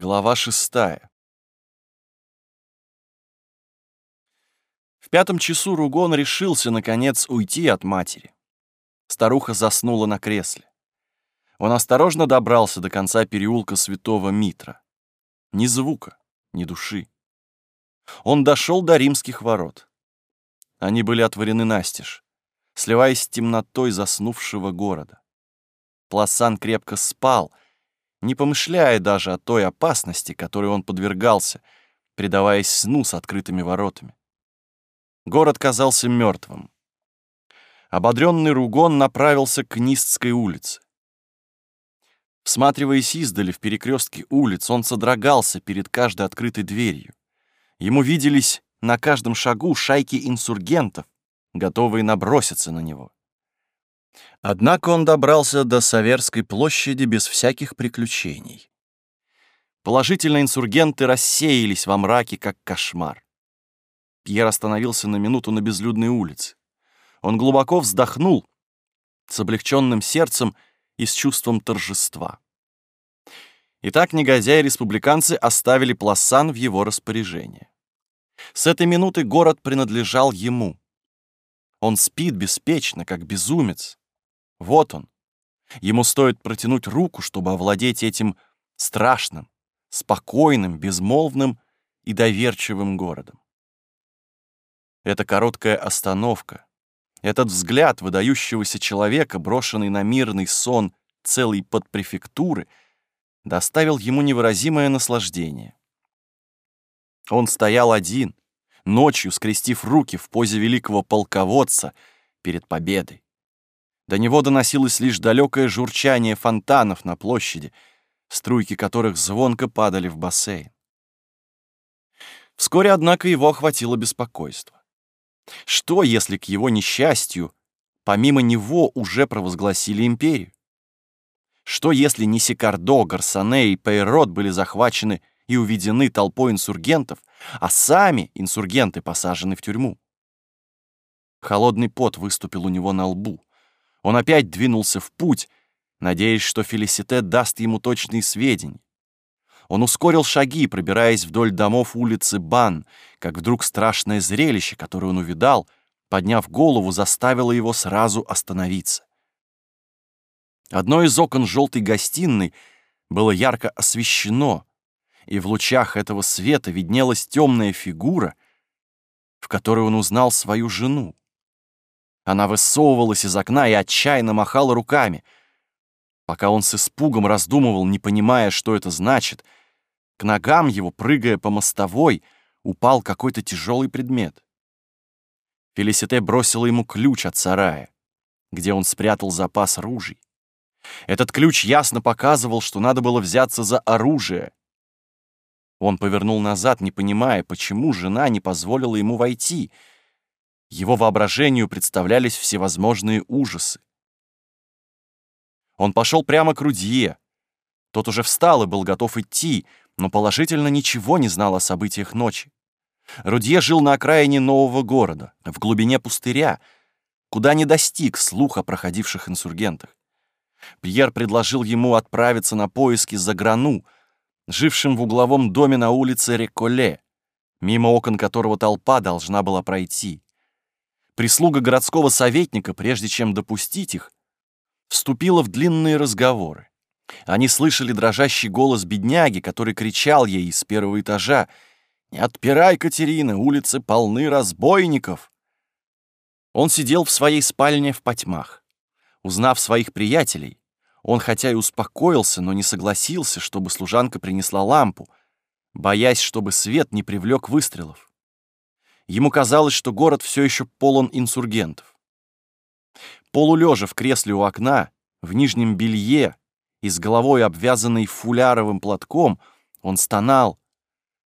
Глава шестая. В пятом часу Ругон решился, наконец, уйти от матери. Старуха заснула на кресле. Он осторожно добрался до конца переулка Святого Митра. Ни звука, ни души. Он дошел до римских ворот. Они были отворены настежь, сливаясь с темнотой заснувшего города. Пласан крепко спал — не помышляя даже о той опасности, которой он подвергался, предаваясь сну с открытыми воротами. Город казался мертвым. Ободренный Ругон направился к Нистской улице. Всматриваясь издали в перекрестке улиц, он содрогался перед каждой открытой дверью. Ему виделись на каждом шагу шайки инсургентов, готовые наброситься на него. Однако он добрался до Саверской площади без всяких приключений. Положительно инсургенты рассеялись во мраке, как кошмар. Пьер остановился на минуту на безлюдной улице. Он глубоко вздохнул с облегченным сердцем и с чувством торжества. Итак, негодяи-республиканцы оставили Пласан в его распоряжение. С этой минуты город принадлежал ему. Он спит беспечно, как безумец, вот он. Ему стоит протянуть руку, чтобы овладеть этим страшным, спокойным, безмолвным и доверчивым городом. Эта короткая остановка, этот взгляд выдающегося человека, брошенный на мирный сон целой подпрефектуры, доставил ему невыразимое наслаждение. Он стоял один, ночью скрестив руки в позе великого полководца перед победой. До него доносилось лишь далекое журчание фонтанов на площади, струйки которых звонко падали в бассейн. Вскоре, однако, его охватило беспокойство. Что, если к его несчастью, помимо него уже провозгласили империю? Что, если не Сикардо, Гарсоне и Пейрот были захвачены и уведены толпой инсургентов, а сами инсургенты посажены в тюрьму? Холодный пот выступил у него на лбу. Он опять двинулся в путь, надеясь, что Фелисите даст ему точные сведения. Он ускорил шаги, пробираясь вдоль домов улицы Бан, как вдруг страшное зрелище, которое он увидал, подняв голову, заставило его сразу остановиться. Одно из окон желтой гостиной было ярко освещено, и в лучах этого света виднелась темная фигура, в которой он узнал свою жену. Она высовывалась из окна и отчаянно махала руками. Пока он с испугом раздумывал, не понимая, что это значит, к ногам его, прыгая по мостовой, упал какой-то тяжелый предмет. Фелисите бросила ему ключ от сарая, где он спрятал запас ружей. Этот ключ ясно показывал, что надо было взяться за оружие. Он повернул назад, не понимая, почему жена не позволила ему войти — его воображению представлялись всевозможные ужасы. Он пошел прямо к Рудье. Тот уже встал и был готов идти, но положительно ничего не знал о событиях ночи. Рудье жил на окраине нового города, в глубине пустыря, куда не достиг слух о проходивших инсургентах. Пьер предложил ему отправиться на поиски за Грану, жившим в угловом доме на улице Реколе, мимо окон которого толпа должна была пройти. Прислуга городского советника, прежде чем допустить их, вступила в длинные разговоры. Они слышали дрожащий голос бедняги, который кричал ей из первого этажа «Не отпирай, Катерина, улицы полны разбойников!» Он сидел в своей спальне в потьмах. Узнав своих приятелей, он хотя и успокоился, но не согласился, чтобы служанка принесла лампу, боясь, чтобы свет не привлек выстрелов. Ему казалось, что город все еще полон инсургентов. Полулежа в кресле у окна, в нижнем белье и с головой обвязанной фуляровым платком, он стонал.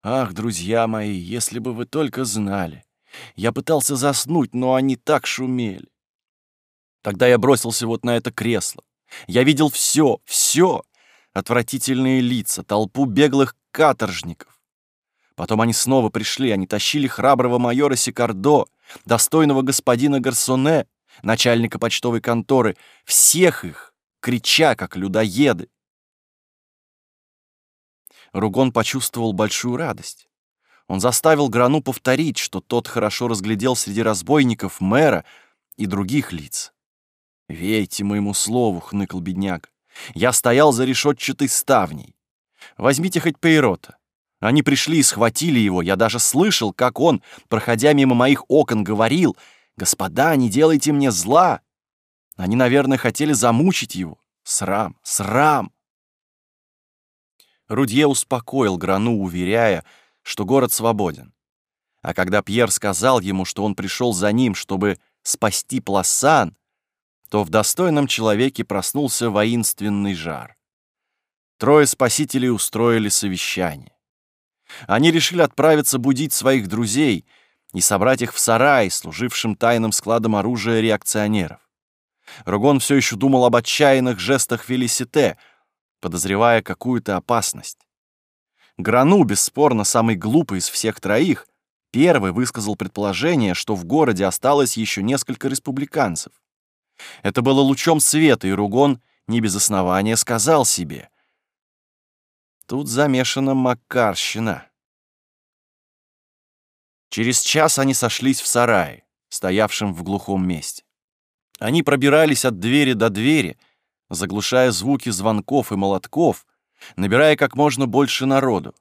«Ах, друзья мои, если бы вы только знали! Я пытался заснуть, но они так шумели!» Тогда я бросился вот на это кресло. Я видел все, все! Отвратительные лица, толпу беглых каторжников, Потом они снова пришли, они тащили храброго майора Сикардо, достойного господина Гарсоне, начальника почтовой конторы, всех их, крича, как людоеды. Ругон почувствовал большую радость. Он заставил Грану повторить, что тот хорошо разглядел среди разбойников мэра и других лиц. «Верьте моему слову», — хныкал бедняк. «Я стоял за решетчатой ставней. Возьмите хоть Пейрота. Они пришли и схватили его. Я даже слышал, как он, проходя мимо моих окон, говорил, «Господа, не делайте мне зла!» Они, наверное, хотели замучить его. Срам, срам! Рудье успокоил Грану, уверяя, что город свободен. А когда Пьер сказал ему, что он пришел за ним, чтобы спасти Пласан, то в достойном человеке проснулся воинственный жар. Трое спасителей устроили совещание. Они решили отправиться будить своих друзей и собрать их в сарай, служившем тайным складом оружия реакционеров. Ругон все еще думал об отчаянных жестах Фелисите, подозревая какую-то опасность. Грану, бесспорно, самый глупый из всех троих, первый высказал предположение, что в городе осталось еще несколько республиканцев. Это было лучом света, и Ругон не без основания сказал себе. Тут замешана Макарщина. Через час они сошлись в сарае, стоявшем в глухом месте. Они пробирались от двери до двери, заглушая звуки звонков и молотков, набирая как можно больше народу.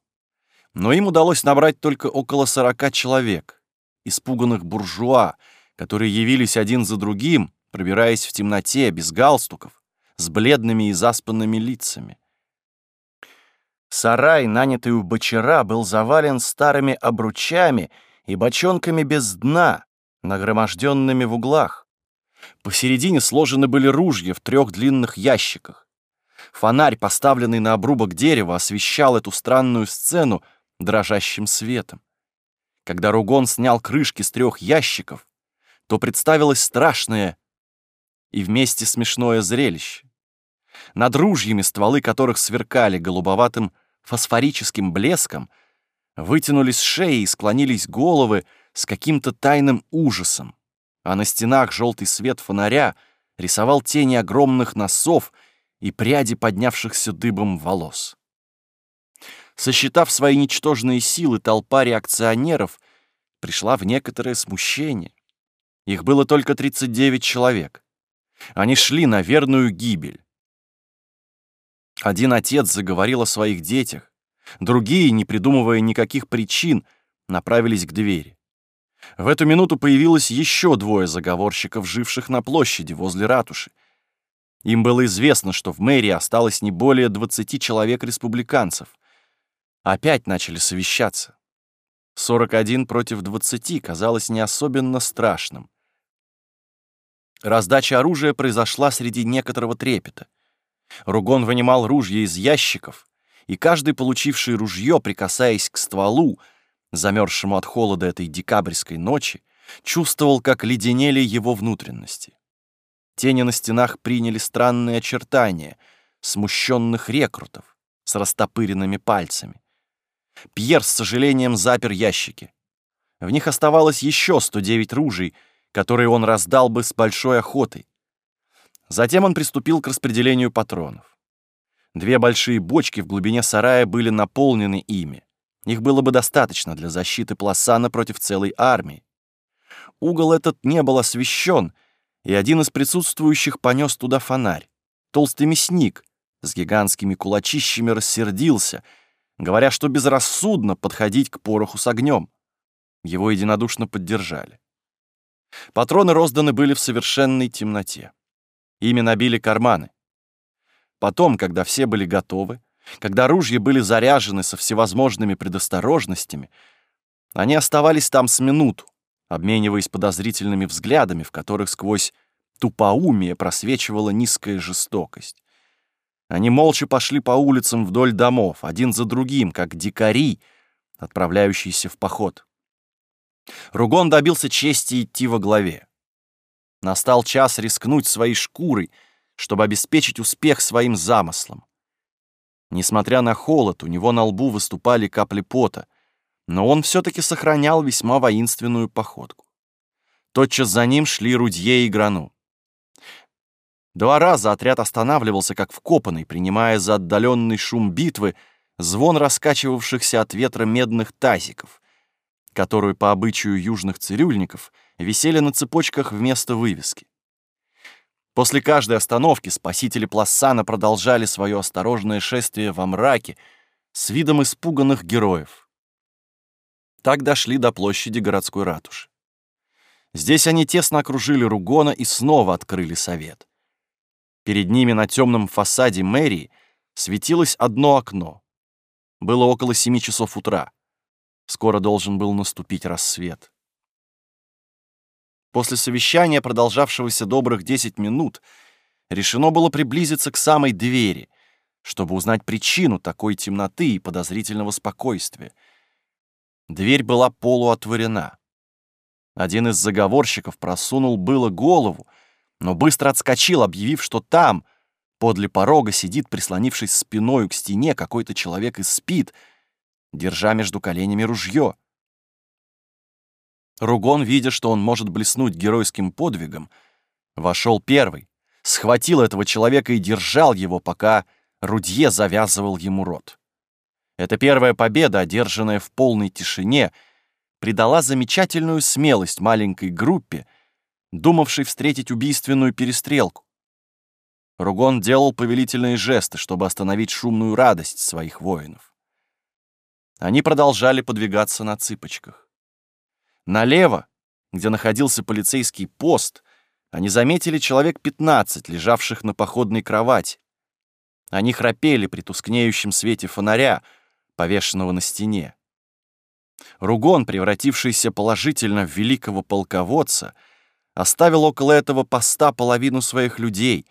Но им удалось набрать только около сорока человек, испуганных буржуа, которые явились один за другим, пробираясь в темноте, без галстуков, с бледными и заспанными лицами. Сарай, нанятый у бочера, был завален старыми обручами и бочонками без дна, нагроможденными в углах. Посередине сложены были ружья в трех длинных ящиках. Фонарь, поставленный на обрубок дерева, освещал эту странную сцену дрожащим светом. Когда Ругон снял крышки с трех ящиков, то представилось страшное и вместе смешное зрелище. Над ружьями, стволы которых сверкали голубоватым фосфорическим блеском, вытянулись шеи и склонились головы с каким-то тайным ужасом а на стенах желтый свет фонаря рисовал тени огромных носов и пряди поднявшихся дыбом волос. Сосчитав свои ничтожные силы, толпа реакционеров пришла в некоторое смущение. Их было только 39 человек. Они шли на верную гибель. Один отец заговорил о своих детях, другие, не придумывая никаких причин, направились к двери. В эту минуту появилось еще двое заговорщиков, живших на площади возле ратуши. Им было известно, что в мэрии осталось не более 20 человек-республиканцев. Опять начали совещаться. 41 против 20 казалось не особенно страшным. Раздача оружия произошла среди некоторого трепета. Ругон вынимал ружья из ящиков, и каждый, получивший ружье, прикасаясь к стволу, замерзшему от холода этой декабрьской ночи, чувствовал, как леденели его внутренности. Тени на стенах приняли странные очертания смущенных рекрутов с растопыренными пальцами. Пьер с сожалением запер ящики. В них оставалось еще 109 ружей, которые он раздал бы с большой охотой. Затем он приступил к распределению патронов. Две большие бочки в глубине сарая были наполнены ими. Их было бы достаточно для защиты Пласана против целой армии. Угол этот не был освещен, и один из присутствующих понес туда фонарь. Толстый мясник с гигантскими кулачищами рассердился, говоря, что безрассудно подходить к пороху с огнем. Его единодушно поддержали. Патроны розданы были в совершенной темноте. Ими набили карманы. Потом, когда все были готовы, когда ружья были заряжены со всевозможными предосторожностями, они оставались там с минуту, обмениваясь подозрительными взглядами, в которых сквозь тупоумие просвечивала низкая жестокость. Они молча пошли по улицам вдоль домов, один за другим, как дикари, отправляющиеся в поход. Ругон добился чести идти во главе. Настал час рискнуть своей шкурой, чтобы обеспечить успех своим замыслам. Несмотря на холод, у него на лбу выступали капли пота, но он все-таки сохранял весьма воинственную походку. Тотчас за ним шли Рудье и Грану. Два раза отряд останавливался как вкопанный, принимая за отдаленный шум битвы звон раскачивавшихся от ветра медных тазиков, которые по обычаю южных цирюльников висели на цепочках вместо вывески. После каждой остановки спасители Плассана продолжали свое осторожное шествие во мраке с видом испуганных героев. Так дошли до площади городской ратуши. Здесь они тесно окружили Ругона и снова открыли совет. Перед ними на темном фасаде мэрии светилось одно окно. Было около семи часов утра. Скоро должен был наступить рассвет. После совещания, продолжавшегося добрых 10 минут, решено было приблизиться к самой двери, чтобы узнать причину такой темноты и подозрительного спокойствия. Дверь была полуотворена. Один из заговорщиков просунул было голову, но быстро отскочил, объявив, что там, подле порога, сидит, прислонившись спиной к стене, какой-то человек и спит, держа между коленями ружье. Ругон, видя, что он может блеснуть геройским подвигом, вошел первый, схватил этого человека и держал его, пока Рудье завязывал ему рот. Эта первая победа, одержанная в полной тишине, придала замечательную смелость маленькой группе, думавшей встретить убийственную перестрелку. Ругон делал повелительные жесты, чтобы остановить шумную радость своих воинов. Они продолжали подвигаться на цыпочках. Налево, где находился полицейский пост, они заметили человек 15, лежавших на походной кровати. Они храпели при тускнеющем свете фонаря, повешенного на стене. Ругон, превратившийся положительно в великого полководца, оставил около этого поста половину своих людей,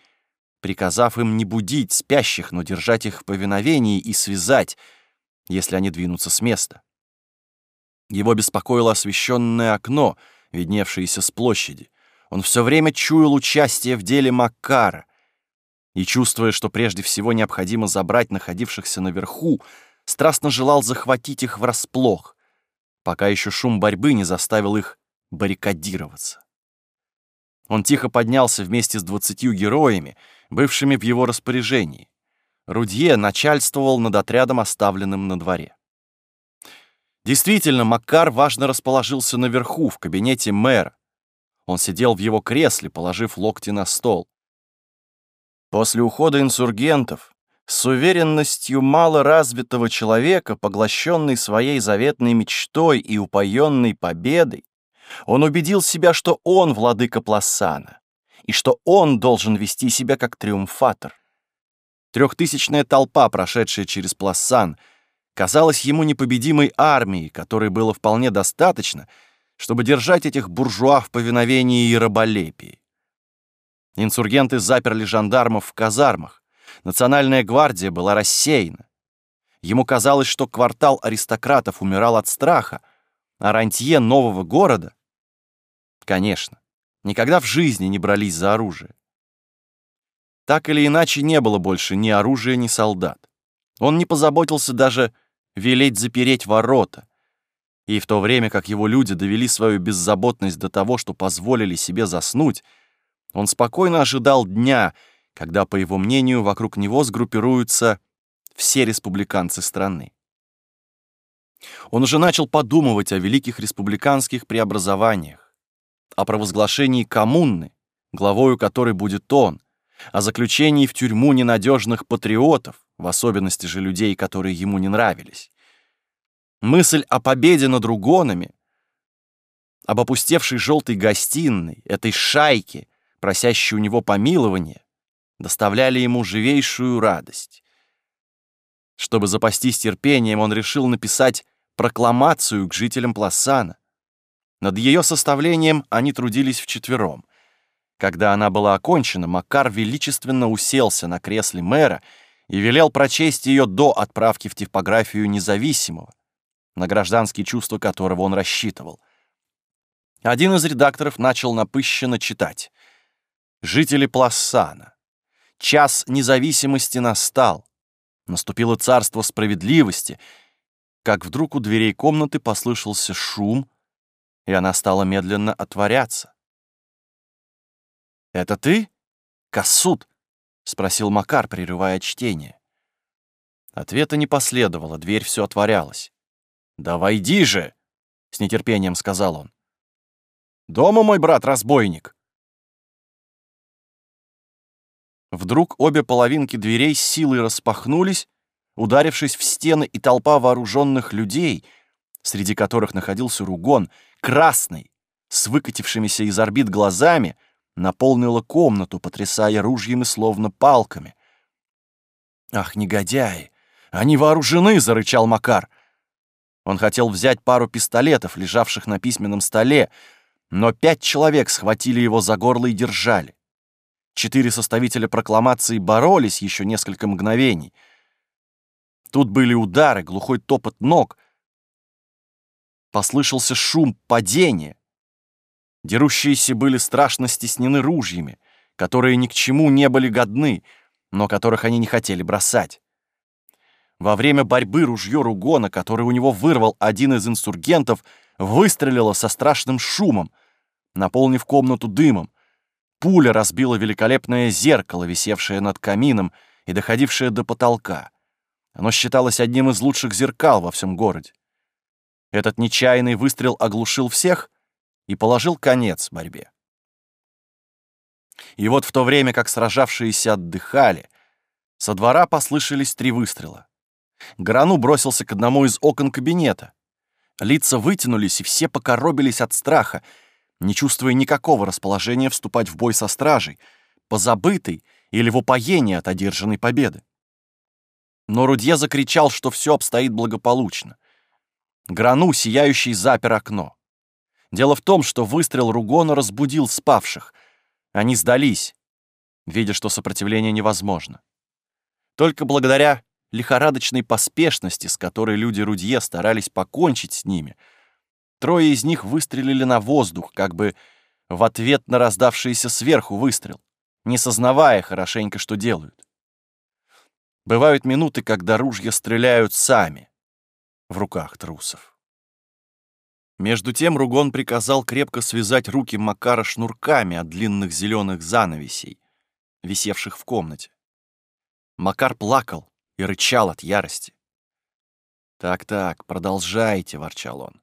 приказав им не будить спящих, но держать их в повиновении и связать, если они двинутся с места. Его беспокоило освещенное окно, видневшееся с площади. Он все время чуял участие в деле Маккара. И, чувствуя, что прежде всего необходимо забрать находившихся наверху, страстно желал захватить их врасплох, пока еще шум борьбы не заставил их баррикадироваться. Он тихо поднялся вместе с двадцатью героями, бывшими в его распоряжении. Рудье начальствовал над отрядом, оставленным на дворе. Действительно, Макар важно расположился наверху, в кабинете мэра. Он сидел в его кресле, положив локти на стол. После ухода инсургентов, с уверенностью малоразвитого человека, поглощенный своей заветной мечтой и упоенной победой, он убедил себя, что он владыка Пласана, и что он должен вести себя как триумфатор. Трехтысячная толпа, прошедшая через Пласан — казалась ему непобедимой армией, которой было вполне достаточно, чтобы держать этих буржуа в повиновении и раболепии. Инсургенты заперли жандармов в казармах. Национальная гвардия была рассеяна. Ему казалось, что квартал аристократов умирал от страха, а рантье нового города... Конечно, никогда в жизни не брались за оружие. Так или иначе, не было больше ни оружия, ни солдат. Он не позаботился даже велеть запереть ворота. И в то время, как его люди довели свою беззаботность до того, что позволили себе заснуть, он спокойно ожидал дня, когда, по его мнению, вокруг него сгруппируются все республиканцы страны. Он уже начал подумывать о великих республиканских преобразованиях, о провозглашении коммуны, главою которой будет он, о заключении в тюрьму ненадежных патриотов, в особенности же людей, которые ему не нравились. Мысль о победе над ругонами, об опустевшей желтой гостиной, этой шайке, просящей у него помилования, доставляли ему живейшую радость. Чтобы запастись терпением, он решил написать прокламацию к жителям Пласана. Над ее составлением они трудились вчетвером. Когда она была окончена, Макар величественно уселся на кресле мэра и велел прочесть ее до отправки в типографию независимого, на гражданские чувства которого он рассчитывал. Один из редакторов начал напыщенно читать. «Жители Плассана. Час независимости настал. Наступило царство справедливости, как вдруг у дверей комнаты послышался шум, и она стала медленно отворяться. «Это ты? Кассут?» — спросил Макар, прерывая чтение. Ответа не последовало, дверь все отворялась. «Да войди же!» — с нетерпением сказал он. «Дома мой брат-разбойник!» Вдруг обе половинки дверей с силой распахнулись, ударившись в стены, и толпа вооруженных людей, среди которых находился Ругон, красный, с выкатившимися из орбит глазами, наполнила комнату, потрясая ружьями словно палками. «Ах, негодяи! Они вооружены!» — зарычал Макар. Он хотел взять пару пистолетов, лежавших на письменном столе, но пять человек схватили его за горло и держали. Четыре составителя прокламации боролись еще несколько мгновений. Тут были удары, глухой топот ног. Послышался шум падения. Дерущиеся были страшно стеснены ружьями, которые ни к чему не были годны, но которых они не хотели бросать. Во время борьбы ружье Ругона, которое у него вырвал один из инсургентов, выстрелило со страшным шумом, наполнив комнату дымом. Пуля разбила великолепное зеркало, висевшее над камином и доходившее до потолка. Оно считалось одним из лучших зеркал во всем городе. Этот нечаянный выстрел оглушил всех и положил конец борьбе. И вот в то время, как сражавшиеся отдыхали, со двора послышались три выстрела. Грану бросился к одному из окон кабинета. Лица вытянулись, и все покоробились от страха, не чувствуя никакого расположения вступать в бой со стражей, позабытой или в упоении от одержанной победы. Но Рудье закричал, что все обстоит благополучно. Грану, сияющий, запер окно. Дело в том, что выстрел Ругона разбудил спавших. Они сдались, видя, что сопротивление невозможно. Только благодаря лихорадочной поспешности, с которой люди Рудье старались покончить с ними — Трое из них выстрелили на воздух, как бы в ответ на раздавшийся сверху выстрел, не сознавая хорошенько, что делают. Бывают минуты, когда ружья стреляют сами в руках трусов. Между тем Ругон приказал крепко связать руки Макара шнурками от длинных зеленых занавесей, висевших в комнате. Макар плакал и рычал от ярости. «Так-так, продолжайте», — ворчал он.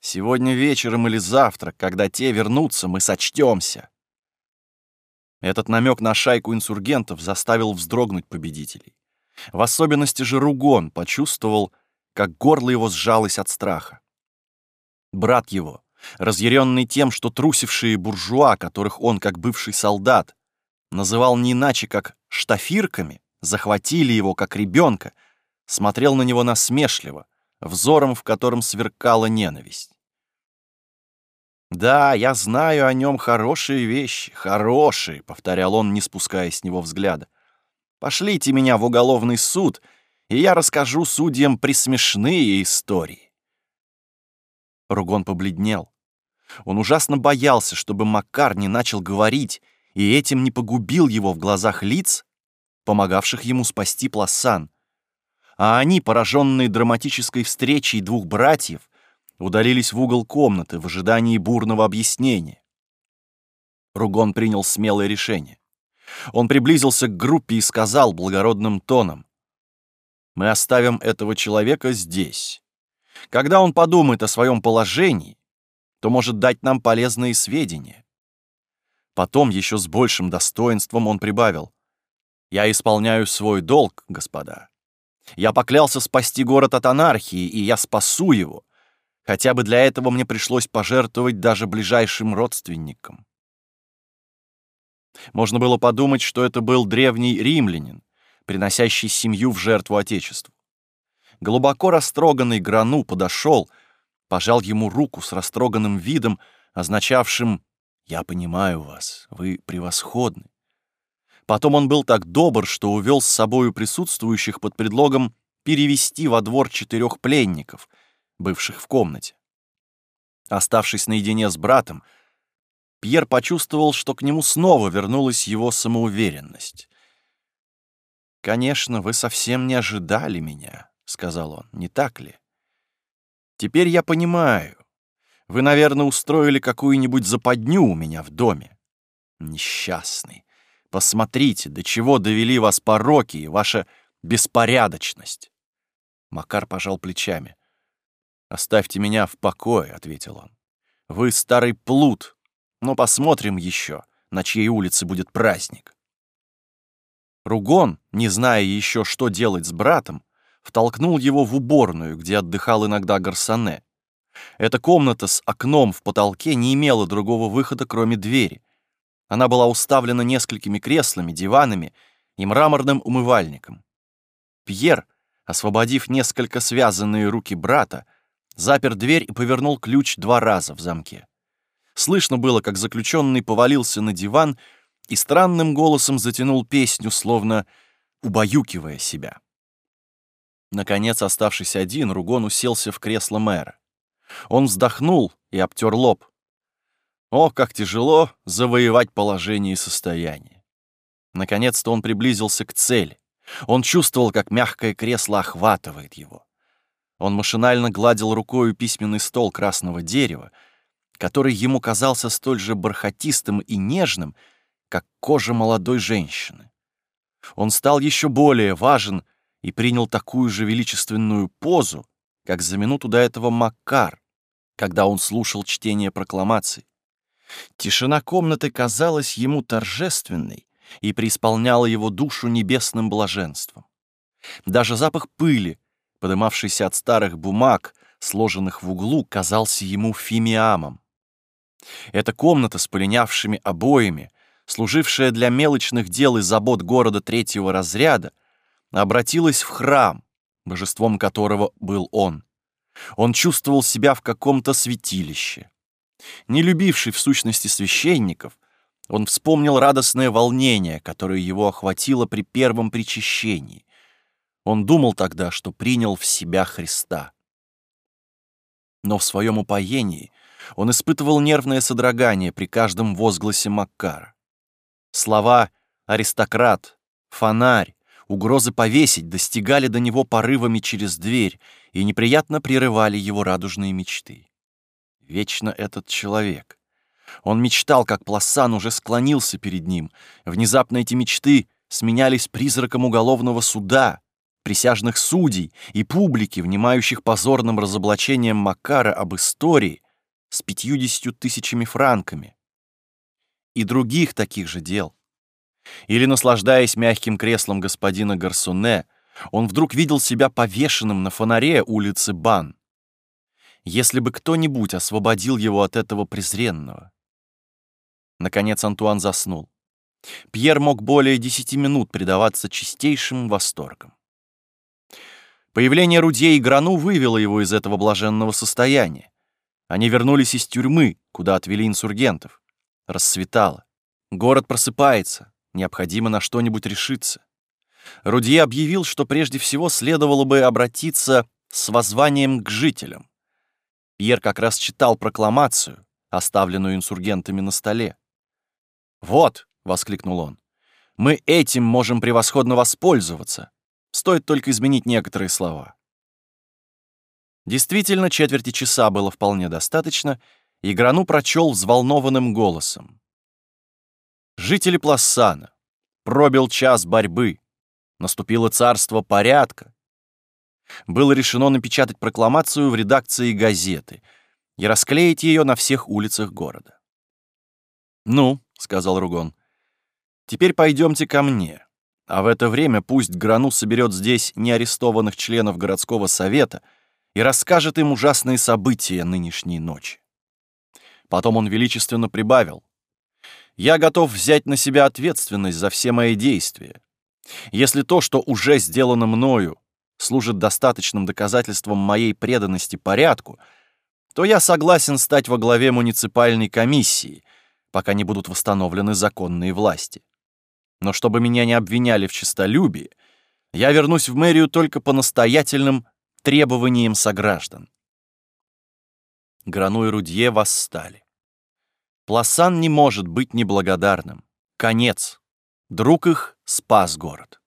Сегодня вечером или завтра, когда те вернутся, мы сочтемся. Этот намек на шайку инсургентов заставил вздрогнуть победителей. В особенности же Ругон почувствовал, как горло его сжалось от страха. Брат его, разъяренный тем, что трусившие буржуа, которых он, как бывший солдат, называл не иначе, как штафирками, захватили его, как ребенка, смотрел на него насмешливо, взором, в котором сверкала ненависть. «Да, я знаю о нем хорошие вещи, хорошие», — повторял он, не спуская с него взгляда. «Пошлите меня в уголовный суд, и я расскажу судьям присмешные истории». Ругон побледнел. Он ужасно боялся, чтобы Макар не начал говорить и этим не погубил его в глазах лиц, помогавших ему спасти Пласан. А они, пораженные драматической встречей двух братьев, удалились в угол комнаты в ожидании бурного объяснения. Ругон принял смелое решение. Он приблизился к группе и сказал благородным тоном, «Мы оставим этого человека здесь. Когда он подумает о своем положении, то может дать нам полезные сведения». Потом еще с большим достоинством он прибавил, «Я исполняю свой долг, господа. Я поклялся спасти город от анархии, и я спасу его, Хотя бы для этого мне пришлось пожертвовать даже ближайшим родственникам. Можно было подумать, что это был древний римлянин, приносящий семью в жертву Отечеству. Глубоко растроганный Грану подошел, пожал ему руку с растроганным видом, означавшим «Я понимаю вас, вы превосходны». Потом он был так добр, что увел с собою присутствующих под предлогом перевести во двор четырех пленников — бывших в комнате. Оставшись наедине с братом, Пьер почувствовал, что к нему снова вернулась его самоуверенность. «Конечно, вы совсем не ожидали меня», — сказал он, — «не так ли? Теперь я понимаю. Вы, наверное, устроили какую-нибудь западню у меня в доме. Несчастный. Посмотрите, до чего довели вас пороки и ваше беспорядочность. Макар пожал плечами. «Оставьте меня в покое», — ответил он. «Вы старый плут, но посмотрим еще, на чьей улице будет праздник». Ругон, не зная еще, что делать с братом, втолкнул его в уборную, где отдыхал иногда Гарсоне. Эта комната с окном в потолке не имела другого выхода, кроме двери. Она была уставлена несколькими креслами, диванами и мраморным умывальником. Пьер, освободив несколько связанные руки брата, запер дверь и повернул ключ два раза в замке. Слышно было, как заключенный повалился на диван и странным голосом затянул песню, словно убаюкивая себя. Наконец, оставшись один, Ругон уселся в кресло мэра. Он вздохнул и обтер лоб. О, как тяжело завоевать положение и состояние. Наконец-то он приблизился к цели. Он чувствовал, как мягкое кресло охватывает его. Он машинально гладил рукою письменный стол красного дерева, который ему казался столь же бархатистым и нежным, как кожа молодой женщины. Он стал еще более важен и принял такую же величественную позу, как за минуту до этого Маккар, когда он слушал чтение прокламаций. Тишина комнаты казалась ему торжественной, и преисполняла его душу небесным блаженством. Даже запах пыли, подымавшийся от старых бумаг, сложенных в углу, казался ему фимиамом. Эта комната с полинявшими обоями, служившая для мелочных дел и забот города третьего разряда, обратилась в храм, божеством которого был он. Он чувствовал себя в каком-то святилище. Не любивший в сущности священников, он вспомнил радостное волнение, которое его охватило при первом причащении. Он думал тогда, что принял в себя Христа. Но в своем упоении он испытывал нервное содрогание при каждом возгласе Маккара. Слова «аристократ», «фонарь», угрозы повесить достигали до него порывами через дверь и неприятно прерывали его радужные мечты. Вечно этот человек. Он мечтал, как Пласан уже склонился перед ним. Внезапно эти мечты сменялись призраком уголовного суда, присяжных судей и публики, внимающих позорным разоблачением Макара об истории с пятьюдесятью тысячами франками. И других таких же дел. Или, наслаждаясь мягким креслом господина Гарсуне, он вдруг видел себя повешенным на фонаре улицы Бан. Если бы кто-нибудь освободил его от этого презренного, Наконец Антуан заснул. Пьер мог более десяти минут предаваться чистейшим восторгам. Появление Рудье и Грану вывело его из этого блаженного состояния. Они вернулись из тюрьмы, куда отвели инсургентов. Рассветало. Город просыпается. Необходимо на что-нибудь решиться. Рудье объявил, что прежде всего следовало бы обратиться с воззванием к жителям. Пьер как раз читал прокламацию, оставленную инсургентами на столе. «Вот!» — воскликнул он. «Мы этим можем превосходно воспользоваться. Стоит только изменить некоторые слова». Действительно, четверти часа было вполне достаточно, и Грану прочел взволнованным голосом. «Жители Плассана, пробил час борьбы, наступило царство порядка. Было решено напечатать прокламацию в редакции газеты и расклеить ее на всех улицах города. Ну, сказал Ругон. «Теперь пойдемте ко мне. А в это время пусть Грану соберет здесь неарестованных членов городского совета и расскажет им ужасные события нынешней ночи». Потом он величественно прибавил. «Я готов взять на себя ответственность за все мои действия. Если то, что уже сделано мною, служит достаточным доказательством моей преданности порядку, то я согласен стать во главе муниципальной комиссии, пока не будут восстановлены законные власти. Но чтобы меня не обвиняли в честолюбии, я вернусь в мэрию только по настоятельным требованиям сограждан. Грану и Рудье восстали. Пласан не может быть неблагодарным. Конец. Друг их спас город.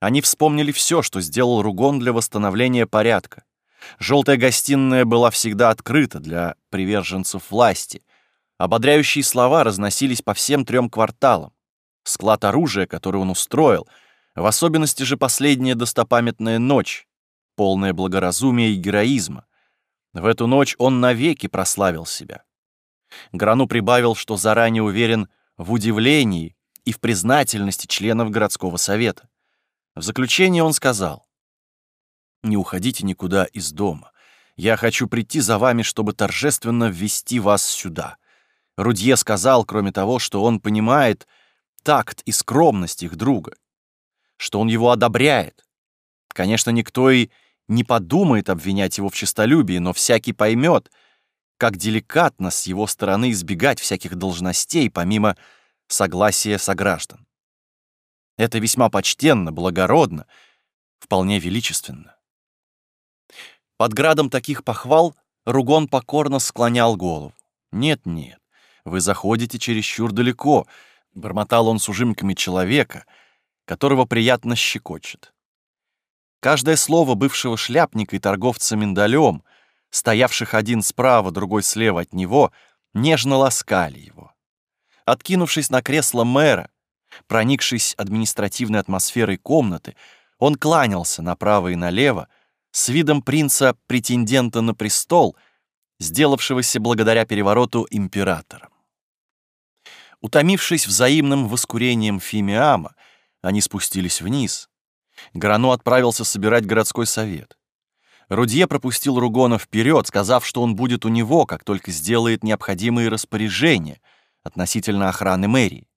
Они вспомнили все, что сделал Ругон для восстановления порядка. Желтая гостиная была всегда открыта для приверженцев власти, Ободряющие слова разносились по всем трем кварталам. Склад оружия, который он устроил, В особенности же последняя достопамятная ночь, полная благоразумия и героизма. В эту ночь он навеки прославил себя. Грану прибавил, что заранее уверен в удивлении и в признательности членов городского совета. В заключение он сказал, «Не уходите никуда из дома. Я хочу прийти за вами, чтобы торжественно ввести вас сюда». Рудье сказал, кроме того, что он понимает такт и скромность их друга, что он его одобряет. Конечно, никто и не подумает обвинять его в честолюбии, но всякий поймет, как деликатно с его стороны избегать всяких должностей, помимо согласия сограждан. Это весьма почтенно, благородно, вполне величественно. Под градом таких похвал Ругон покорно склонял голову. «Нет-нет, вы заходите чересчур далеко», — бормотал он с ужимками человека, которого приятно щекочет. Каждое слово бывшего шляпника и торговца миндалем, стоявших один справа, другой слева от него, нежно ласкали его. Откинувшись на кресло мэра, Проникшись административной атмосферой комнаты, он кланялся направо и налево с видом принца-претендента на престол, сделавшегося благодаря перевороту императором. Утомившись взаимным воскурением фимиама, они спустились вниз. Грано отправился собирать городской совет. Рудье пропустил Ругона вперед, сказав, что он будет у него, как только сделает необходимые распоряжения относительно охраны мэрии.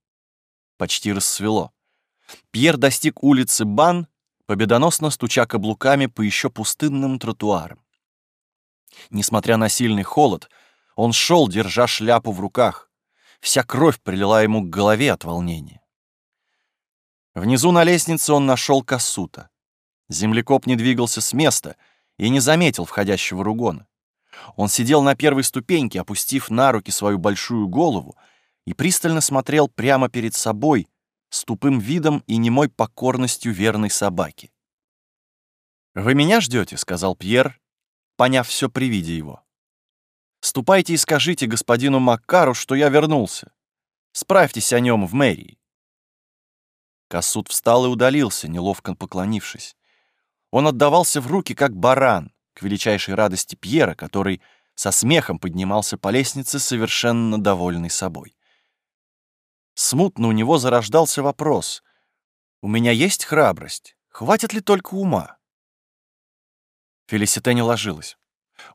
Почти рассвело. Пьер достиг улицы Бан, победоносно стуча каблуками по еще пустынным тротуарам. Несмотря на сильный холод, он шел, держа шляпу в руках. Вся кровь прилила ему к голове от волнения. Внизу на лестнице он нашел Кассута. Землекоп не двигался с места и не заметил входящего Ругона. Он сидел на первой ступеньке, опустив на руки свою большую голову и пристально смотрел прямо перед собой с тупым видом и немой покорностью верной собаки. «Вы меня ждете?» — сказал Пьер, поняв все при виде его. «Ступайте и скажите господину Маккару, что я вернулся. Справьтесь о нем в мэрии». Кассут встал и удалился, неловко поклонившись. Он отдавался в руки, как баран, к величайшей радости Пьера, который со смехом поднимался по лестнице, совершенно довольный собой. Смутно у него зарождался вопрос. «У меня есть храбрость? Хватит ли только ума?» Фелисите не ложилась.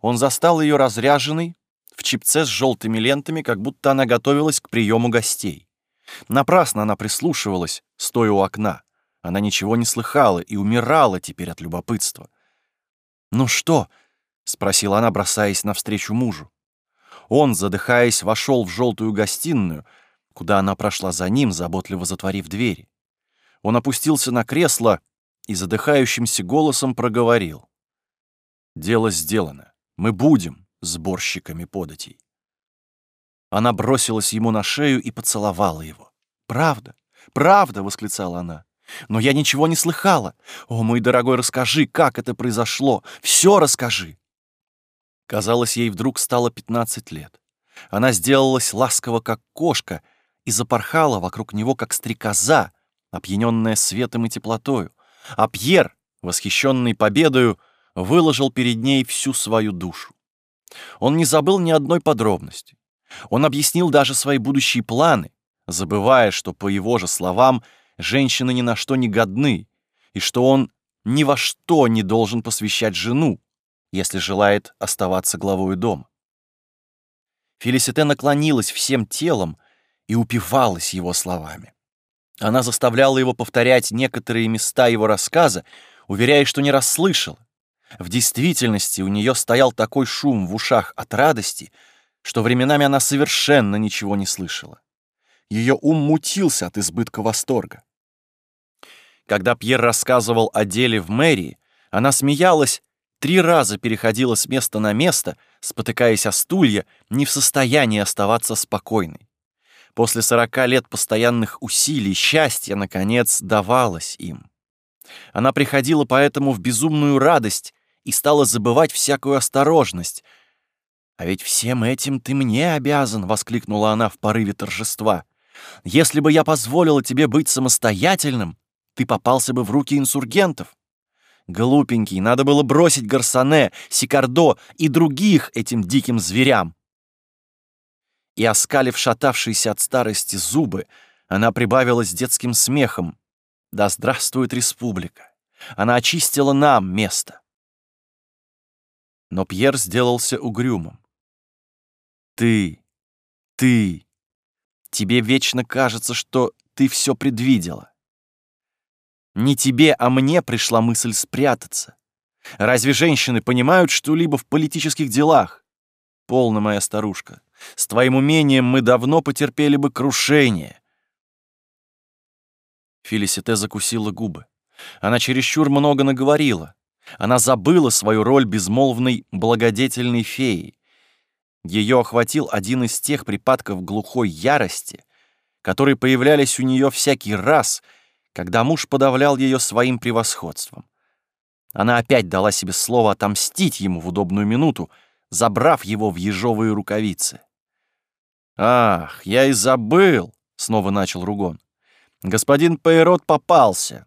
Он застал ее разряженной, в чипце с желтыми лентами, как будто она готовилась к приему гостей. Напрасно она прислушивалась, стоя у окна. Она ничего не слыхала и умирала теперь от любопытства. «Ну что?» — спросила она, бросаясь навстречу мужу. Он, задыхаясь, вошел в желтую гостиную — куда она прошла за ним, заботливо затворив двери. Он опустился на кресло и задыхающимся голосом проговорил. «Дело сделано. Мы будем сборщиками податей». Она бросилась ему на шею и поцеловала его. «Правда, правда!» — восклицала она. «Но я ничего не слыхала. О, мой дорогой, расскажи, как это произошло. Все расскажи!» Казалось, ей вдруг стало пятнадцать лет. Она сделалась ласково, как кошка — и запорхала вокруг него, как стрекоза, опьяненная светом и теплотою. А Пьер, восхищенный победою, выложил перед ней всю свою душу. Он не забыл ни одной подробности. Он объяснил даже свои будущие планы, забывая, что, по его же словам, женщины ни на что не годны, и что он ни во что не должен посвящать жену, если желает оставаться главой дома. Фелисите наклонилась всем телом, и упивалась его словами. Она заставляла его повторять некоторые места его рассказа, уверяя, что не расслышала. В действительности у нее стоял такой шум в ушах от радости, что временами она совершенно ничего не слышала. Ее ум мутился от избытка восторга. Когда Пьер рассказывал о деле в мэрии, она смеялась, три раза переходила с места на место, спотыкаясь о стулья, не в состоянии оставаться спокойной. После сорока лет постоянных усилий счастье, наконец, давалось им. Она приходила поэтому в безумную радость и стала забывать всякую осторожность. «А ведь всем этим ты мне обязан!» — воскликнула она в порыве торжества. «Если бы я позволила тебе быть самостоятельным, ты попался бы в руки инсургентов. Глупенький, надо было бросить Гарсоне, Сикардо и других этим диким зверям. И, оскалив шатавшиеся от старости зубы, она прибавила с детским смехом. «Да здравствует республика! Она очистила нам место!» Но Пьер сделался угрюмым. «Ты, ты, тебе вечно кажется, что ты все предвидела. Не тебе, а мне пришла мысль спрятаться. Разве женщины понимают что-либо в политических делах? Полна моя старушка. С твоим умением мы давно потерпели бы крушение. Фелисите закусила губы. Она чересчур много наговорила. Она забыла свою роль безмолвной благодетельной феи. Ее охватил один из тех припадков глухой ярости, которые появлялись у нее всякий раз, когда муж подавлял ее своим превосходством. Она опять дала себе слово отомстить ему в удобную минуту, забрав его в ежовые рукавицы. «Ах, я и забыл!» — снова начал Ругон. «Господин Пейрот попался.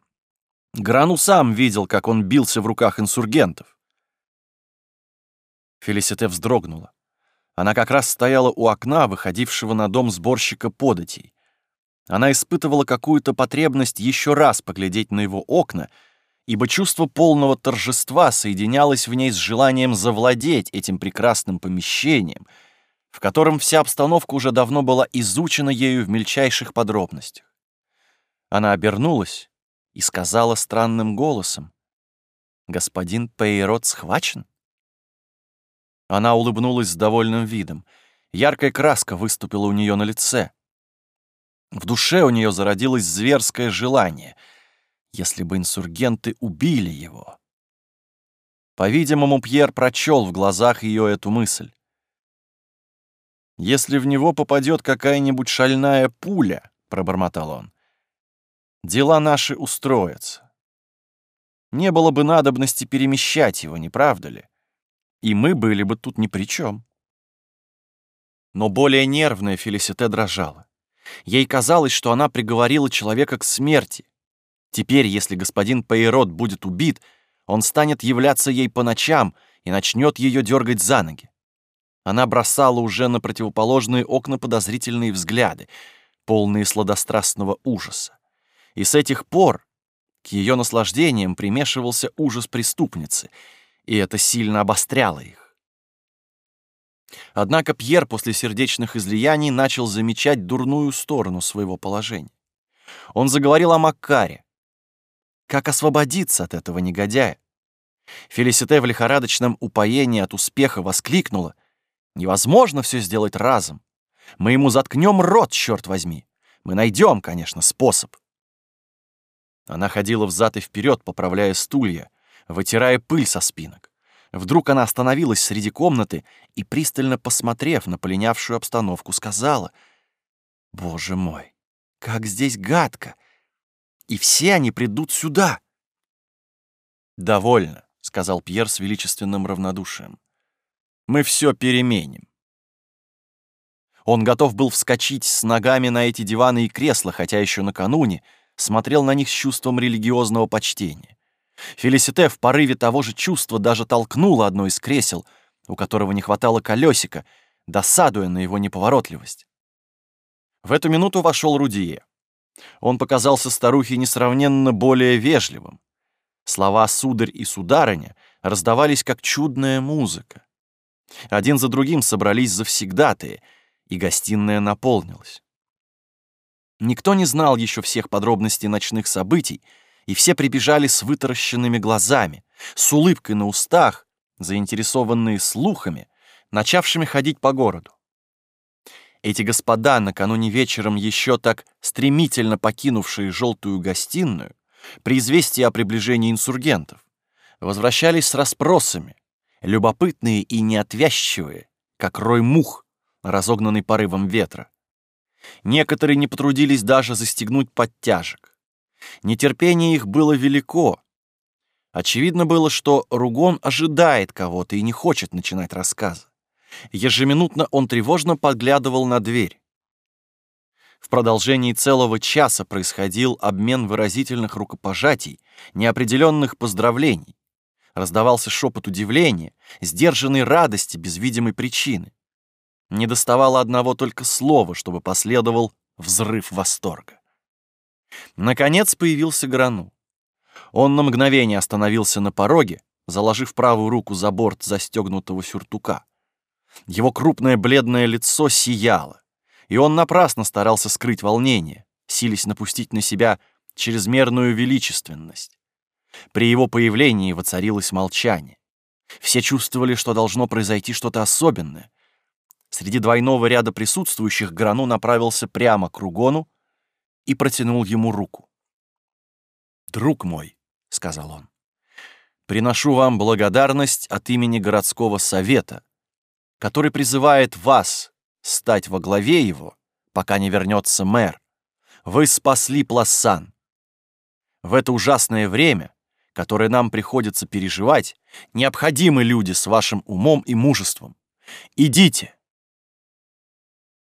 Грану сам видел, как он бился в руках инсургентов». Фелисите вздрогнула. Она как раз стояла у окна, выходившего на дом сборщика податей. Она испытывала какую-то потребность еще раз поглядеть на его окна, ибо чувство полного торжества соединялось в ней с желанием завладеть этим прекрасным помещением — в котором вся обстановка уже давно была изучена ею в мельчайших подробностях. Она обернулась и сказала странным голосом, «Господин Пейрот схвачен?» Она улыбнулась с довольным видом. Яркая краска выступила у нее на лице. В душе у нее зародилось зверское желание, если бы инсургенты убили его. По-видимому, Пьер прочел в глазах ее эту мысль. «Если в него попадет какая-нибудь шальная пуля», — пробормотал он, — «дела наши устроятся. Не было бы надобности перемещать его, не правда ли? И мы были бы тут ни при чем». Но более нервная Фелисите дрожала. Ей казалось, что она приговорила человека к смерти. Теперь, если господин Пейрот будет убит, он станет являться ей по ночам и начнет ее дергать за ноги. Она бросала уже на противоположные окна подозрительные взгляды, полные сладострастного ужаса. И с этих пор к ее наслаждениям примешивался ужас преступницы, и это сильно обостряло их. Однако Пьер после сердечных излияний начал замечать дурную сторону своего положения. Он заговорил о Маккаре. Как освободиться от этого негодяя? Фелисите в лихорадочном упоении от успеха воскликнула — Невозможно все сделать разом. Мы ему заткнем рот, черт возьми. Мы найдем, конечно, способ. Она ходила взад и вперед, поправляя стулья, вытирая пыль со спинок. Вдруг она остановилась среди комнаты и, пристально посмотрев на полинявшую обстановку, сказала, «Боже мой, как здесь гадко! И все они придут сюда!» «Довольно», — сказал Пьер с величественным равнодушием. Мы все переменим. Он готов был вскочить с ногами на эти диваны и кресла, хотя еще накануне смотрел на них с чувством религиозного почтения. Фелисите в порыве того же чувства даже толкнула одно из кресел, у которого не хватало колесика, досадуя на его неповоротливость. В эту минуту вошел Рудие. Он показался старухе несравненно более вежливым. Слова «сударь» и «сударыня» раздавались как чудная музыка. Один за другим собрались завсегдатые, и гостиная наполнилась. Никто не знал еще всех подробностей ночных событий, и все прибежали с вытаращенными глазами, с улыбкой на устах, заинтересованные слухами, начавшими ходить по городу. Эти господа, накануне вечером еще так стремительно покинувшие желтую гостиную, при известии о приближении инсургентов, возвращались с расспросами, любопытные и неотвязчивые, как рой мух, разогнанный порывом ветра. Некоторые не потрудились даже застегнуть подтяжек. Нетерпение их было велико. Очевидно было, что Ругон ожидает кого-то и не хочет начинать рассказы. Ежеминутно он тревожно подглядывал на дверь. В продолжении целого часа происходил обмен выразительных рукопожатий, неопределенных поздравлений. Раздавался шепот удивления, сдержанной радости без видимой причины. Не доставало одного только слова, чтобы последовал взрыв восторга. Наконец появился Грану. Он на мгновение остановился на пороге, заложив правую руку за борт застегнутого сюртука. Его крупное бледное лицо сияло, и он напрасно старался скрыть волнение, сились напустить на себя чрезмерную величественность. При его появлении воцарилось молчание. Все чувствовали, что должно произойти что-то особенное. Среди двойного ряда присутствующих Грану направился прямо к Ругону и протянул ему руку. «Друг мой», — сказал он, — «приношу вам благодарность от имени городского совета, который призывает вас стать во главе его, пока не вернется мэр. Вы спасли Плассан. В это ужасное время, которое нам приходится переживать, необходимы люди с вашим умом и мужеством. Идите!»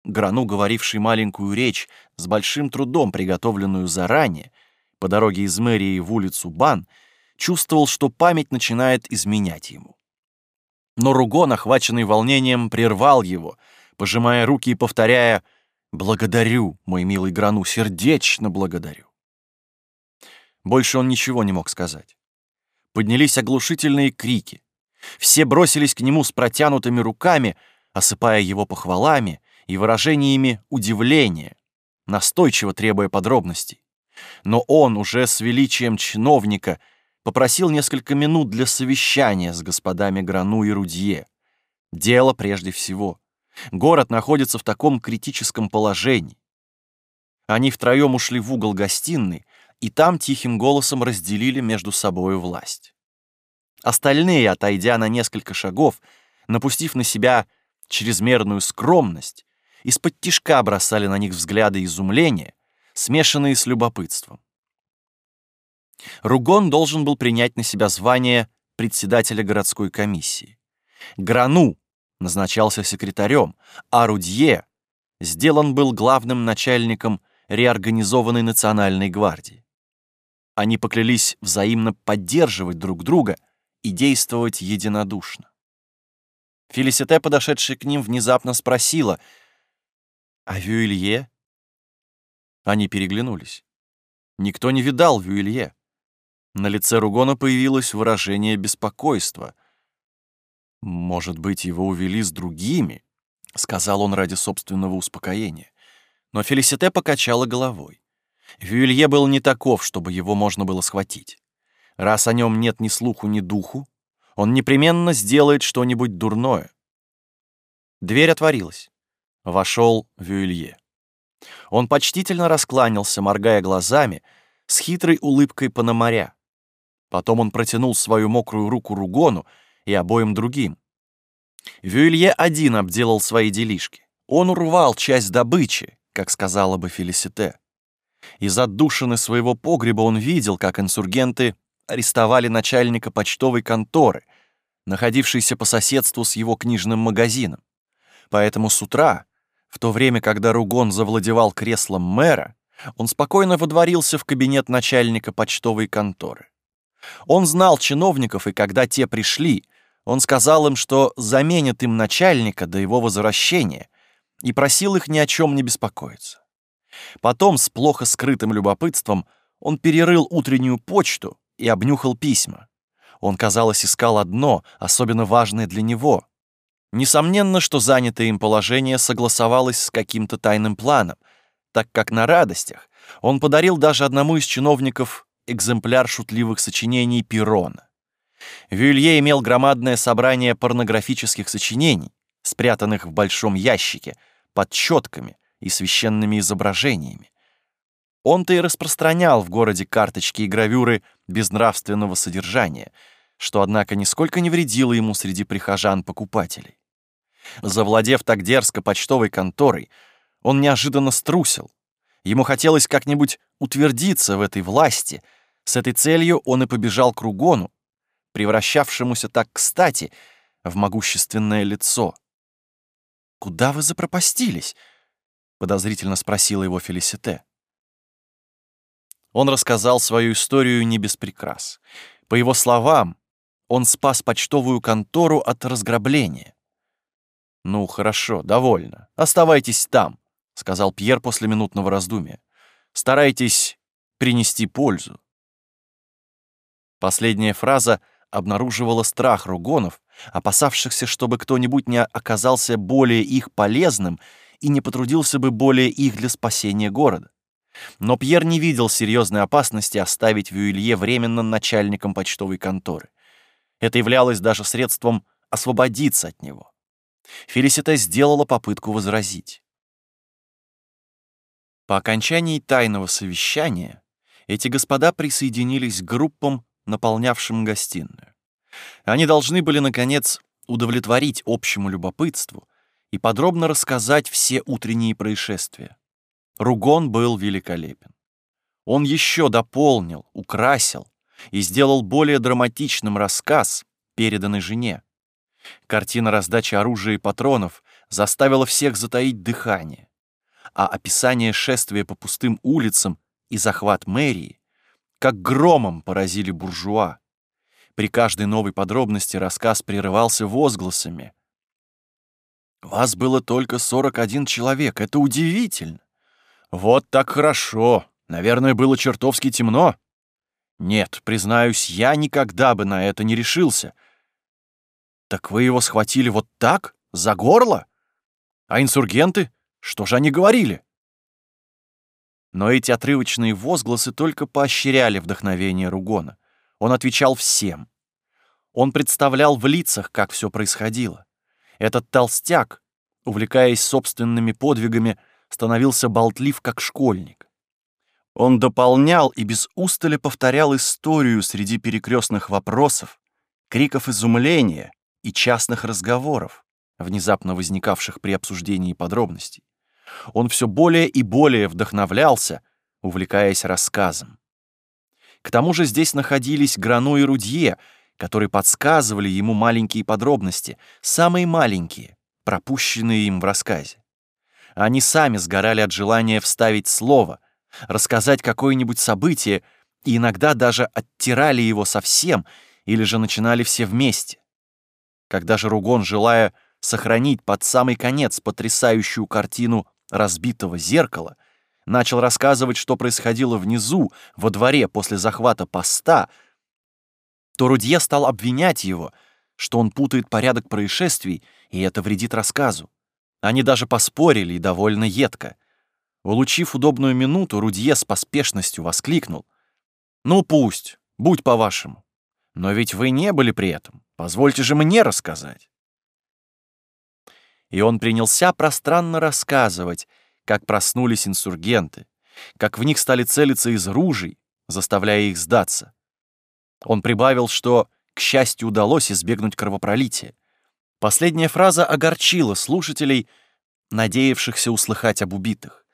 Грану, говоривший маленькую речь, с большим трудом приготовленную заранее, по дороге из мэрии в улицу Бан, чувствовал, что память начинает изменять ему. Но Ругон, охваченный волнением, прервал его, пожимая руки и повторяя «Благодарю, мой милый Грану, сердечно благодарю». Больше он ничего не мог сказать. Поднялись оглушительные крики. Все бросились к нему с протянутыми руками, осыпая его похвалами и выражениями удивления, настойчиво требуя подробностей но он уже с величием чиновника попросил несколько минут для совещания с господами Грану и Рудье. Дело прежде всего. Город находится в таком критическом положении. Они втроем ушли в угол гостиной, и там тихим голосом разделили между собою власть. Остальные, отойдя на несколько шагов, напустив на себя чрезмерную скромность, из-под тишка бросали на них взгляды изумления, смешанные с любопытством. Ругон должен был принять на себя звание председателя городской комиссии. Грану назначался секретарем, а Рудье сделан был главным начальником реорганизованной национальной гвардии. Они поклялись взаимно поддерживать друг друга и действовать единодушно. Фелисите, подошедшая к ним, внезапно спросила, «А Вюилье они переглянулись. Никто не видал Вюилье. На лице Ругона появилось выражение беспокойства. «Может быть, его увели с другими?» — сказал он ради собственного успокоения. Но Фелисите покачала головой. Вюилье был не таков, чтобы его можно было схватить. Раз о нем нет ни слуху, ни духу, он непременно сделает что-нибудь дурное. Дверь отворилась. Вошел Вюилье. Он почтительно раскланялся, моргая глазами, с хитрой улыбкой пономаря. Потом он протянул свою мокрую руку Ругону и обоим другим. Вюилье один обделал свои делишки. Он урвал часть добычи, как сказала бы Фелисите. Из отдушины своего погреба он видел, как инсургенты арестовали начальника почтовой конторы, находившейся по соседству с его книжным магазином. Поэтому с утра, в то время, когда Ругон завладевал креслом мэра, он спокойно водворился в кабинет начальника почтовой конторы. Он знал чиновников, и когда те пришли, он сказал им, что заменит им начальника до его возвращения и просил их ни о чем не беспокоиться. Потом, с плохо скрытым любопытством, он перерыл утреннюю почту и обнюхал письма. Он, казалось, искал одно, особенно важное для него — Несомненно, что занятое им положение согласовалось с каким-то тайным планом, так как на радостях он подарил даже одному из чиновников экземпляр шутливых сочинений Пирона. Вюлье имел громадное собрание порнографических сочинений, спрятанных в большом ящике, под четками и священными изображениями. Он-то и распространял в городе карточки и гравюры безнравственного содержания, что, однако, нисколько не вредило ему среди прихожан-покупателей. Завладев так дерзко почтовой конторой, он неожиданно струсил. Ему хотелось как-нибудь утвердиться в этой власти. С этой целью он и побежал к Ругону, превращавшемуся так кстати в могущественное лицо. «Куда вы запропастились? — подозрительно спросила его Фелисите. Он рассказал свою историю не без прикрас. По его словам, он спас почтовую контору от разграбления. «Ну, хорошо, довольно. Оставайтесь там», — сказал Пьер после минутного раздумья. «Старайтесь принести пользу». Последняя фраза обнаруживала страх ругонов, опасавшихся, чтобы кто-нибудь не оказался более их полезным и не потрудился бы более их для спасения города. Но Пьер не видел серьезной опасности оставить Вюилье временно начальником почтовой конторы. Это являлось даже средством освободиться от него. Фелисита сделала попытку возразить. По окончании тайного совещания эти господа присоединились к группам, наполнявшим гостиную. Они должны были, наконец, удовлетворить общему любопытству и подробно рассказать все утренние происшествия. Ругон был великолепен. Он еще дополнил, украсил и сделал более драматичным рассказ, переданный жене. Картина раздачи оружия и патронов заставила всех затаить дыхание, а описание шествия по пустым улицам и захват мэрии как громом поразили буржуа. При каждой новой подробности рассказ прерывался возгласами. «Вас было только 41 человек, это удивительно! Вот так хорошо! Наверное, было чертовски темно!» «Нет, признаюсь, я никогда бы на это не решился!» «Так вы его схватили вот так? За горло? А инсургенты? Что же они говорили?» Но эти отрывочные возгласы только поощряли вдохновение Ругона. Он отвечал всем. Он представлял в лицах, как все происходило. Этот толстяк, увлекаясь собственными подвигами, становился болтлив, как школьник. Он дополнял и без устали повторял историю среди перекрестных вопросов, криков изумления и частных разговоров, внезапно возникавших при обсуждении подробностей. Он все более и более вдохновлялся, увлекаясь рассказом. К тому же здесь находились Грану и Рудье, которые подсказывали ему маленькие подробности, самые маленькие, пропущенные им в рассказе. Они сами сгорали от желания вставить слово, рассказать какое-нибудь событие и иногда даже оттирали его совсем или же начинали все вместе. Когда же Ругон, желая сохранить под самый конец потрясающую картину разбитого зеркала, начал рассказывать, что происходило внизу, во дворе после захвата поста, то Рудье стал обвинять его, что он путает порядок происшествий, и это вредит рассказу. Они даже поспорили и довольно едко. Улучив удобную минуту, Рудье с поспешностью воскликнул. «Ну пусть, будь по-вашему. Но ведь вы не были при этом. Позвольте же мне рассказать». И он принялся пространно рассказывать, как проснулись инсургенты, как в них стали целиться из ружей, заставляя их сдаться. Он прибавил, что, к счастью, удалось избегнуть кровопролития. Последняя фраза огорчила слушателей, надеявшихся услыхать об убитых.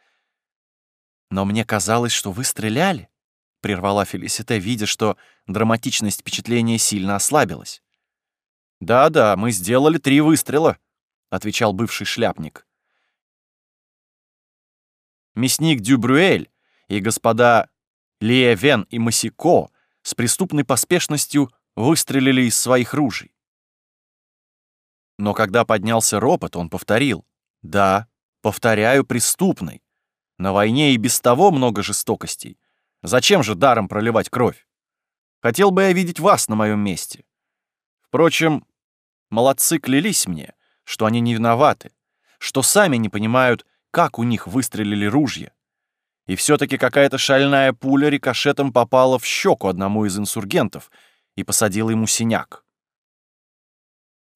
«Но мне казалось, что вы стреляли», — прервала Фелисите, видя, что драматичность впечатления сильно ослабилась. «Да-да, мы сделали три выстрела», — отвечал бывший шляпник. Мясник Дюбрюэль и господа Лиевен и Масико с преступной поспешностью выстрелили из своих ружей. Но когда поднялся ропот, он повторил. «Да, повторяю, преступный. На войне и без того много жестокостей. Зачем же даром проливать кровь? Хотел бы я видеть вас на моем месте. Впрочем, молодцы клялись мне, что они не виноваты, что сами не понимают, как у них выстрелили ружья. И все-таки какая-то шальная пуля рикошетом попала в щеку одному из инсургентов и посадила ему синяк.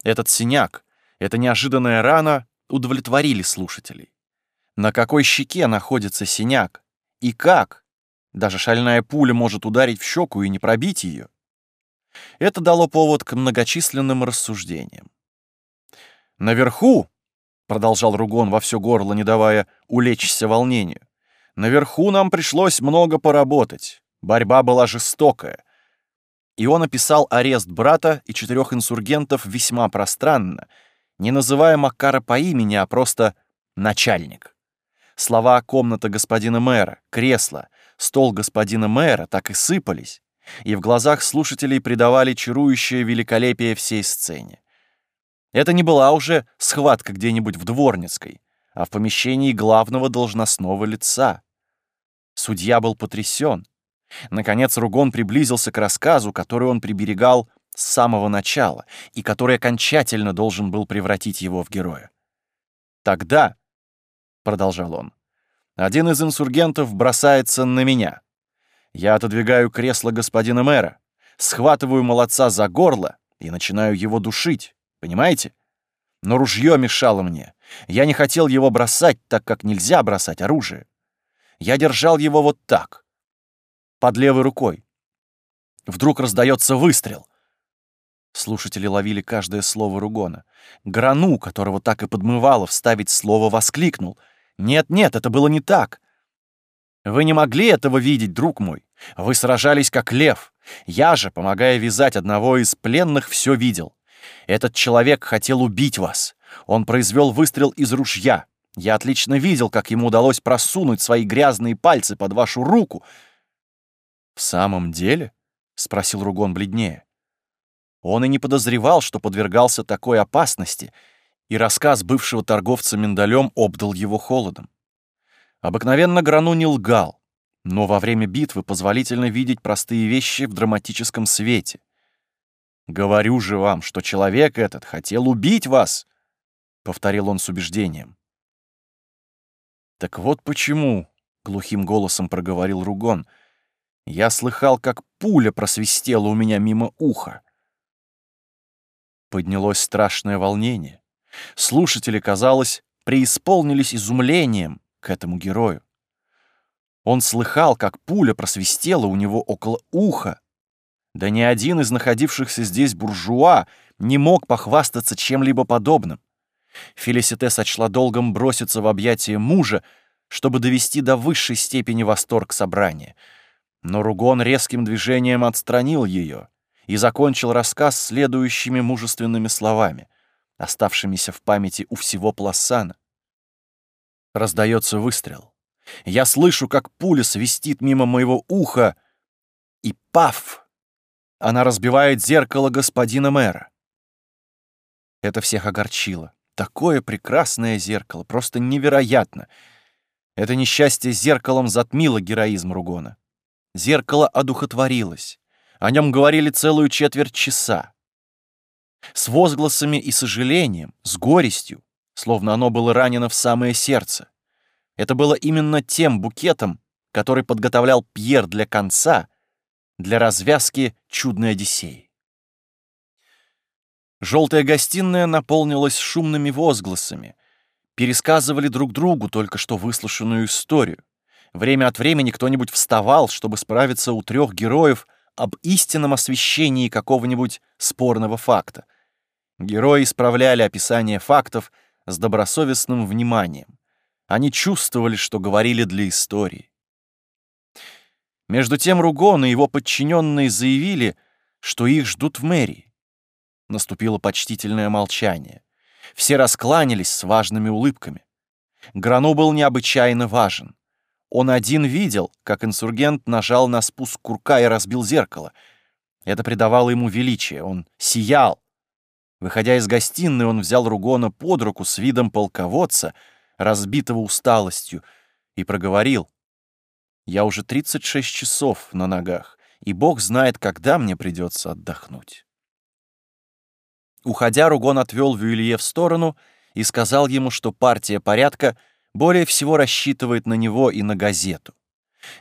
Этот синяк, эта неожиданная рана удовлетворили слушателей. На какой щеке находится синяк? И как? Даже шальная пуля может ударить в щеку и не пробить ее. Это дало повод к многочисленным рассуждениям. «Наверху», — продолжал Ругон во все горло, не давая улечься волнению, «наверху нам пришлось много поработать. Борьба была жестокая. И он описал арест брата и четырех инсургентов весьма пространно, не называя Макара по имени, а просто «начальник». Слова «комната господина мэра», «кресло», «стол господина мэра» так и сыпались, и в глазах слушателей придавали чарующее великолепие всей сцене. Это не была уже схватка где-нибудь в Дворницкой, а в помещении главного должностного лица. Судья был потрясен. Наконец Ругон приблизился к рассказу, который он приберегал с самого начала и который окончательно должен был превратить его в героя. «Тогда», — продолжал он, — «один из инсургентов бросается на меня. Я отодвигаю кресло господина мэра, схватываю молодца за горло и начинаю его душить. Понимаете? Но ружье мешало мне. Я не хотел его бросать, так как нельзя бросать оружие. Я держал его вот так, под левой рукой. Вдруг раздается выстрел. Слушатели ловили каждое слово Ругона. Грану, которого так и подмывало вставить слово, воскликнул. «Нет-нет, это было не так. Вы не могли этого видеть, друг мой. Вы сражались как лев. Я же, помогая вязать одного из пленных, все видел. Этот человек хотел убить вас. Он произвел выстрел из ружья. Я отлично видел, как ему удалось просунуть свои грязные пальцы под вашу руку. «В самом деле?» — спросил Ругон бледнее. Он и не подозревал, что подвергался такой опасности, и рассказ бывшего торговца миндалем обдал его холодом. Обыкновенно Грану не лгал, но во время битвы позволительно видеть простые вещи в драматическом свете. «Говорю же вам, что человек этот хотел убить вас!» — повторил он с убеждением. «Так вот почему», — глухим голосом проговорил Ругон, — «я слыхал, как пуля просвистела у меня мимо уха». Поднялось страшное волнение. Слушатели, казалось, преисполнились изумлением к этому герою. Он слыхал, как пуля просвистела у него около уха, да ни один из находившихся здесь буржуа не мог похвастаться чем-либо подобным. Фелисите сочла долгом броситься в объятия мужа, чтобы довести до высшей степени восторг собрания. Но Ругон резким движением отстранил ее и закончил рассказ следующими мужественными словами, оставшимися в памяти у всего Пласана. Раздается выстрел. Я слышу, как пуля свистит мимо моего уха, и паф! Она разбивает зеркало господина мэра. Это всех огорчило. Такое прекрасное зеркало, просто невероятно. Это несчастье зеркалом затмило героизм Ругона. Зеркало одухотворилось. О нем говорили целую четверть часа. С возгласами и сожалением, с горестью, словно оно было ранено в самое сердце. Это было именно тем букетом, который подготовлял Пьер для конца — для развязки чудной Одиссеи. Желтая гостиная наполнилась шумными возгласами. Пересказывали друг другу только что выслушанную историю. Время от времени кто-нибудь вставал, чтобы справиться у трех героев об истинном освещении какого-нибудь спорного факта. Герои исправляли описание фактов с добросовестным вниманием. Они чувствовали, что говорили для истории. Между тем Ругон и его подчиненные заявили, что их ждут в мэрии. Наступило почтительное молчание. Все раскланялись с важными улыбками. Грану был необычайно важен. Он один видел, как инсургент нажал на спуск курка и разбил зеркало. Это придавало ему величие, он сиял. Выходя из гостиной, он взял Ругона под руку с видом полководца, разбитого усталостью, и проговорил. Я уже 36 часов на ногах, и бог знает, когда мне придется отдохнуть. Уходя, Ругон отвел Вюилье в сторону и сказал ему, что партия порядка более всего рассчитывает на него и на газету.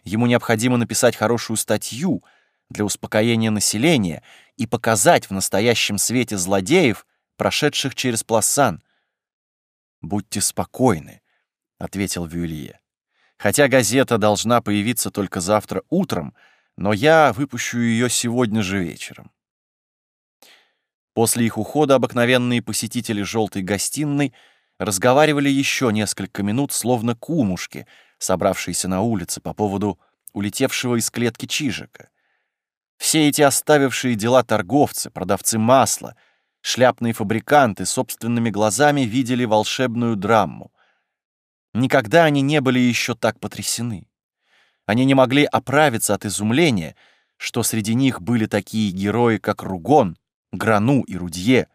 Ему необходимо написать хорошую статью для успокоения населения и показать в настоящем свете злодеев, прошедших через Пласан. «Будьте спокойны», — ответил Вюилье. Хотя газета должна появиться только завтра утром, но я выпущу ее сегодня же вечером. После их ухода обыкновенные посетители желтой гостиной разговаривали еще несколько минут, словно кумушки, собравшиеся на улице по поводу улетевшего из клетки чижика. Все эти оставившие дела торговцы, продавцы масла, шляпные фабриканты собственными глазами видели волшебную драму. Никогда они не были еще так потрясены. Они не могли оправиться от изумления, что среди них были такие герои, как Ругон, Грану и Рудье.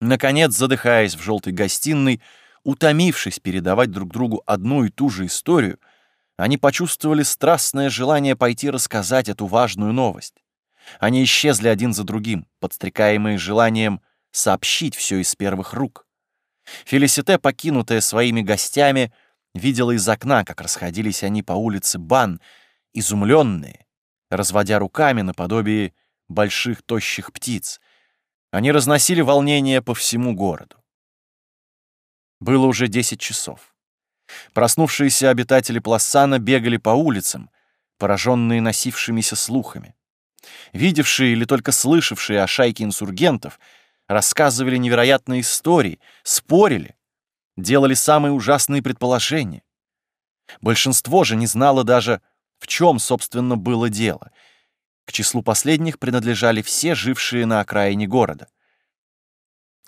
Наконец, задыхаясь в желтой гостиной, утомившись передавать друг другу одну и ту же историю, они почувствовали страстное желание пойти рассказать эту важную новость. Они исчезли один за другим, подстрекаемые желанием сообщить все из первых рук. Фелисите, покинутая своими гостями, видела из окна, как расходились они по улице Бан, изумленные, разводя руками наподобие больших тощих птиц. Они разносили волнение по всему городу. Было уже десять часов. Проснувшиеся обитатели Пласана бегали по улицам, пораженные носившимися слухами. Видевшие или только слышавшие о шайке инсургентов рассказывали невероятные истории, спорили, делали самые ужасные предположения. Большинство же не знало даже, в чем, собственно, было дело. К числу последних принадлежали все жившие на окраине города.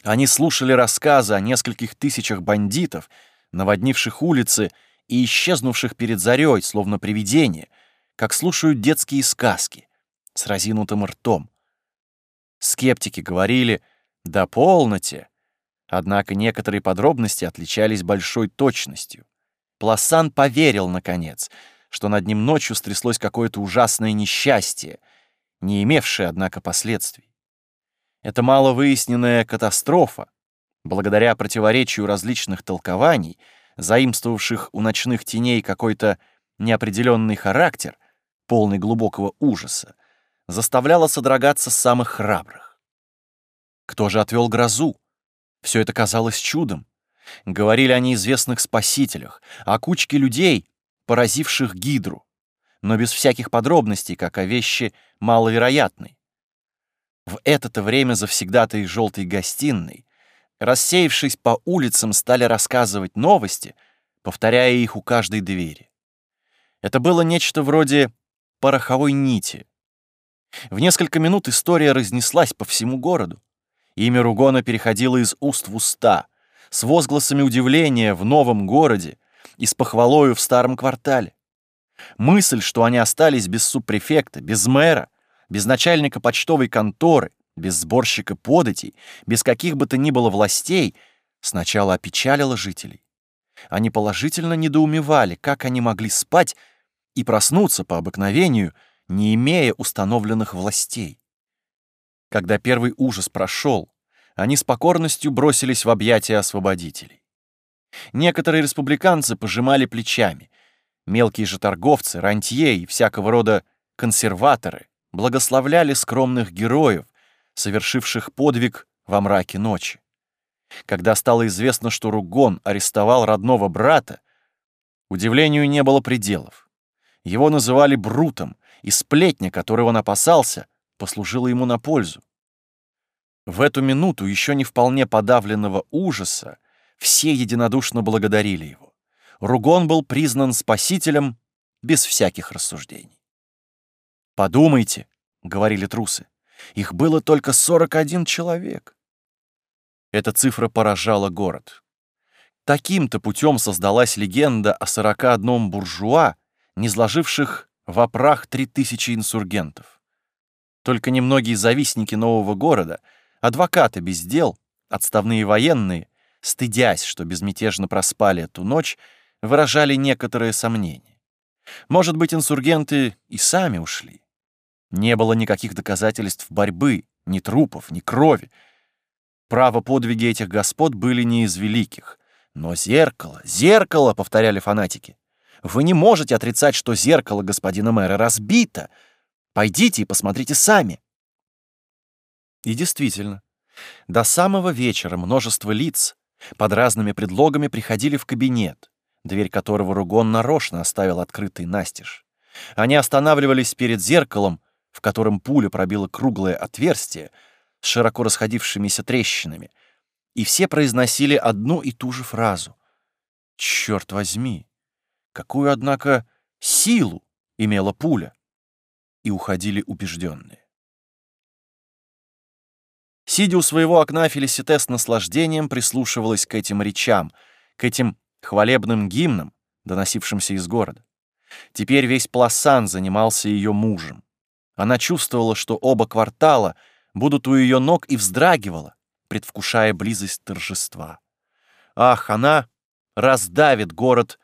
Они слушали рассказы о нескольких тысячах бандитов, наводнивших улицы и исчезнувших перед зарей, словно привидения, как слушают детские сказки, с разинутым ртом. Скептики говорили «да полноте», однако некоторые подробности отличались большой точностью. Пласан поверил, наконец, что над ним ночью стряслось какое-то ужасное несчастье, не имевшее, однако, последствий. Эта маловыясненная катастрофа, благодаря противоречию различных толкований, заимствовавших у ночных теней какой-то неопределенный характер, полный глубокого ужаса, заставляла содрогаться самых храбрых. Кто же отвел грозу? Все это казалось чудом. Говорили о неизвестных спасителях, о кучке людей, поразивших Гидру, но без всяких подробностей, как о вещи маловероятной. В это-то время завсегдатые желтой гостиной, рассеявшись по улицам, стали рассказывать новости, повторяя их у каждой двери. Это было нечто вроде пороховой нити. В несколько минут история разнеслась по всему городу. Имя Ругона переходило из уст в уста, с возгласами удивления в новом городе и с похвалою в старом квартале. Мысль, что они остались без субпрефекта, без мэра, без начальника почтовой конторы, без сборщика податей, без каких бы то ни было властей, сначала опечалила жителей. Они положительно недоумевали, как они могли спать и проснуться по обыкновению, не имея установленных властей. Когда первый ужас прошел, они с покорностью бросились в объятия освободителей. Некоторые республиканцы пожимали плечами. Мелкие же торговцы, рантье и всякого рода консерваторы благословляли скромных героев, совершивших подвиг во мраке ночи. Когда стало известно, что Ругон арестовал родного брата, удивлению не было пределов. Его называли Брутом, и сплетня, которого он опасался, послужила ему на пользу. В эту минуту еще не вполне подавленного ужаса все единодушно благодарили его. Ругон был признан спасителем без всяких рассуждений. «Подумайте», — говорили трусы, — «их было только 41 человек». Эта цифра поражала город. Таким-то путем создалась легенда о 41 буржуа, не сложивших в опрах 3000 инсургентов. Только немногие завистники нового города, адвокаты без дел, отставные военные, стыдясь, что безмятежно проспали эту ночь, выражали некоторые сомнения. Может быть, инсургенты и сами ушли. Не было никаких доказательств борьбы, ни трупов, ни крови. Право подвиги этих господ были не из великих. Но зеркало, зеркало, повторяли фанатики. Вы не можете отрицать, что зеркало господина мэра разбито — Пойдите и посмотрите сами». И действительно, до самого вечера множество лиц под разными предлогами приходили в кабинет, дверь которого Ругон нарочно оставил открытой настежь. Они останавливались перед зеркалом, в котором пуля пробила круглое отверстие с широко расходившимися трещинами, и все произносили одну и ту же фразу. «Черт возьми! Какую, однако, силу имела пуля!» и уходили убежденные. Сидя у своего окна, Фелисите с наслаждением прислушивалась к этим речам, к этим хвалебным гимном, доносившимся из города. Теперь весь Пласан занимался ее мужем. Она чувствовала, что оба квартала будут у ее ног и вздрагивала, предвкушая близость торжества. Ах, она раздавит город,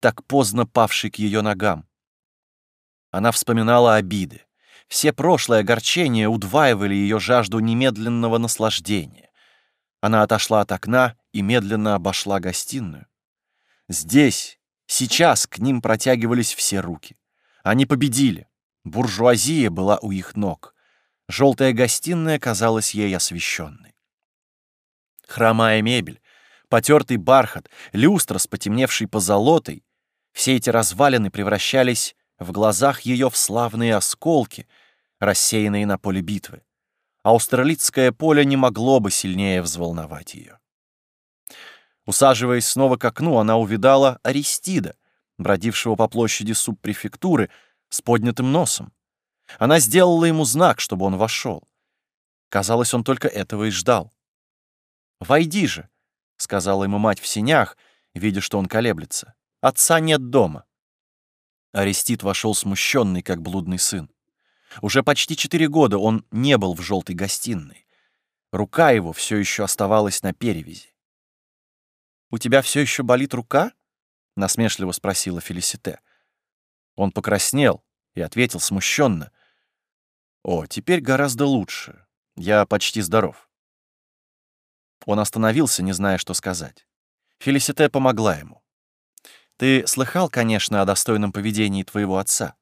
так поздно павший к ее ногам. Она вспоминала обиды. Все прошлые огорчения удваивали ее жажду немедленного наслаждения. Она отошла от окна и медленно обошла гостиную. Здесь, сейчас к ним протягивались все руки. Они победили. Буржуазия была у их ног. Желтая гостиная казалась ей освещенной. Хромая мебель, потертый бархат, люстра с потемневшей позолотой — все эти развалины превращались в глазах ее в славные осколки, рассеянные на поле битвы. Аустралицкое поле не могло бы сильнее взволновать ее. Усаживаясь снова к окну, она увидала Аристида, бродившего по площади субпрефектуры, с поднятым носом. Она сделала ему знак, чтобы он вошел. Казалось, он только этого и ждал. «Войди же», — сказала ему мать в синях, видя, что он колеблется. «Отца нет дома». Арестит вошел смущенный, как блудный сын. Уже почти четыре года он не был в желтой гостиной. Рука его все еще оставалась на перевязи. «У тебя все еще болит рука?» — насмешливо спросила Фелисите. Он покраснел и ответил смущенно. «О, теперь гораздо лучше. Я почти здоров». Он остановился, не зная, что сказать. Фелисите помогла ему. «Ты слыхал, конечно, о достойном поведении твоего отца?»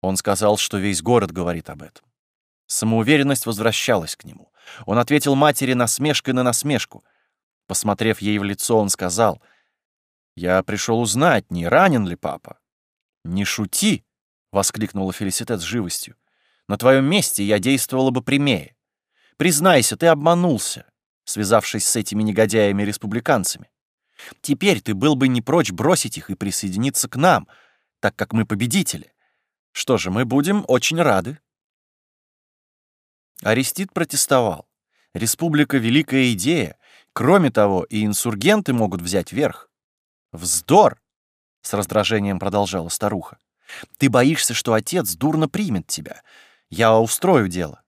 Он сказал, что весь город говорит об этом. Самоуверенность возвращалась к нему. Он ответил матери насмешкой на насмешку. Посмотрев ей в лицо, он сказал, «Я пришел узнать, не ранен ли папа». «Не шути!» — воскликнула Фелиситет с живостью. «На твоем месте я действовала бы прямее. Признайся, ты обманулся, связавшись с этими негодяями-республиканцами. Теперь ты был бы не прочь бросить их и присоединиться к нам, так как мы победители. Что же, мы будем очень рады». Арестит протестовал. Республика — великая идея. Кроме того, и инсургенты могут взять верх. «Вздор!» — с раздражением продолжала старуха. «Ты боишься, что отец дурно примет тебя. Я устрою дело.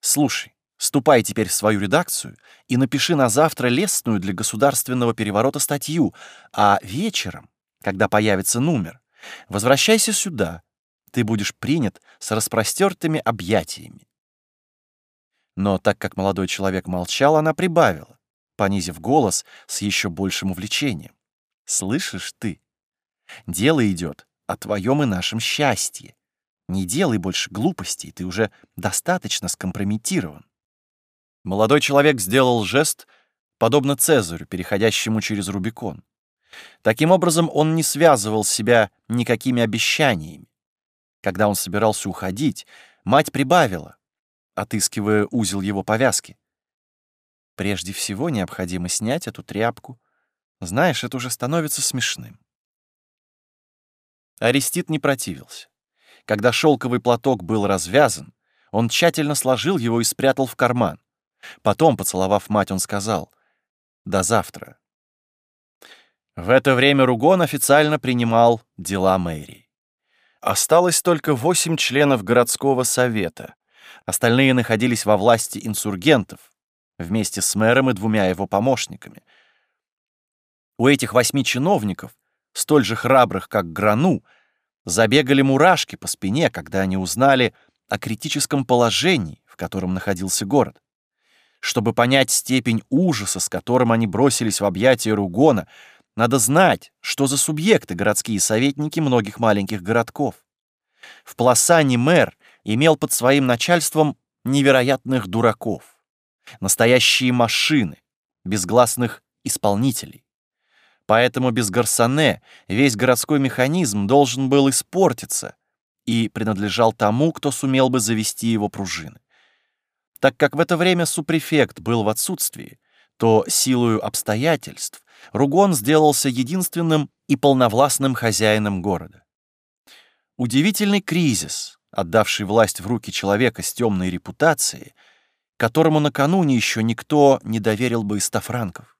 Слушай, ступай теперь в свою редакцию и напиши на завтра лестную для государственного переворота статью, а вечером, когда появится номер, возвращайся сюда. Ты будешь принят с распростертыми объятиями. Но так как молодой человек молчал, она прибавила, понизив голос с еще большим увлечением. «Слышишь ты? Дело идет о твоем и нашем счастье. Не делай больше глупостей, ты уже достаточно скомпрометирован». Молодой человек сделал жест, подобно Цезарю, переходящему через Рубикон. Таким образом, он не связывал себя никакими обещаниями. Когда он собирался уходить, мать прибавила, отыскивая узел его повязки. Прежде всего необходимо снять эту тряпку. Знаешь, это уже становится смешным. Арестит не противился. Когда шелковый платок был развязан, он тщательно сложил его и спрятал в карман. Потом, поцеловав мать, он сказал «До завтра». В это время Ругон официально принимал дела мэрии. Осталось только восемь членов городского совета, Остальные находились во власти инсургентов, вместе с мэром и двумя его помощниками. У этих восьми чиновников, столь же храбрых, как Грану, забегали мурашки по спине, когда они узнали о критическом положении, в котором находился город. Чтобы понять степень ужаса, с которым они бросились в объятия Ругона, надо знать, что за субъекты городские советники многих маленьких городков. В Пласане мэр имел под своим начальством невероятных дураков, настоящие машины, безгласных исполнителей. Поэтому без Гарсоне весь городской механизм должен был испортиться и принадлежал тому, кто сумел бы завести его пружины. Так как в это время супрефект был в отсутствии, то силою обстоятельств Ругон сделался единственным и полновластным хозяином города. Удивительный кризис, отдавший власть в руки человека с темной репутацией, которому накануне еще никто не доверил бы и ста франков.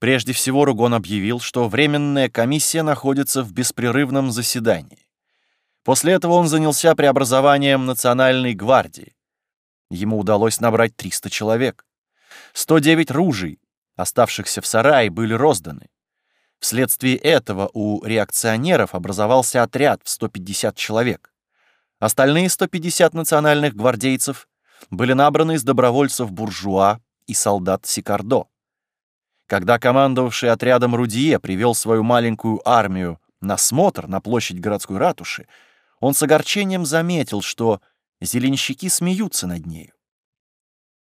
Прежде всего Ругон объявил, что Временная комиссия находится в беспрерывном заседании. После этого он занялся преобразованием Национальной гвардии. Ему удалось набрать 300 человек. 109 ружей, оставшихся в сарае, были розданы. Вследствие этого у реакционеров образовался отряд в 150 человек. Остальные 150 национальных гвардейцев были набраны из добровольцев буржуа и солдат Сикардо. Когда командовавший отрядом Рудье привел свою маленькую армию на смотр на площадь городской ратуши, он с огорчением заметил, что зеленщики смеются над нею.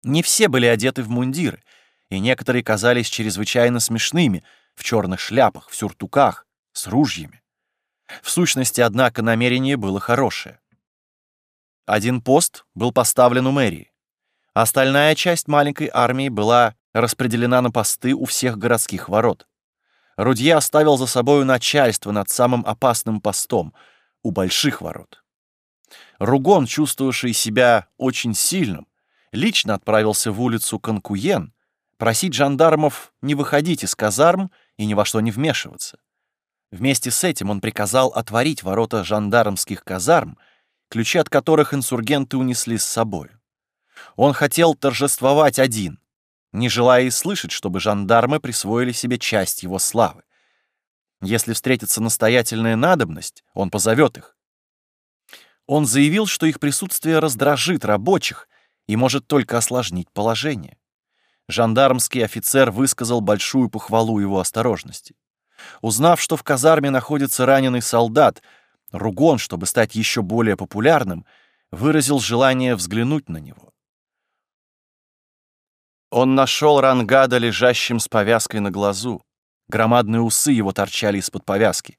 Не все были одеты в мундиры, и некоторые казались чрезвычайно смешными в черных шляпах, в сюртуках, с ружьями. В сущности, однако, намерение было хорошее. Один пост был поставлен у мэрии. Остальная часть маленькой армии была распределена на посты у всех городских ворот. Рудье оставил за собою начальство над самым опасным постом — у больших ворот. Ругон, чувствовавший себя очень сильным, лично отправился в улицу Конкуен просить жандармов не выходить из казарм и ни во что не вмешиваться. Вместе с этим он приказал отворить ворота жандармских казарм, ключи от которых инсургенты унесли с собой. Он хотел торжествовать один, не желая и слышать, чтобы жандармы присвоили себе часть его славы. Если встретится настоятельная надобность, он позовет их. Он заявил, что их присутствие раздражит рабочих и может только осложнить положение. Жандармский офицер высказал большую похвалу его осторожности. Узнав, что в казарме находится раненый солдат, Ругон, чтобы стать еще более популярным, выразил желание взглянуть на него. Он нашел Рангада лежащим с повязкой на глазу. Громадные усы его торчали из-под повязки.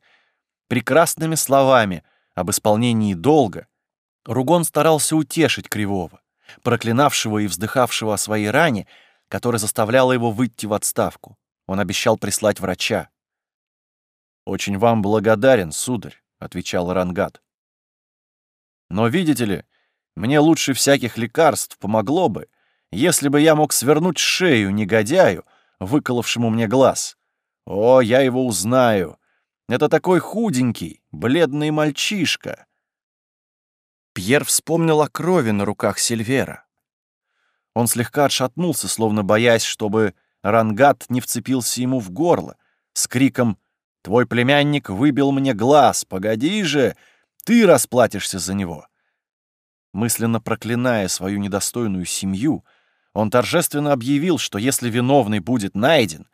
Прекрасными словами об исполнении долга Ругон старался утешить Кривого, проклинавшего и вздыхавшего о своей ране, которая заставляла его выйти в отставку. Он обещал прислать врача. «Очень вам благодарен, сударь», — отвечал Рангат. «Но, видите ли, мне лучше всяких лекарств помогло бы, если бы я мог свернуть шею негодяю, выколовшему мне глаз. О, я его узнаю. Это такой худенький, бледный мальчишка. Пьер вспомнил о крови на руках Сильвера. Он слегка отшатнулся, словно боясь, чтобы Рангат не вцепился ему в горло, с криком «Твой племянник выбил мне глаз, погоди же, ты расплатишься за него!» Мысленно проклиная свою недостойную семью, он торжественно объявил, что если виновный будет найден,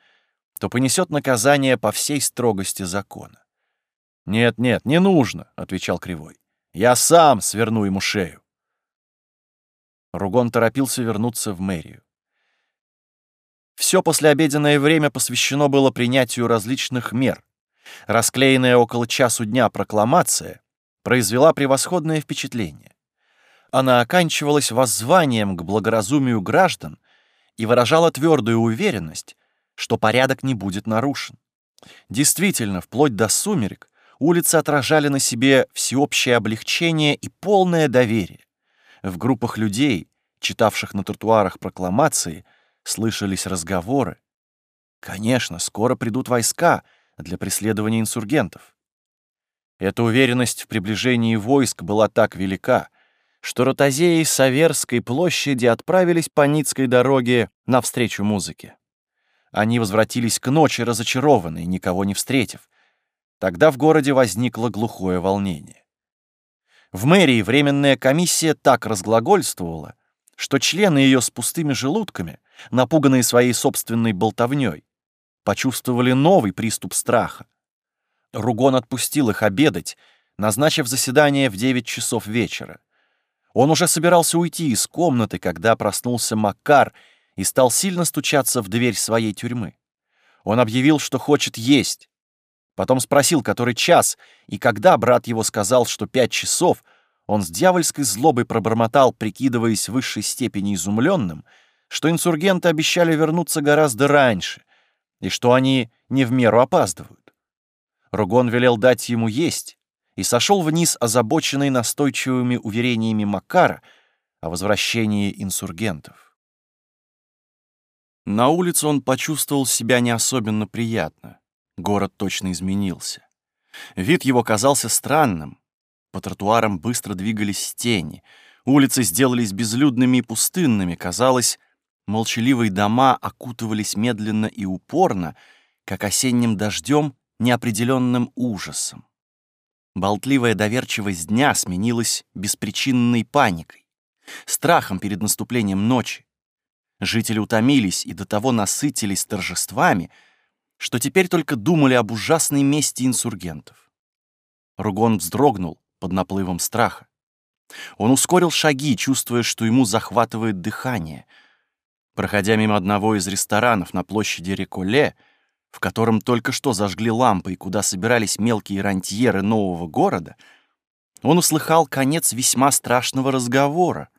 то понесет наказание по всей строгости закона. «Нет, нет, не нужно», — отвечал Кривой. «Я сам сверну ему шею». Ругон торопился вернуться в мэрию. Все послеобеденное время посвящено было принятию различных мер. Расклеенная около часу дня прокламация произвела превосходное впечатление. Она оканчивалась воззванием к благоразумию граждан и выражала твердую уверенность, что порядок не будет нарушен. Действительно, вплоть до сумерек улицы отражали на себе всеобщее облегчение и полное доверие. В группах людей, читавших на тротуарах прокламации, слышались разговоры. Конечно, скоро придут войска для преследования инсургентов. Эта уверенность в приближении войск была так велика, что ротозеи с Саверской площади отправились по Ницкой дороге навстречу музыке. Они возвратились к ночи разочарованные, никого не встретив. Тогда в городе возникло глухое волнение. В мэрии временная комиссия так разглагольствовала, что члены ее с пустыми желудками, напуганные своей собственной болтовней, почувствовали новый приступ страха. Ругон отпустил их обедать, назначив заседание в 9 часов вечера. Он уже собирался уйти из комнаты, когда проснулся Макар и стал сильно стучаться в дверь своей тюрьмы. Он объявил, что хочет есть. Потом спросил, который час, и когда брат его сказал, что пять часов, он с дьявольской злобой пробормотал, прикидываясь в высшей степени изумленным, что инсургенты обещали вернуться гораздо раньше, и что они не в меру опаздывают. Ругон велел дать ему есть и сошел вниз, озабоченный настойчивыми уверениями Макара о возвращении инсургентов. На улице он почувствовал себя не особенно приятно. Город точно изменился. Вид его казался странным. По тротуарам быстро двигались тени. Улицы сделались безлюдными и пустынными. Казалось, молчаливые дома окутывались медленно и упорно, как осенним дождем неопределенным ужасом. Болтливая доверчивость дня сменилась беспричинной паникой, страхом перед наступлением ночи. Жители утомились и до того насытились торжествами, что теперь только думали об ужасной мести инсургентов. Ругон вздрогнул под наплывом страха. Он ускорил шаги, чувствуя, что ему захватывает дыхание. Проходя мимо одного из ресторанов на площади Реколе, в котором только что зажгли лампы и куда собирались мелкие рантьеры нового города, он услыхал конец весьма страшного разговора.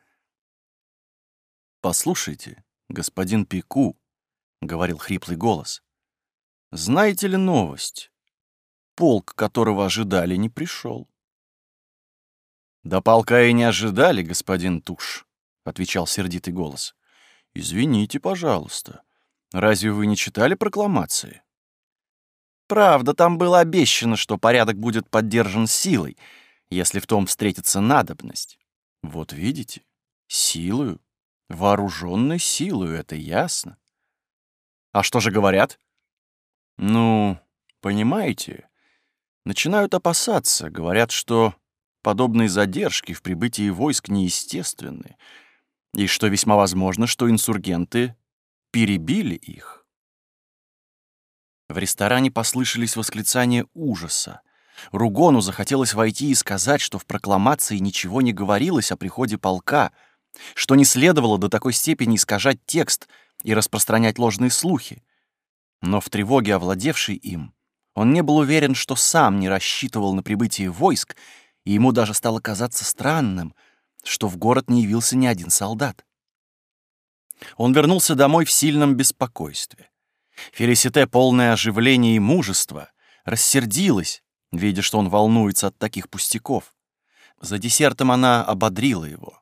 «Послушайте, господин Пику», — говорил хриплый голос, — «знаете ли новость? Полк, которого ожидали, не пришел». «Да полка и не ожидали, господин Туш», — отвечал сердитый голос. «Извините, пожалуйста. Разве вы не читали прокламации?» Правда, там было обещано, что порядок будет поддержан силой, если в том встретится надобность. Вот видите, силою, вооруженной силою, это ясно. А что же говорят? Ну, понимаете, начинают опасаться, говорят, что подобные задержки в прибытии войск неестественны, и что весьма возможно, что инсургенты перебили их. В ресторане послышались восклицания ужаса. Ругону захотелось войти и сказать, что в прокламации ничего не говорилось о приходе полка, что не следовало до такой степени искажать текст и распространять ложные слухи. Но в тревоге, овладевшей им, он не был уверен, что сам не рассчитывал на прибытие войск, и ему даже стало казаться странным, что в город не явился ни один солдат. Он вернулся домой в сильном беспокойстве. Фелисите, полное оживления и мужества, рассердилась, видя, что он волнуется от таких пустяков. За десертом она ободрила его.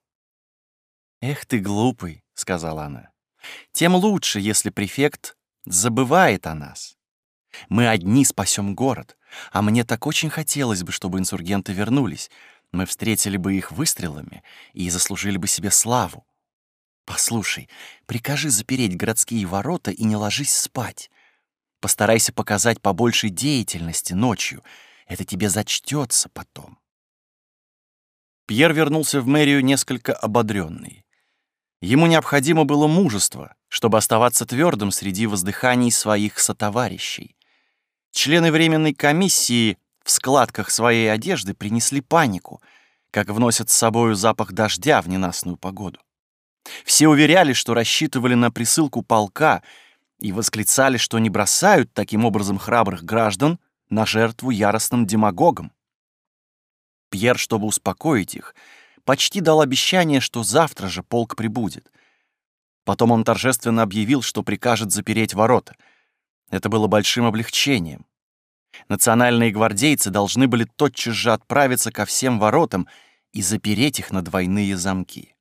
«Эх ты глупый», — сказала она. «Тем лучше, если префект забывает о нас. Мы одни спасем город, а мне так очень хотелось бы, чтобы инсургенты вернулись. Мы встретили бы их выстрелами и заслужили бы себе славу. Послушай, прикажи запереть городские ворота и не ложись спать. Постарайся показать побольше деятельности ночью. Это тебе зачтется потом. Пьер вернулся в мэрию несколько ободренный. Ему необходимо было мужество, чтобы оставаться твердым среди воздыханий своих сотоварищей. Члены временной комиссии в складках своей одежды принесли панику, как вносят с собою запах дождя в ненастную погоду. Все уверяли, что рассчитывали на присылку полка и восклицали, что не бросают таким образом храбрых граждан на жертву яростным демагогам. Пьер, чтобы успокоить их, почти дал обещание, что завтра же полк прибудет. Потом он торжественно объявил, что прикажет запереть ворота. Это было большим облегчением. Национальные гвардейцы должны были тотчас же отправиться ко всем воротам и запереть их на двойные замки.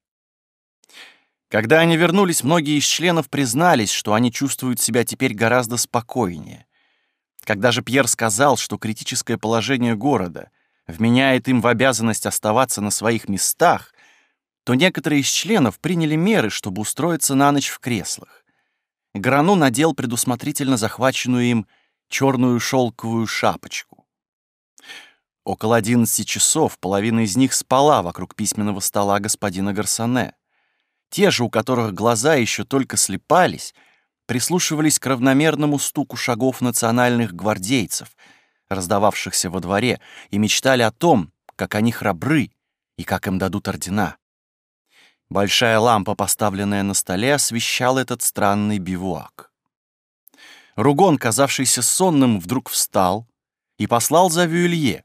Когда они вернулись, многие из членов признались, что они чувствуют себя теперь гораздо спокойнее. Когда же Пьер сказал, что критическое положение города вменяет им в обязанность оставаться на своих местах, то некоторые из членов приняли меры, чтобы устроиться на ночь в креслах. Грану надел предусмотрительно захваченную им черную шелковую шапочку. Около одиннадцати часов половина из них спала вокруг письменного стола господина Гарсоне. Те же, у которых глаза еще только слепались, прислушивались к равномерному стуку шагов национальных гвардейцев, раздававшихся во дворе, и мечтали о том, как они храбры и как им дадут ордена. Большая лампа, поставленная на столе, освещала этот странный бивуак. Ругон, казавшийся сонным, вдруг встал и послал за Вюэлье.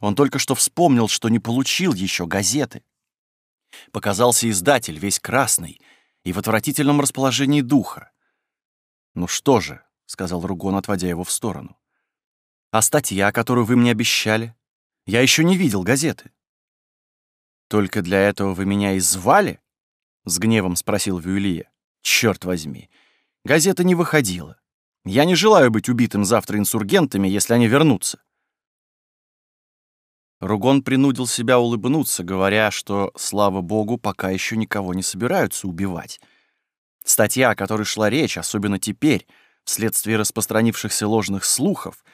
Он только что вспомнил, что не получил еще газеты. Показался издатель, весь красный и в отвратительном расположении духа. «Ну что же», — сказал Ругон, отводя его в сторону. «А статья, которую вы мне обещали? Я еще не видел газеты». «Только для этого вы меня и звали?» — с гневом спросил Вюлия. «Черт возьми! Газета не выходила. Я не желаю быть убитым завтра инсургентами, если они вернутся. Ругон принудил себя улыбнуться, говоря, что, слава богу, пока еще никого не собираются убивать. Статья, о которой шла речь, особенно теперь, вследствие распространившихся ложных слухов,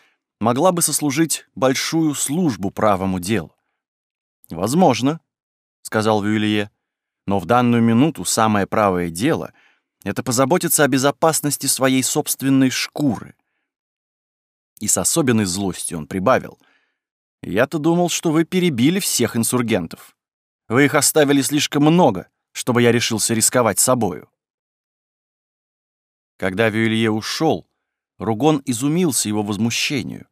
могла бы сослужить большую службу правому делу. «Возможно», — сказал Вюлье, «но в данную минуту самое правое дело — это позаботиться о безопасности своей собственной шкуры». И с особенной злостью он прибавил, «Я-то думал, что вы перебили всех инсургентов. Вы их оставили слишком много, чтобы я решился рисковать собою». Когда Вюлье ушел, Ругон изумился его возмущению.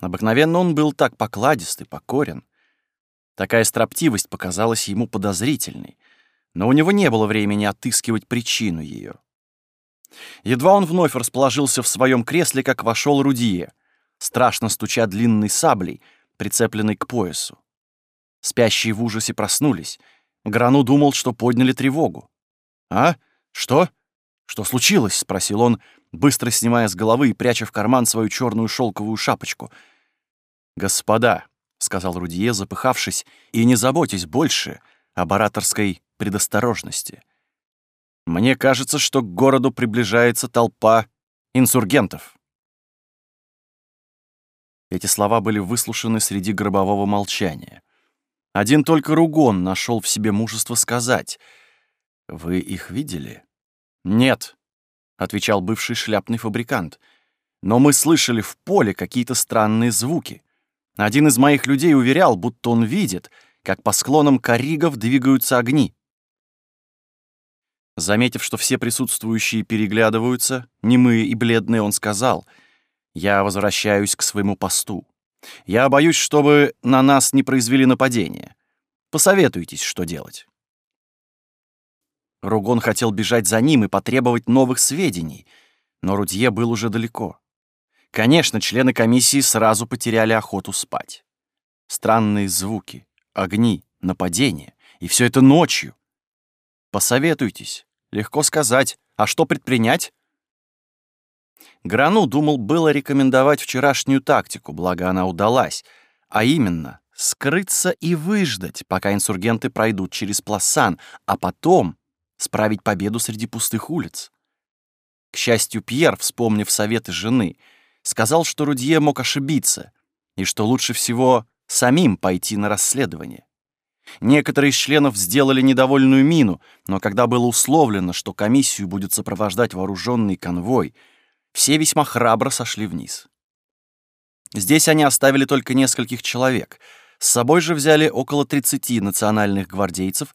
Обыкновенно он был так покладист и покорен. Такая строптивость показалась ему подозрительной, но у него не было времени отыскивать причину ее. Едва он вновь расположился в своем кресле, как вошел Рудие, страшно стуча длинной саблей, прицепленной к поясу. Спящие в ужасе проснулись. Грану думал, что подняли тревогу. «А? Что? Что случилось?» — спросил он, быстро снимая с головы и пряча в карман свою черную шелковую шапочку. «Господа», — сказал Рудье, запыхавшись, «и не заботьтесь больше об ораторской предосторожности. Мне кажется, что к городу приближается толпа инсургентов». Эти слова были выслушаны среди гробового молчания. Один только Ругон нашел в себе мужество сказать. «Вы их видели?» «Нет», — отвечал бывший шляпный фабрикант. «Но мы слышали в поле какие-то странные звуки. Один из моих людей уверял, будто он видит, как по склонам коригов двигаются огни. Заметив, что все присутствующие переглядываются, немые и бледные, он сказал, «Я возвращаюсь к своему посту. Я боюсь, чтобы на нас не произвели нападение. Посоветуйтесь, что делать». Ругон хотел бежать за ним и потребовать новых сведений, но Рудье был уже далеко. Конечно, члены комиссии сразу потеряли охоту спать. Странные звуки, огни, нападения. И все это ночью. Посоветуйтесь. Легко сказать. А что предпринять? Грану думал было рекомендовать вчерашнюю тактику, благо она удалась, а именно скрыться и выждать, пока инсургенты пройдут через Пласан, а потом справить победу среди пустых улиц. К счастью, Пьер, вспомнив советы жены, сказал, что Рудье мог ошибиться и что лучше всего самим пойти на расследование. Некоторые из членов сделали недовольную мину, но когда было условлено, что комиссию будет сопровождать вооруженный конвой, все весьма храбро сошли вниз. Здесь они оставили только нескольких человек. С собой же взяли около 30 национальных гвардейцев,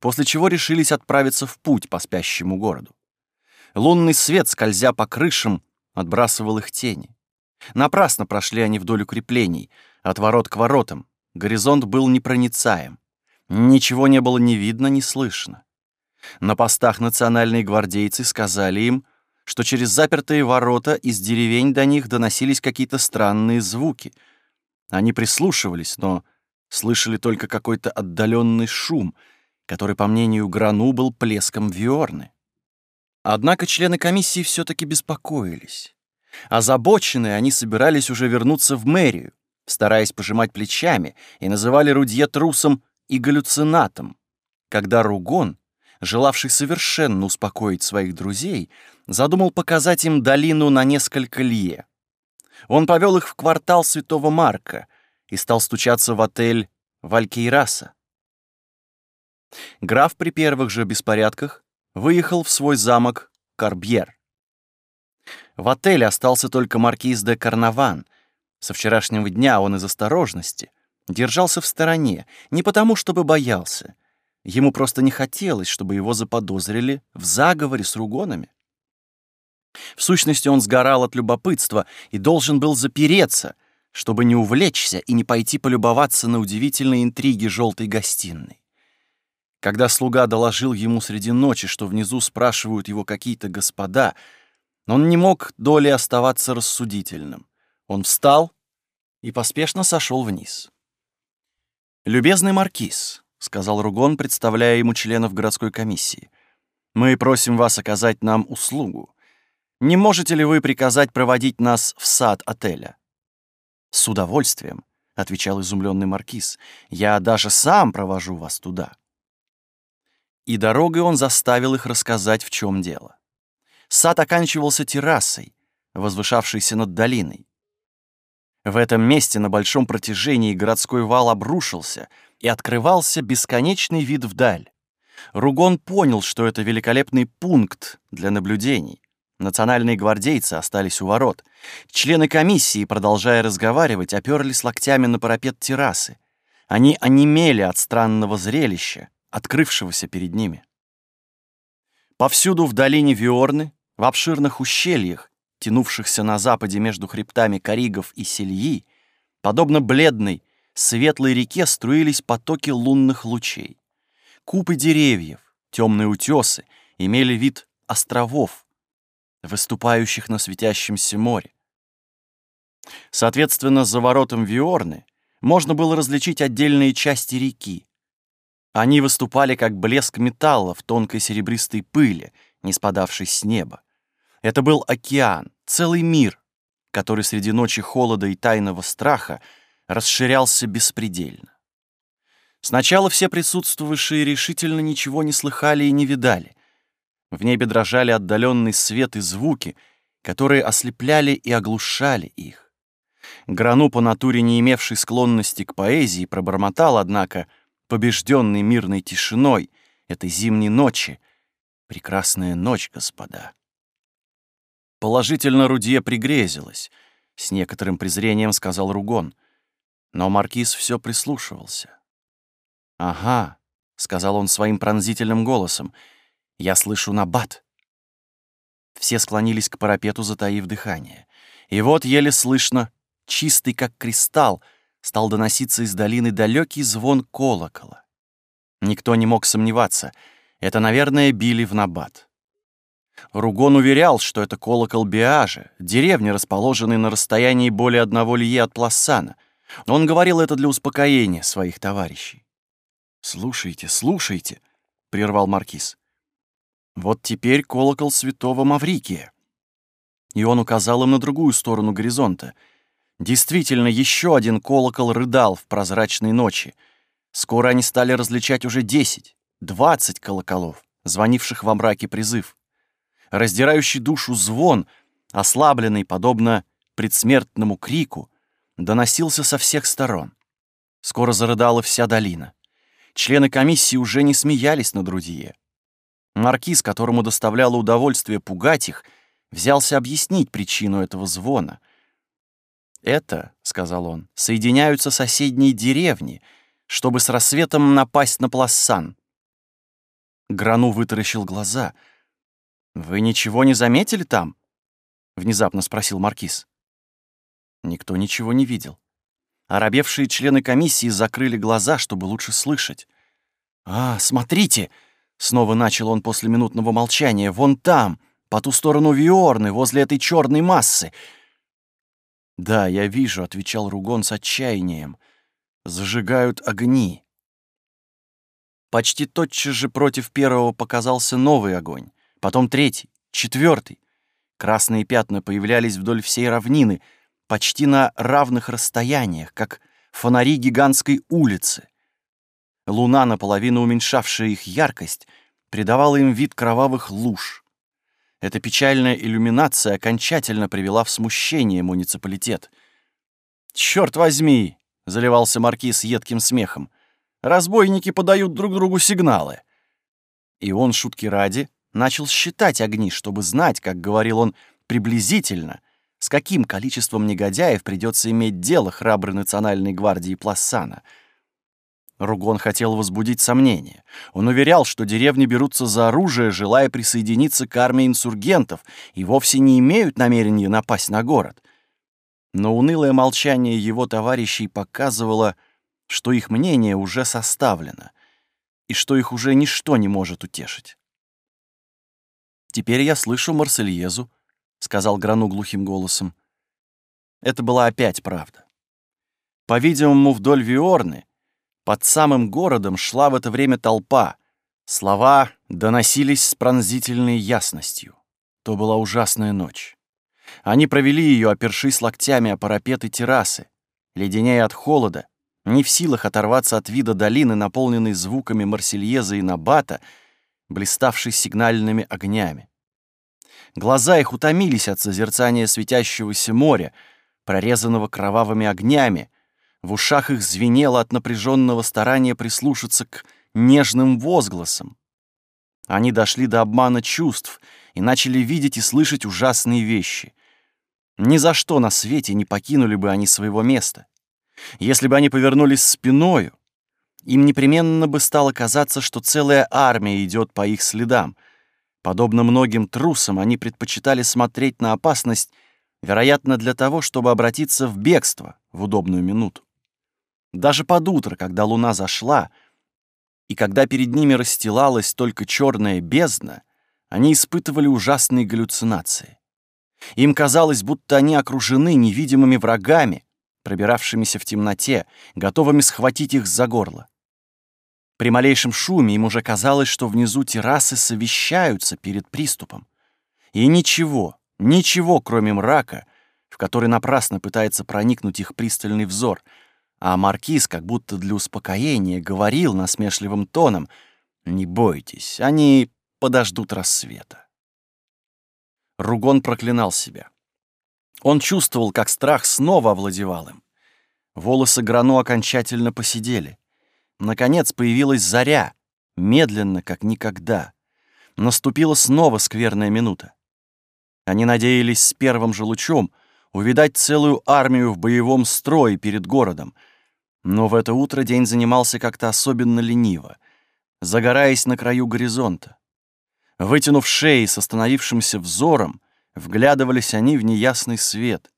после чего решились отправиться в путь по спящему городу. Лунный свет, скользя по крышам, отбрасывал их тени. Напрасно прошли они вдоль укреплений, от ворот к воротам. Горизонт был непроницаем. Ничего не было ни видно, ни слышно. На постах национальные гвардейцы сказали им, что через запертые ворота из деревень до них доносились какие-то странные звуки. Они прислушивались, но слышали только какой-то отдаленный шум, который, по мнению Грану, был плеском виорны. Однако члены комиссии все таки беспокоились. Озабоченные они собирались уже вернуться в мэрию, стараясь пожимать плечами, и называли Рудье трусом и галлюцинатом, когда Ругон, желавший совершенно успокоить своих друзей, задумал показать им долину на несколько лье. Он повел их в квартал Святого Марка и стал стучаться в отель Валькейраса. Граф при первых же беспорядках выехал в свой замок Карбьер. В отеле остался только маркиз де Карнаван. Со вчерашнего дня он из осторожности держался в стороне, не потому, чтобы боялся. Ему просто не хотелось, чтобы его заподозрили в заговоре с ругонами. В сущности, он сгорал от любопытства и должен был запереться, чтобы не увлечься и не пойти полюбоваться на удивительные интриги желтой гостиной. Когда слуга доложил ему среди ночи, что внизу спрашивают его какие-то господа, он не мог долей оставаться рассудительным. Он встал и поспешно сошел вниз. «Любезный маркиз», — сказал Ругон, представляя ему членов городской комиссии, «мы просим вас оказать нам услугу. Не можете ли вы приказать проводить нас в сад отеля?» «С удовольствием», — отвечал изумленный маркиз. «Я даже сам провожу вас туда». И дорогой он заставил их рассказать, в чем дело. Сад оканчивался террасой, возвышавшейся над долиной. В этом месте на большом протяжении городской вал обрушился, и открывался бесконечный вид вдаль. Ругон понял, что это великолепный пункт для наблюдений. Национальные гвардейцы остались у ворот. Члены комиссии, продолжая разговаривать, оперлись локтями на парапет террасы. Они онемели от странного зрелища, открывшегося перед ними. Повсюду в долине Виорны, в обширных ущельях, тянувшихся на западе между хребтами Каригов и Сельи, подобно бледной, светлой реке струились потоки лунных лучей. Купы деревьев, темные утесы имели вид островов, выступающих на светящемся море. Соответственно, за воротом Виорны можно было различить отдельные части реки. Они выступали как блеск металла в тонкой серебристой пыли, не спадавшей с неба. Это был океан, целый мир, который среди ночи холода и тайного страха расширялся беспредельно. Сначала все присутствовавшие решительно ничего не слыхали и не видали. В небе дрожали отдаленный свет и звуки, которые ослепляли и оглушали их. Грану по натуре не имевший склонности к поэзии пробормотал, однако, побежденный мирной тишиной этой зимней ночи. Прекрасная ночь, господа. Положительно Рудье пригрезилась, с некоторым презрением сказал Ругон. Но маркиз все прислушивался. «Ага», — сказал он своим пронзительным голосом, — «я слышу набат». Все склонились к парапету, затаив дыхание. И вот еле слышно, чистый как кристалл, стал доноситься из долины далекий звон колокола. Никто не мог сомневаться, это, наверное, били в набат. Ругон уверял, что это колокол Биажа, деревни, расположенной на расстоянии более одного лье от Плассана. Он говорил это для успокоения своих товарищей. «Слушайте, слушайте», — прервал маркиз. «Вот теперь колокол святого Маврикия». И он указал им на другую сторону горизонта. Действительно, еще один колокол рыдал в прозрачной ночи. Скоро они стали различать уже десять, двадцать колоколов, звонивших во мраке призыв. Раздирающий душу звон, ослабленный, подобно предсмертному крику, доносился со всех сторон. Скоро зарыдала вся долина. Члены комиссии уже не смеялись над Рудье. Маркиз, которому доставляло удовольствие пугать их, взялся объяснить причину этого звона. «Это, — сказал он, — соединяются соседние деревни, чтобы с рассветом напасть на Плассан». Грану вытаращил глаза. «Вы ничего не заметили там?» — внезапно спросил Маркиз. Никто ничего не видел. Оробевшие члены комиссии закрыли глаза, чтобы лучше слышать. «А, смотрите!» — снова начал он после минутного молчания. «Вон там, по ту сторону Виорны, возле этой черной массы!» «Да, я вижу», — отвечал Ругон с отчаянием. «Зажигают огни». Почти тотчас же против первого показался новый огонь, потом третий, четвертый. Красные пятна появлялись вдоль всей равнины — почти на равных расстояниях, как фонари гигантской улицы. Луна, наполовину уменьшавшая их яркость, придавала им вид кровавых луж. Эта печальная иллюминация окончательно привела в смущение муниципалитет. «Чёрт возьми!» — заливался маркиз едким смехом. «Разбойники подают друг другу сигналы». И он, шутки ради, начал считать огни, чтобы знать, как говорил он, приблизительно, с каким количеством негодяев придется иметь дело храброй национальной гвардии Плассана. Ругон хотел возбудить сомнения. Он уверял, что деревни берутся за оружие, желая присоединиться к армии инсургентов, и вовсе не имеют намерения напасть на город. Но унылое молчание его товарищей показывало, что их мнение уже составлено, и что их уже ничто не может утешить. Теперь я слышу Марсельезу, — сказал Грану глухим голосом. Это была опять правда. По-видимому, вдоль Виорны, под самым городом, шла в это время толпа. Слова доносились с пронзительной ясностью. То была ужасная ночь. Они провели ее, опершись локтями о парапеты террасы, леденея от холода, не в силах оторваться от вида долины, наполненной звуками Марсельеза и Набата, блиставшей сигнальными огнями. Глаза их утомились от созерцания светящегося моря, прорезанного кровавыми огнями, в ушах их звенело от напряженного старания прислушаться к нежным возгласам. Они дошли до обмана чувств и начали видеть и слышать ужасные вещи. Ни за что на свете не покинули бы они своего места. Если бы они повернулись спиною, им непременно бы стало казаться, что целая армия идет по их следам. Подобно многим трусам, они предпочитали смотреть на опасность, вероятно, для того, чтобы обратиться в бегство в удобную минуту. Даже под утро, когда луна зашла, и когда перед ними расстилалась только черная бездна, они испытывали ужасные галлюцинации. Им казалось, будто они окружены невидимыми врагами, пробиравшимися в темноте, готовыми схватить их за горло. При малейшем шуме им уже казалось, что внизу террасы совещаются перед приступом. И ничего, ничего, кроме мрака, в который напрасно пытается проникнуть их пристальный взор, а маркиз, как будто для успокоения, говорил насмешливым тоном «Не бойтесь, они подождут рассвета». Ругон проклинал себя. Он чувствовал, как страх снова овладевал им. Волосы Грано окончательно посидели. Наконец появилась заря, медленно, как никогда. Наступила снова скверная минута. Они надеялись с первым же лучом увидать целую армию в боевом строе перед городом. Но в это утро день занимался как-то особенно лениво, загораясь на краю горизонта. Вытянув шеи с остановившимся взором, вглядывались они в неясный свет,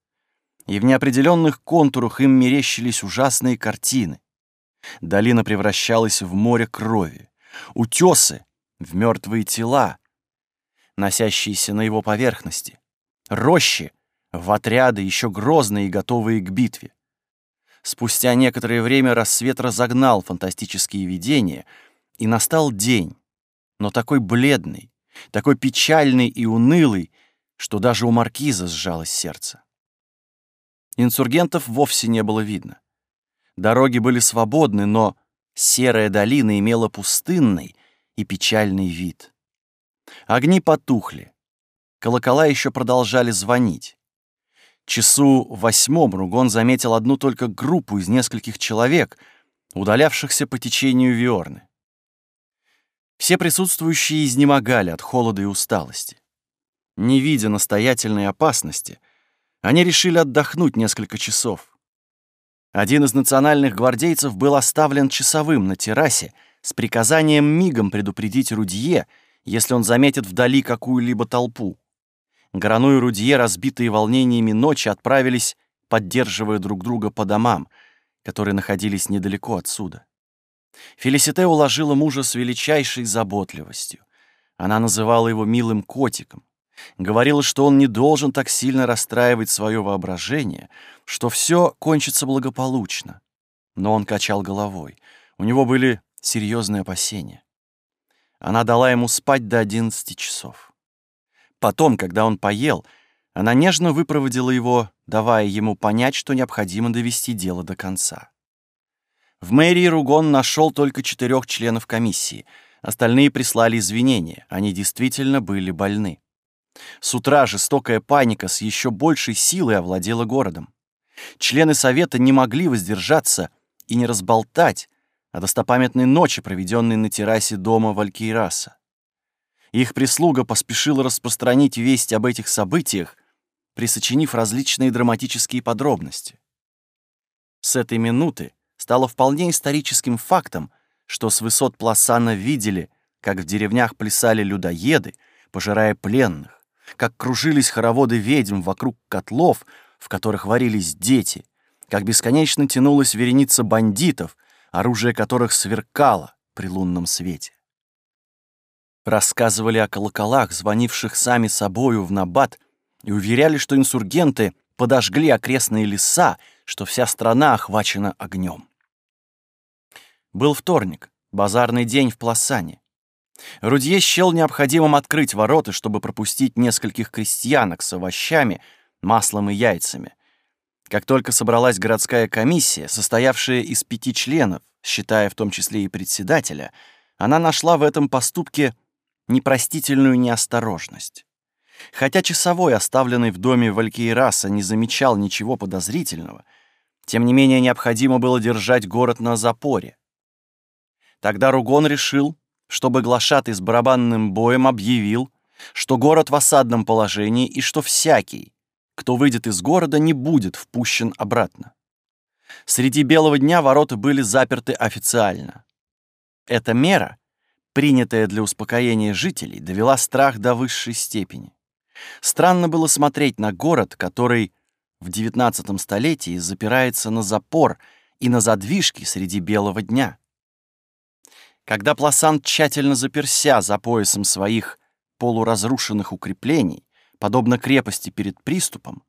и в неопределенных контурах им мерещились ужасные картины. Долина превращалась в море крови, утесы — в мертвые тела, носящиеся на его поверхности, рощи — в отряды, еще грозные и готовые к битве. Спустя некоторое время рассвет разогнал фантастические видения, и настал день, но такой бледный, такой печальный и унылый, что даже у маркиза сжалось сердце. Инсургентов вовсе не было видно. Дороги были свободны, но серая долина имела пустынный и печальный вид. Огни потухли. Колокола еще продолжали звонить. Часу восьмом Ругон заметил одну только группу из нескольких человек, удалявшихся по течению Виорны. Все присутствующие изнемогали от холода и усталости. Не видя настоятельной опасности, они решили отдохнуть несколько часов. Один из национальных гвардейцев был оставлен часовым на террасе с приказанием мигом предупредить Рудье, если он заметит вдали какую-либо толпу. Грану и Рудье, разбитые волнениями ночи, отправились, поддерживая друг друга по домам, которые находились недалеко отсюда. Фелисите уложила мужа с величайшей заботливостью. Она называла его милым котиком, говорила, что он не должен так сильно расстраивать свое воображение, что все кончится благополучно. Но он качал головой. У него были серьезные опасения. Она дала ему спать до одиннадцати часов. Потом, когда он поел, она нежно выпроводила его, давая ему понять, что необходимо довести дело до конца. В мэрии Ругон нашел только четырех членов комиссии. Остальные прислали извинения, они действительно были больны. С утра жестокая паника с еще большей силой овладела городом. Члены совета не могли воздержаться и не разболтать о достопамятной ночи, проведенной на террасе дома Валькираса. Их прислуга поспешила распространить весть об этих событиях, присочинив различные драматические подробности. С этой минуты стало вполне историческим фактом, что с высот Пласана видели, как в деревнях плясали людоеды, пожирая пленных, как кружились хороводы ведьм вокруг котлов, в которых варились дети, как бесконечно тянулась вереница бандитов, оружие которых сверкало при лунном свете. Рассказывали о колоколах, звонивших сами собою в набат, и уверяли, что инсургенты подожгли окрестные леса, что вся страна охвачена огнем. Был вторник, базарный день в Пласане. Рудье счел необходимым открыть ворота, чтобы пропустить нескольких крестьянок с овощами, маслом и яйцами. Как только собралась городская комиссия, состоявшая из пяти членов, считая в том числе и председателя, она нашла в этом поступке непростительную неосторожность. Хотя часовой, оставленный в доме Валькейраса, не замечал ничего подозрительного, тем не менее необходимо было держать город на запоре. Тогда Ругон решил, чтобы глашатый с барабанным боем объявил, что город в осадном положении и что всякий, кто выйдет из города, не будет впущен обратно. Среди белого дня ворота были заперты официально. Эта мера, принятая для успокоения жителей, довела страх до высшей степени. Странно было смотреть на город, который в XIX столетии запирается на запор и на задвижки среди белого дня. Когда Пласан тщательно заперся за поясом своих полуразрушенных укреплений, подобно крепости перед приступом,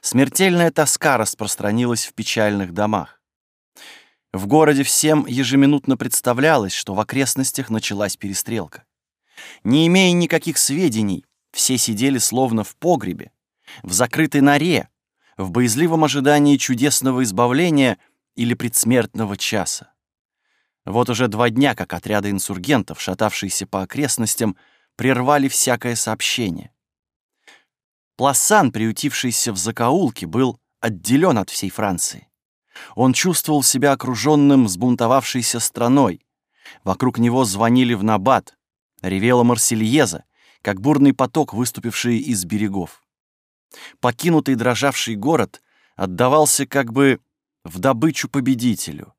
смертельная тоска распространилась в печальных домах. В городе всем ежеминутно представлялось, что в окрестностях началась перестрелка. Не имея никаких сведений, все сидели словно в погребе, в закрытой норе, в боязливом ожидании чудесного избавления или предсмертного часа. Вот уже два дня, как отряды инсургентов, шатавшиеся по окрестностям, прервали всякое сообщение. Пласан, приютившийся в закоулке, был отделен от всей Франции. Он чувствовал себя окруженным взбунтовавшейся страной. Вокруг него звонили в набат, ревела Марсельеза, как бурный поток, выступивший из берегов. Покинутый дрожавший город отдавался как бы в добычу победителю,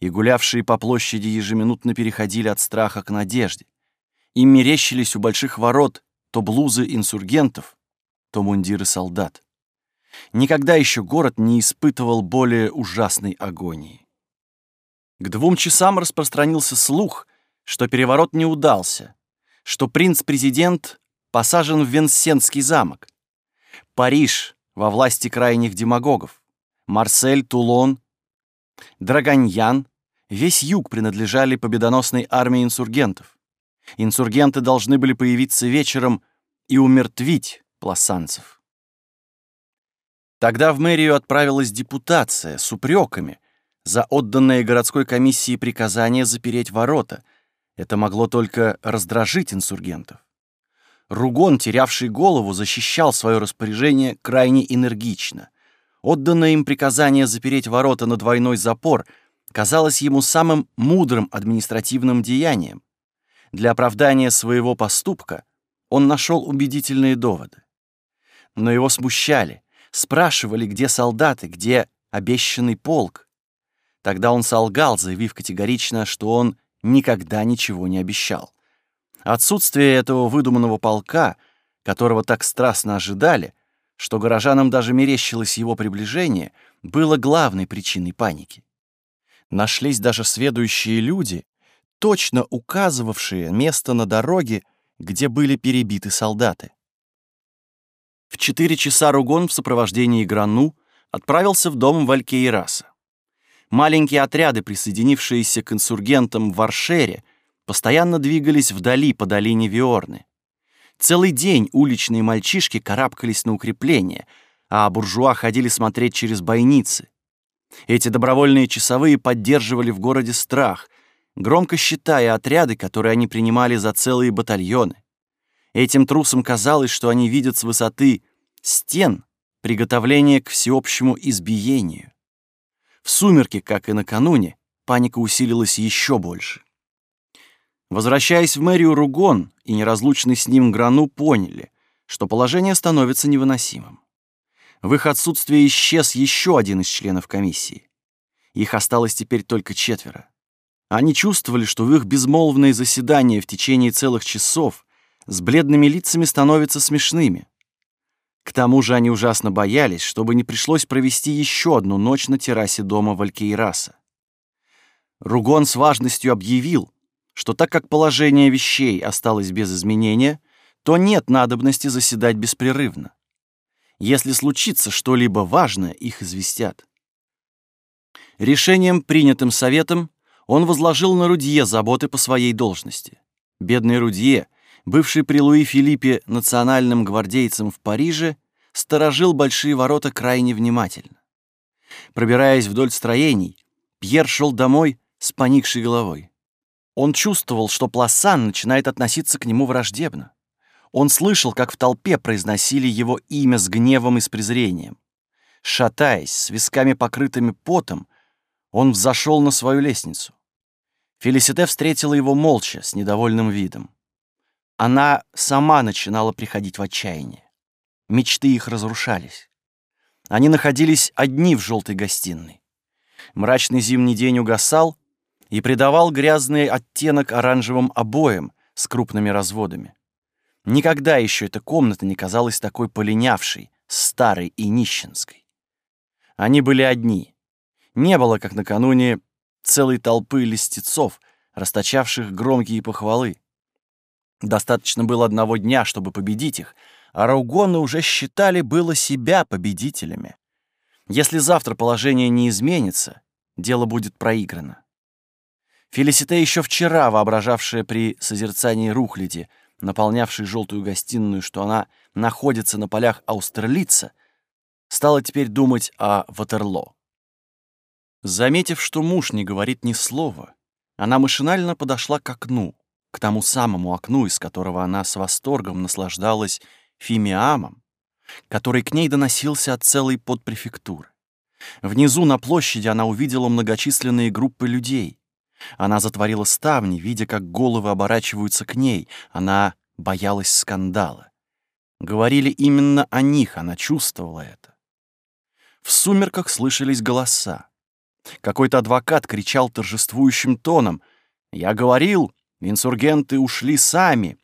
и гулявшие по площади ежеминутно переходили от страха к надежде. Им мерещились у больших ворот то блузы инсургентов, то мундиры солдат. Никогда еще город не испытывал более ужасной агонии. К двум часам распространился слух, что переворот не удался, что принц-президент посажен в Венсенский замок. Париж во власти крайних демагогов. Марсель, Тулон, Драгоньян, весь юг принадлежали победоносной армии инсургентов. Инсургенты должны были появиться вечером и умертвить пласанцев. Тогда в мэрию отправилась депутация с упреками за отданное городской комиссии приказание запереть ворота — это могло только раздражить инсургентов. Ругон, терявший голову, защищал свое распоряжение крайне энергично. Отданное им приказание запереть ворота на двойной запор казалось ему самым мудрым административным деянием. Для оправдания своего поступка он нашел убедительные доводы. Но его смущали, спрашивали, где солдаты, где обещанный полк. Тогда он солгал, заявив категорично, что он никогда ничего не обещал. Отсутствие этого выдуманного полка, которого так страстно ожидали, что горожанам даже мерещилось его приближение, было главной причиной паники. Нашлись даже сведущие люди, точно указывавшие место на дороге, где были перебиты солдаты. В четыре часа Ругон в сопровождении Грану отправился в дом Валькейраса. Маленькие отряды, присоединившиеся к инсургентам в Аршере, постоянно двигались вдали по долине Виорны. Целый день уличные мальчишки карабкались на укрепления, а буржуа ходили смотреть через бойницы. Эти добровольные часовые поддерживали в городе страх, громко считая отряды, которые они принимали за целые батальоны. Этим трусам казалось, что они видят с высоты стен приготовление к всеобщему избиению. В сумерки, как и накануне, паника усилилась еще больше. Возвращаясь в мэрию Ругон и неразлучный с ним Грану поняли, что положение становится невыносимым. В их отсутствие исчез еще один из членов комиссии. Их осталось теперь только четверо. Они чувствовали, что в их безмолвные заседания в течение целых часов с бледными лицами становятся смешными. К тому же они ужасно боялись, чтобы не пришлось провести еще одну ночь на террасе дома Валькейраса. Ругон с важностью объявил, что так как положение вещей осталось без изменения, то нет надобности заседать беспрерывно. Если случится что-либо важное, их известят. Решением, принятым советом, он возложил на Рудье заботы по своей должности. Бедный Рудье, бывший при Луи Филиппе национальным гвардейцем в Париже, сторожил большие ворота крайне внимательно. Пробираясь вдоль строений, Пьер шел домой с поникшей головой. Он чувствовал, что Пласан начинает относиться к нему враждебно. Он слышал, как в толпе произносили его имя с гневом и с презрением. Шатаясь, с висками покрытыми потом, он взошел на свою лестницу. Фелисите встретила его молча, с недовольным видом. Она сама начинала приходить в отчаяние. Мечты их разрушались. Они находились одни в желтой гостиной. Мрачный зимний день угасал и придавал грязный оттенок оранжевым обоям с крупными разводами. Никогда еще эта комната не казалась такой полинявшей, старой и нищенской. Они были одни. Не было, как накануне, целой толпы листецов, расточавших громкие похвалы. Достаточно было одного дня, чтобы победить их, а Раугоны уже считали было себя победителями. Если завтра положение не изменится, дело будет проиграно. Фелисите еще вчера, воображавшая при созерцании Рухляди, наполнявшей желтую гостиную, что она находится на полях Аустерлица, стала теперь думать о Ватерлоо. Заметив, что муж не говорит ни слова, она машинально подошла к окну, к тому самому окну, из которого она с восторгом наслаждалась фимиамом, который к ней доносился от целой подпрефектуры. Внизу на площади она увидела многочисленные группы людей. Она затворила ставни, видя, как головы оборачиваются к ней. Она боялась скандала. Говорили именно о них, она чувствовала это. В сумерках слышались голоса. Какой-то адвокат кричал торжествующим тоном. «Я говорил, инсургенты ушли сами.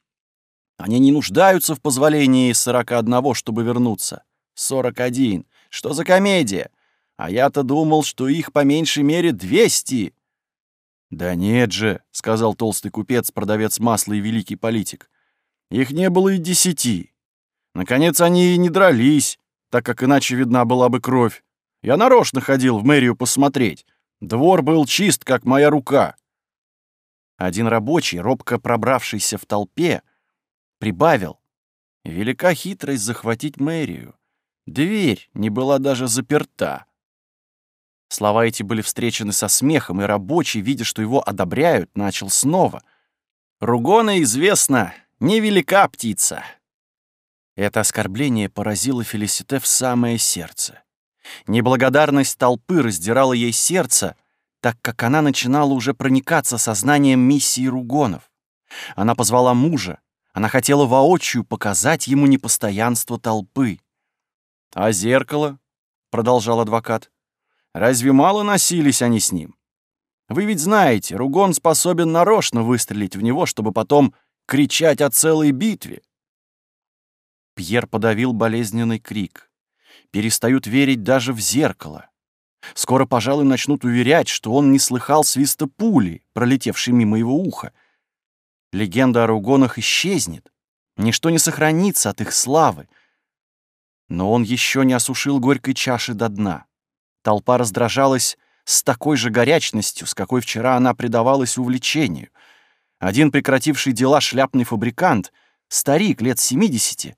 Они не нуждаются в позволении сорока одного, чтобы вернуться. Сорок один. Что за комедия? А я-то думал, что их по меньшей мере двести. «Да нет же», — сказал толстый купец, продавец масла и великий политик. «Их не было и десяти. Наконец, они и не дрались, так как иначе видна была бы кровь. Я нарочно ходил в мэрию посмотреть. Двор был чист, как моя рука». Один рабочий, робко пробравшийся в толпе, прибавил. Велика хитрость захватить мэрию. Дверь не была даже заперта. Слова эти были встречены со смехом, и рабочий, видя, что его одобряют, начал снова. «Ругона, известно, невелика птица». Это оскорбление поразило Фелисите в самое сердце. Неблагодарность толпы раздирала ей сердце, так как она начинала уже проникаться сознанием миссии Ругонов. Она позвала мужа, она хотела воочию показать ему непостоянство толпы. «А зеркало?» — продолжал адвокат. Разве мало носились они с ним? Вы ведь знаете, Ругон способен нарочно выстрелить в него, чтобы потом кричать о целой битве. Пьер подавил болезненный крик. Перестают верить даже в зеркало. Скоро, пожалуй, начнут уверять, что он не слыхал свиста пули, пролетевшей мимо его уха. Легенда о Ругонах исчезнет. Ничто не сохранится от их славы. Но он еще не осушил горькой чаши до дна. Толпа раздражалась с такой же горячностью, с какой вчера она предавалась увлечению. Один прекративший дела шляпный фабрикант, старик лет 70,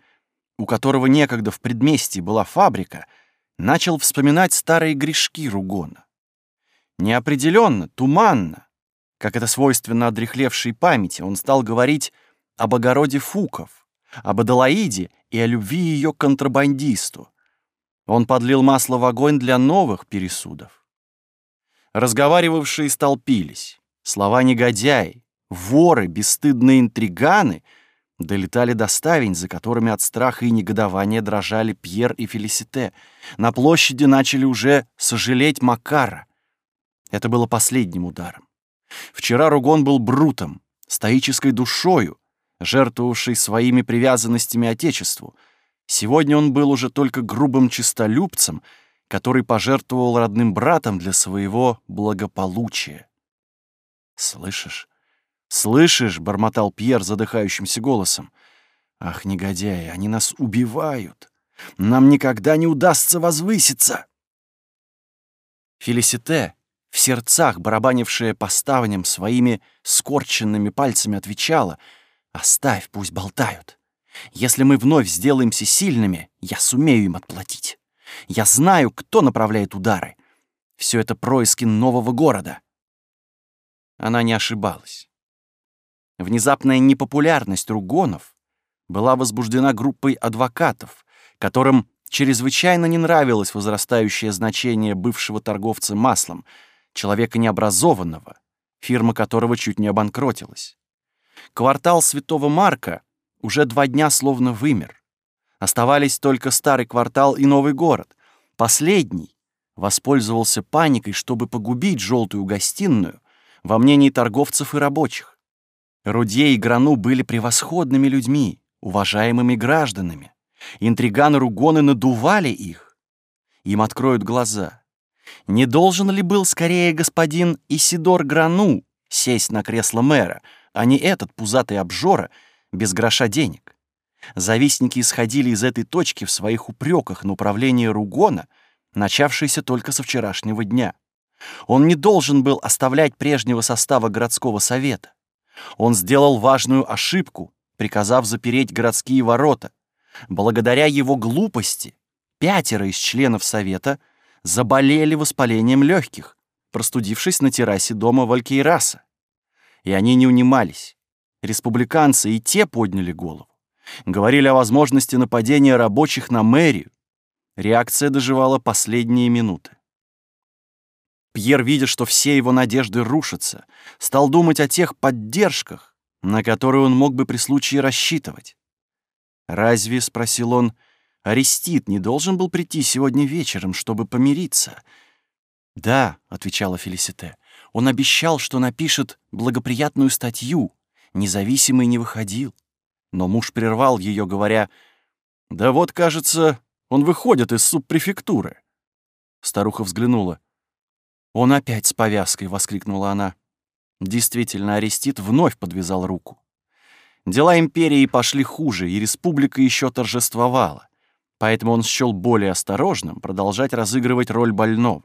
у которого некогда в предместье была фабрика, начал вспоминать старые грешки Ругона. Неопределенно, туманно, как это свойственно одрехлевшей памяти, он стал говорить об огороде Фуков, об Аделаиде и о любви ее к контрабандисту, он подлил масло в огонь для новых пересудов. Разговаривавшие столпились. Слова негодяи, воры, бесстыдные интриганы долетали до ставень, за которыми от страха и негодования дрожали Пьер и Фелисите. На площади начали уже сожалеть Макара. Это было последним ударом. Вчера Ругон был брутом, стоической душою, жертвовавшей своими привязанностями Отечеству — Сегодня он был уже только грубым честолюбцем, который пожертвовал родным братом для своего благополучия. «Слышишь? Слышишь?» — бормотал Пьер задыхающимся голосом. «Ах, негодяи, они нас убивают! Нам никогда не удастся возвыситься!» Фелисите, в сердцах барабанившая по ставням своими скорченными пальцами, отвечала «Оставь, пусть болтают. Если мы вновь сделаемся сильными, я сумею им отплатить. Я знаю, кто направляет удары. Все это происки нового города». Она не ошибалась. Внезапная непопулярность Ругонов была возбуждена группой адвокатов, которым чрезвычайно не нравилось возрастающее значение бывшего торговца маслом, человека необразованного, фирма которого чуть не обанкротилась. Квартал Святого Марка уже два дня словно вымер. Оставались только старый квартал и новый город. Последний воспользовался паникой, чтобы погубить желтую гостиную, во мнении торговцев и рабочих. Рудье и Грану были превосходными людьми, уважаемыми гражданами. Интриганы-ругоны надували их. Им откроют глаза. Не должен ли был скорее господин Исидор Грану сесть на кресло мэра, а не этот пузатый обжора без гроша денег? Завистники исходили из этой точки в своих упреках на управление Ругона, начавшееся только со вчерашнего дня. Он не должен был оставлять прежнего состава городского совета. Он сделал важную ошибку, приказав запереть городские ворота. Благодаря его глупости пятеро из членов совета заболели воспалением легких, простудившись на террасе дома Валькейраса. И они не унимались. Республиканцы и те подняли голову. Говорили о возможности нападения рабочих на мэрию. Реакция доживала последние минуты. Пьер, видя, что все его надежды рушатся, стал думать о тех поддержках, на которые он мог бы при случае рассчитывать. «Разве, — спросил он, — Арестит не должен был прийти сегодня вечером, чтобы помириться?» «Да», — отвечала Фелисите, — «он обещал, что напишет благоприятную статью, независимый не выходил». Но муж прервал ее, говоря, «Да вот, кажется, он выходит из субпрефектуры». Старуха взглянула. «Он опять с повязкой!» — воскликнула она. Действительно, Арестит вновь подвязал руку. Дела империи пошли хуже, и республика еще торжествовала. Поэтому он счел более осторожным продолжать разыгрывать роль больного.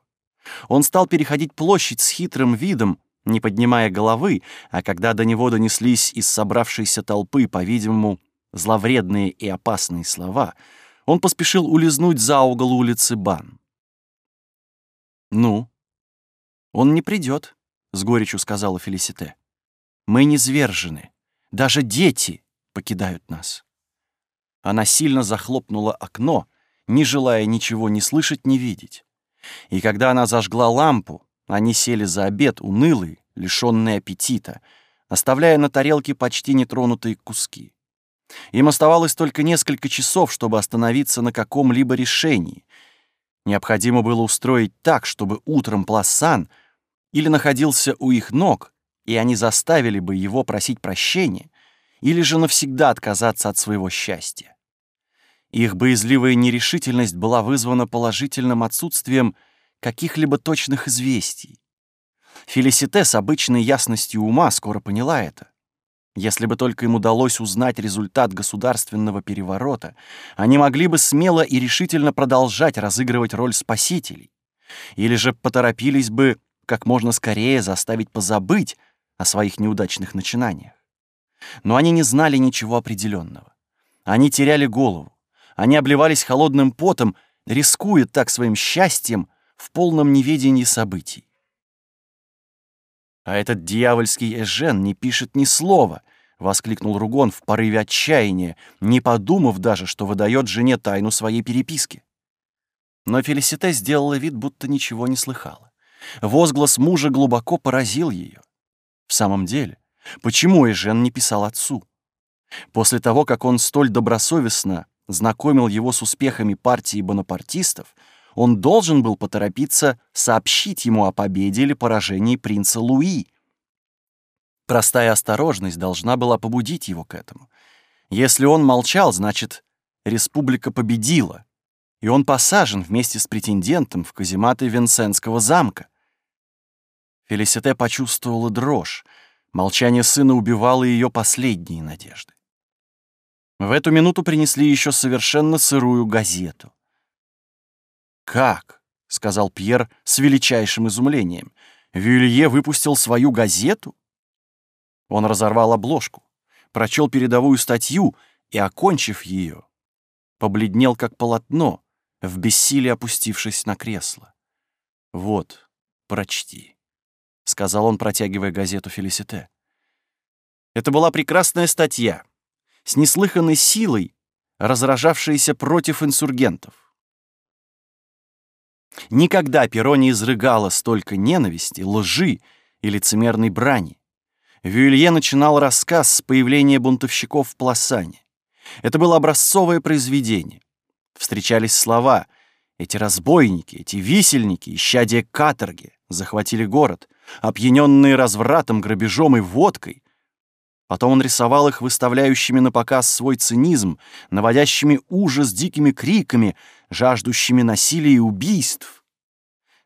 Он стал переходить площадь с хитрым видом, не поднимая головы, а когда до него донеслись из собравшейся толпы, по-видимому, зловредные и опасные слова, он поспешил улизнуть за угол улицы Бан. «Ну, «Он не придет», — с горечью сказала Фелисите. «Мы не звержены. Даже дети покидают нас». Она сильно захлопнула окно, не желая ничего ни слышать, ни видеть. И когда она зажгла лампу, они сели за обед, унылые, лишённые аппетита, оставляя на тарелке почти нетронутые куски. Им оставалось только несколько часов, чтобы остановиться на каком-либо решении. Необходимо было устроить так, чтобы утром Пласан — или находился у их ног, и они заставили бы его просить прощения, или же навсегда отказаться от своего счастья. Их боязливая нерешительность была вызвана положительным отсутствием каких-либо точных известий. Фелисите с обычной ясностью ума скоро поняла это. Если бы только им удалось узнать результат государственного переворота, они могли бы смело и решительно продолжать разыгрывать роль спасителей. Или же поторопились бы как можно скорее заставить позабыть о своих неудачных начинаниях. Но они не знали ничего определенного. Они теряли голову. Они обливались холодным потом, рискуя так своим счастьем в полном неведении событий. «А этот дьявольский Эжен не пишет ни слова», — воскликнул Ругон в порыве отчаяния, не подумав даже, что выдает жене тайну своей переписки. Но Фелисите сделала вид, будто ничего не слыхала. Возглас мужа глубоко поразил ее. В самом деле, почему Эжен не писал отцу? После того, как он столь добросовестно знакомил его с успехами партии бонапартистов, он должен был поторопиться сообщить ему о победе или поражении принца Луи. Простая осторожность должна была побудить его к этому. Если он молчал, значит, республика победила, и он посажен вместе с претендентом в казематы Венсенского замка. Фелисите почувствовала дрожь. Молчание сына убивало ее последние надежды. В эту минуту принесли еще совершенно сырую газету. «Как?» — сказал Пьер с величайшим изумлением. «Вюлье выпустил свою газету?» Он разорвал обложку, прочел передовую статью и, окончив ее, побледнел как полотно, в бессилии опустившись на кресло. «Вот, прочти», — сказал он, протягивая газету «Фелисите». Это была прекрасная статья, с неслыханной силой, разражавшаяся против инсургентов. Никогда перо не изрыгало столько ненависти, лжи и лицемерной брани. Вюилье начинал рассказ с появления бунтовщиков в Пласане. Это было образцовое произведение. Встречались слова «Эти разбойники, эти висельники, исчадия каторги, захватили город, опьяненные развратом, грабежом и водкой, Потом он рисовал их выставляющими на показ свой цинизм, наводящими ужас дикими криками, жаждущими насилия и убийств.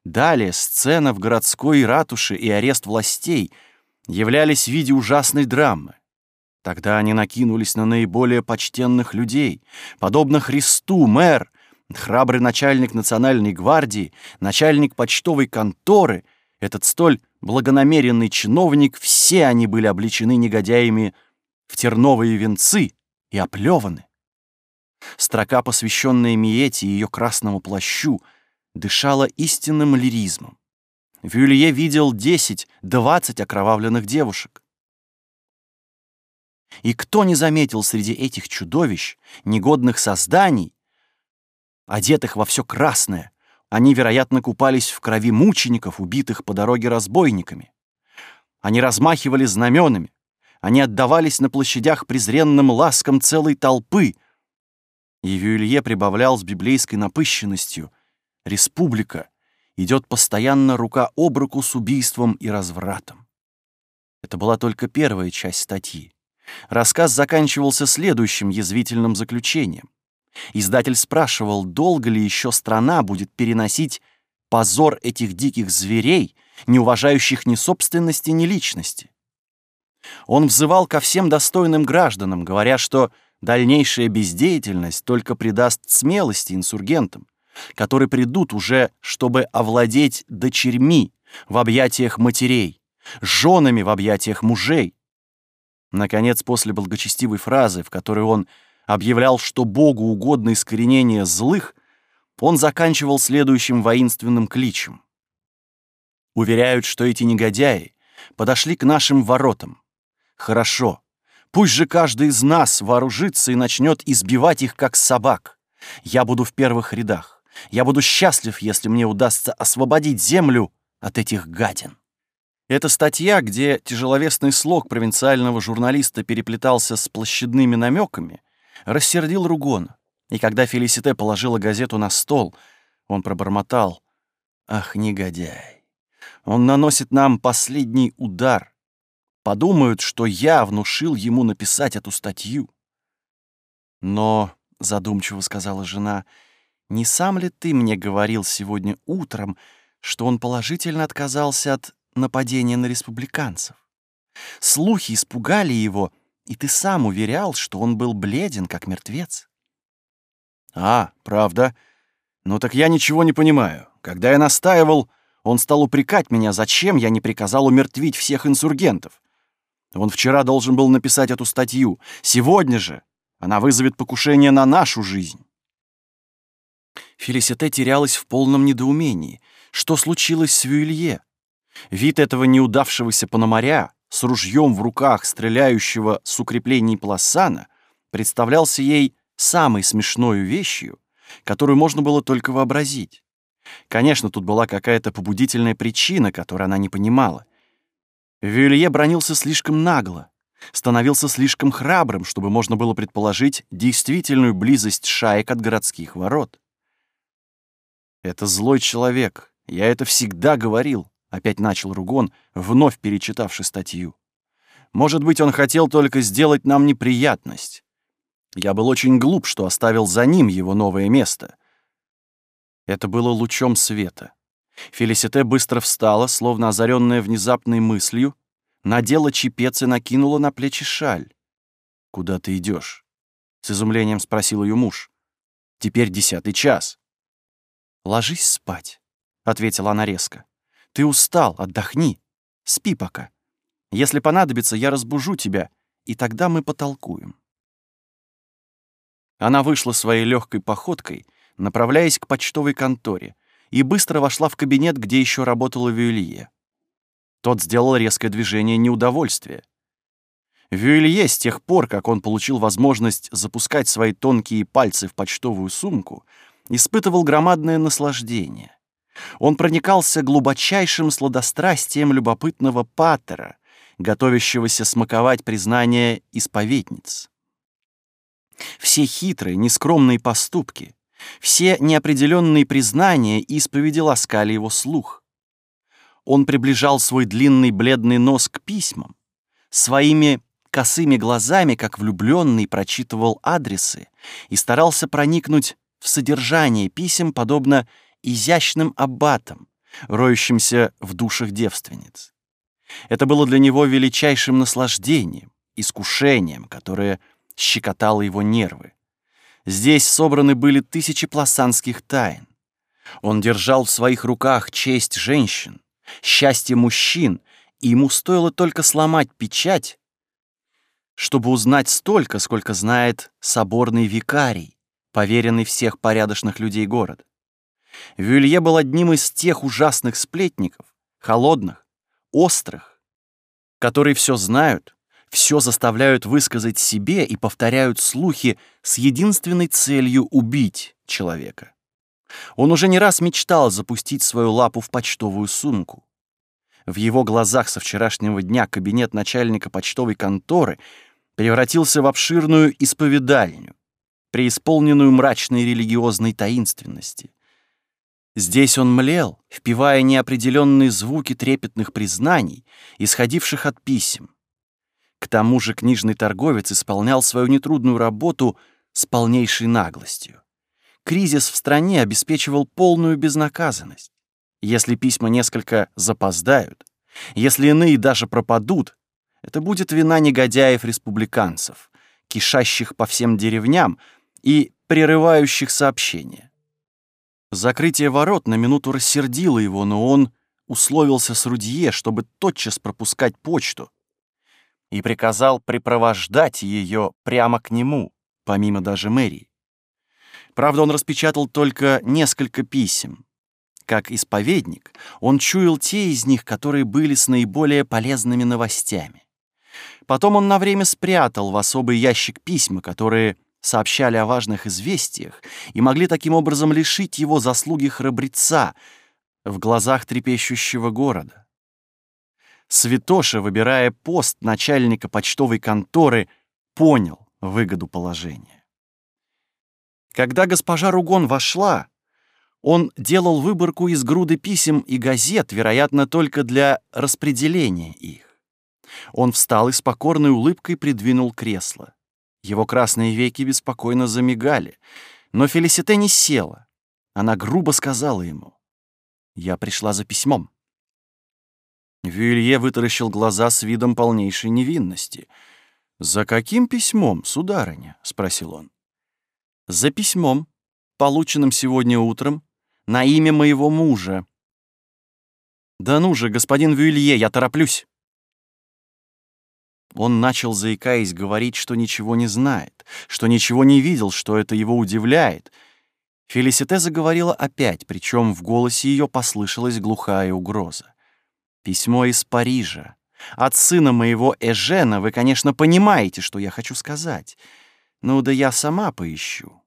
Далее сцена в городской ратуше и арест властей являлись в виде ужасной драмы. Тогда они накинулись на наиболее почтенных людей, подобно Христу, мэр, храбрый начальник национальной гвардии, начальник почтовой конторы, этот столь благонамеренный чиновник, все они были обличены негодяями в терновые венцы и оплеваны. Строка, посвященная Миете и ее красному плащу, дышала истинным лиризмом. Вюлье видел десять-двадцать окровавленных девушек. И кто не заметил среди этих чудовищ, негодных созданий, одетых во все красное, они, вероятно, купались в крови мучеников, убитых по дороге разбойниками. Они размахивали знаменами. Они отдавались на площадях презренным ласкам целой толпы. И прибавлял с библейской напыщенностью. Республика идет постоянно рука об руку с убийством и развратом. Это была только первая часть статьи. Рассказ заканчивался следующим язвительным заключением. Издатель спрашивал, долго ли еще страна будет переносить позор этих диких зверей, не уважающих ни собственности, ни личности. Он взывал ко всем достойным гражданам, говоря, что дальнейшая бездеятельность только придаст смелости инсургентам, которые придут уже, чтобы овладеть дочерьми в объятиях матерей, женами в объятиях мужей. Наконец, после благочестивой фразы, в которой он объявлял, что Богу угодно искоренение злых, он заканчивал следующим воинственным кличем. Уверяют, что эти негодяи подошли к нашим воротам. Хорошо. Пусть же каждый из нас вооружится и начнет избивать их, как собак. Я буду в первых рядах. Я буду счастлив, если мне удастся освободить землю от этих гадин. Эта статья, где тяжеловесный слог провинциального журналиста переплетался с площадными намеками, рассердил Ругон, и когда Фелисите положила газету на стол, он пробормотал «Ах, негодяй! Он наносит нам последний удар. Подумают, что я внушил ему написать эту статью». «Но», — задумчиво сказала жена, — «не сам ли ты мне говорил сегодня утром, что он положительно отказался от нападения на республиканцев? Слухи испугали его, — и ты сам уверял, что он был бледен, как мертвец. А, правда? Ну так я ничего не понимаю. Когда я настаивал, он стал упрекать меня, зачем я не приказал умертвить всех инсургентов. Он вчера должен был написать эту статью. Сегодня же она вызовет покушение на нашу жизнь. Фелисите терялась в полном недоумении. Что случилось с Вюилье? Вид этого неудавшегося пономаря, с ружьем в руках, стреляющего с укреплений Пласана, представлялся ей самой смешной вещью, которую можно было только вообразить. Конечно, тут была какая-то побудительная причина, которую она не понимала. Вюлье бронился слишком нагло, становился слишком храбрым, чтобы можно было предположить действительную близость шаек от городских ворот. «Это злой человек, я это всегда говорил», — опять начал Ругон, вновь перечитавший статью. «Может быть, он хотел только сделать нам неприятность. Я был очень глуп, что оставил за ним его новое место». Это было лучом света. Фелисите быстро встала, словно озаренная внезапной мыслью, надела чепец и накинула на плечи шаль. «Куда ты идешь? с изумлением спросил ее муж. «Теперь десятый час». «Ложись спать», ответила она резко. «Ты устал, отдохни. Спи пока. Если понадобится, я разбужу тебя, и тогда мы потолкуем». Она вышла своей легкой походкой, направляясь к почтовой конторе, и быстро вошла в кабинет, где еще работала Вюэлье. Тот сделал резкое движение неудовольствия. Вюэлье с тех пор, как он получил возможность запускать свои тонкие пальцы в почтовую сумку, испытывал громадное наслаждение. Он проникался глубочайшим сладострастием любопытного патера, готовящегося смаковать признание исповедниц. Все хитрые, нескромные поступки, все неопределенные признания исповеди ласкали его слух. Он приближал свой длинный бледный нос к письмам, своими косыми глазами, как влюбленный, прочитывал адресы и старался проникнуть в содержание писем, подобно изящным аббатам, роющимся в душах девственниц. Это было для него величайшим наслаждением, искушением, которое щекотало его нервы. Здесь собраны были тысячи пласанских тайн. Он держал в своих руках честь женщин, счастье мужчин, и ему стоило только сломать печать, чтобы узнать столько, сколько знает соборный викарий, поверенный всех порядочных людей города. Вюлье был одним из тех ужасных сплетников, холодных, острых, которые все знают, все заставляют высказать себе и повторяют слухи с единственной целью убить человека. Он уже не раз мечтал запустить свою лапу в почтовую сумку. В его глазах со вчерашнего дня кабинет начальника почтовой конторы превратился в обширную исповедальню, преисполненную мрачной религиозной таинственности. Здесь он млел, впивая неопределенные звуки трепетных признаний, исходивших от писем. К тому же книжный торговец исполнял свою нетрудную работу с полнейшей наглостью. Кризис в стране обеспечивал полную безнаказанность. Если письма несколько запоздают, если иные даже пропадут, это будет вина негодяев-республиканцев, кишащих по всем деревням и прерывающих сообщения. Закрытие ворот на минуту рассердило его, но он условился с Рудье, чтобы тотчас пропускать почту, и приказал припровождать ее прямо к нему, помимо даже мэрии. Правда, он распечатал только несколько писем. Как исповедник, он чуял те из них, которые были с наиболее полезными новостями. Потом он на время спрятал в особый ящик письма, которые сообщали о важных известиях и могли таким образом лишить его заслуги храбреца в глазах трепещущего города. Святоша, выбирая пост начальника почтовой конторы, понял выгоду положения. Когда госпожа Ругон вошла, он делал выборку из груды писем и газет, вероятно, только для распределения их. Он встал и с покорной улыбкой придвинул кресло. Его красные веки беспокойно замигали. Но Фелисите не села. Она грубо сказала ему. «Я пришла за письмом». Вюлье вытаращил глаза с видом полнейшей невинности. «За каким письмом, сударыня?» — спросил он. «За письмом, полученным сегодня утром, на имя моего мужа». «Да ну же, господин Вюлье, я тороплюсь!» Он начал, заикаясь, говорить, что ничего не знает, что ничего не видел, что это его удивляет. Фелисите заговорила опять, причем в голосе ее послышалась глухая угроза. «Письмо из Парижа. От сына моего Эжена вы, конечно, понимаете, что я хочу сказать. Ну да я сама поищу».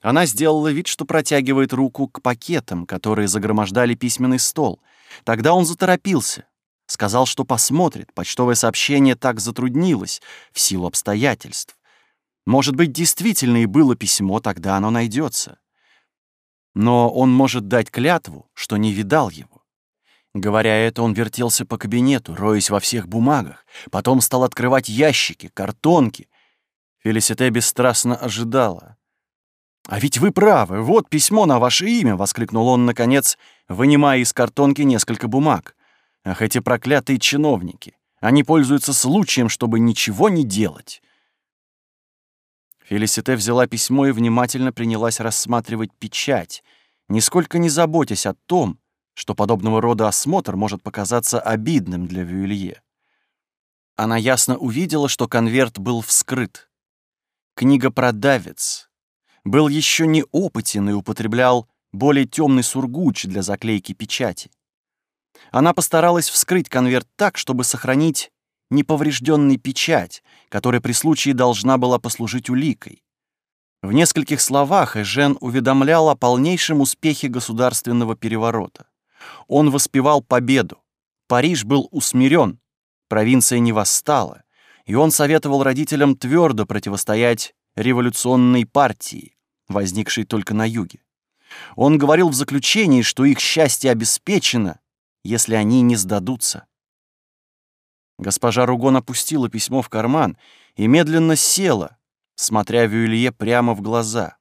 Она сделала вид, что протягивает руку к пакетам, которые загромождали письменный стол. Тогда он заторопился. Сказал, что посмотрит. Почтовое сообщение так затруднилось в силу обстоятельств. Может быть, действительно и было письмо, тогда оно найдется. Но он может дать клятву, что не видал его. Говоря это, он вертелся по кабинету, роясь во всех бумагах. Потом стал открывать ящики, картонки. Фелисите бесстрастно ожидала. «А ведь вы правы, вот письмо на ваше имя!» — воскликнул он, наконец, вынимая из картонки несколько бумаг. Ах, эти проклятые чиновники! Они пользуются случаем, чтобы ничего не делать. Фелисите взяла письмо и внимательно принялась рассматривать печать, нисколько не заботясь о том, что подобного рода осмотр может показаться обидным для Вюилье. Она ясно увидела, что конверт был вскрыт. Книга-продавец был еще неопытен и употреблял более темный сургуч для заклейки печати. Она постаралась вскрыть конверт так, чтобы сохранить неповрежденный печать, которая при случае должна была послужить уликой. В нескольких словах Эжен уведомлял о полнейшем успехе государственного переворота. Он воспевал победу. Париж был усмирен, провинция не восстала, и он советовал родителям твердо противостоять революционной партии, возникшей только на юге. Он говорил в заключении, что их счастье обеспечено, если они не сдадутся. Госпожа Ругон опустила письмо в карман и медленно села, смотря Вюилье прямо в глаза.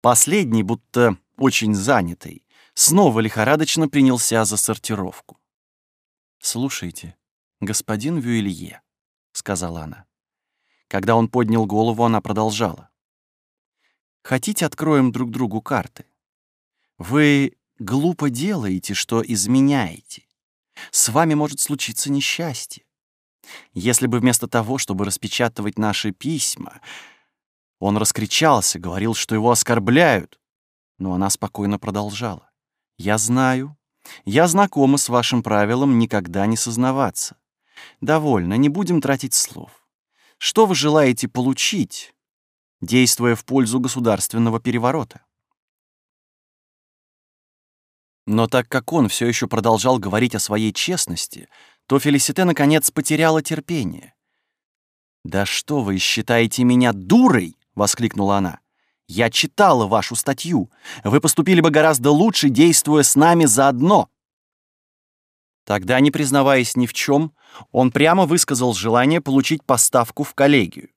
Последний, будто очень занятый, снова лихорадочно принялся за сортировку. «Слушайте, господин Вюилье», — сказала она. Когда он поднял голову, она продолжала. «Хотите, откроем друг другу карты? Вы глупо делаете, что изменяете. С вами может случиться несчастье. Если бы вместо того, чтобы распечатывать наши письма, он раскричался, говорил, что его оскорбляют, но она спокойно продолжала. «Я знаю, я знакома с вашим правилом никогда не сознаваться. Довольно, не будем тратить слов. Что вы желаете получить, действуя в пользу государственного переворота?» Но так как он все еще продолжал говорить о своей честности, то Фелисите наконец потеряла терпение. «Да что вы считаете меня дурой?» — воскликнула она. «Я читала вашу статью. Вы поступили бы гораздо лучше, действуя с нами заодно». Тогда, не признаваясь ни в чем, он прямо высказал желание получить поставку в коллегию.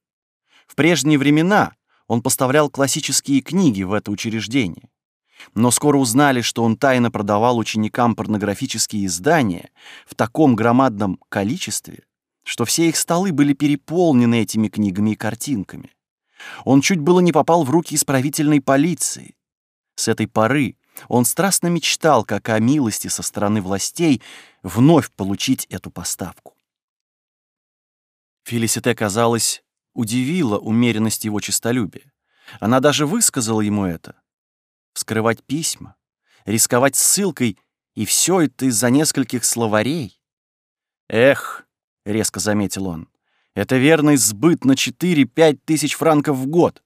В прежние времена он поставлял классические книги в это учреждение но скоро узнали, что он тайно продавал ученикам порнографические издания в таком громадном количестве, что все их столы были переполнены этими книгами и картинками. Он чуть было не попал в руки исправительной полиции. С этой поры он страстно мечтал, как о милости со стороны властей, вновь получить эту поставку. Фелисите, казалось, удивила умеренность его честолюбия. Она даже высказала ему это — вскрывать письма, рисковать ссылкой, и все это из-за нескольких словарей. «Эх», — резко заметил он, — «это верный сбыт на 4-5 тысяч франков в год.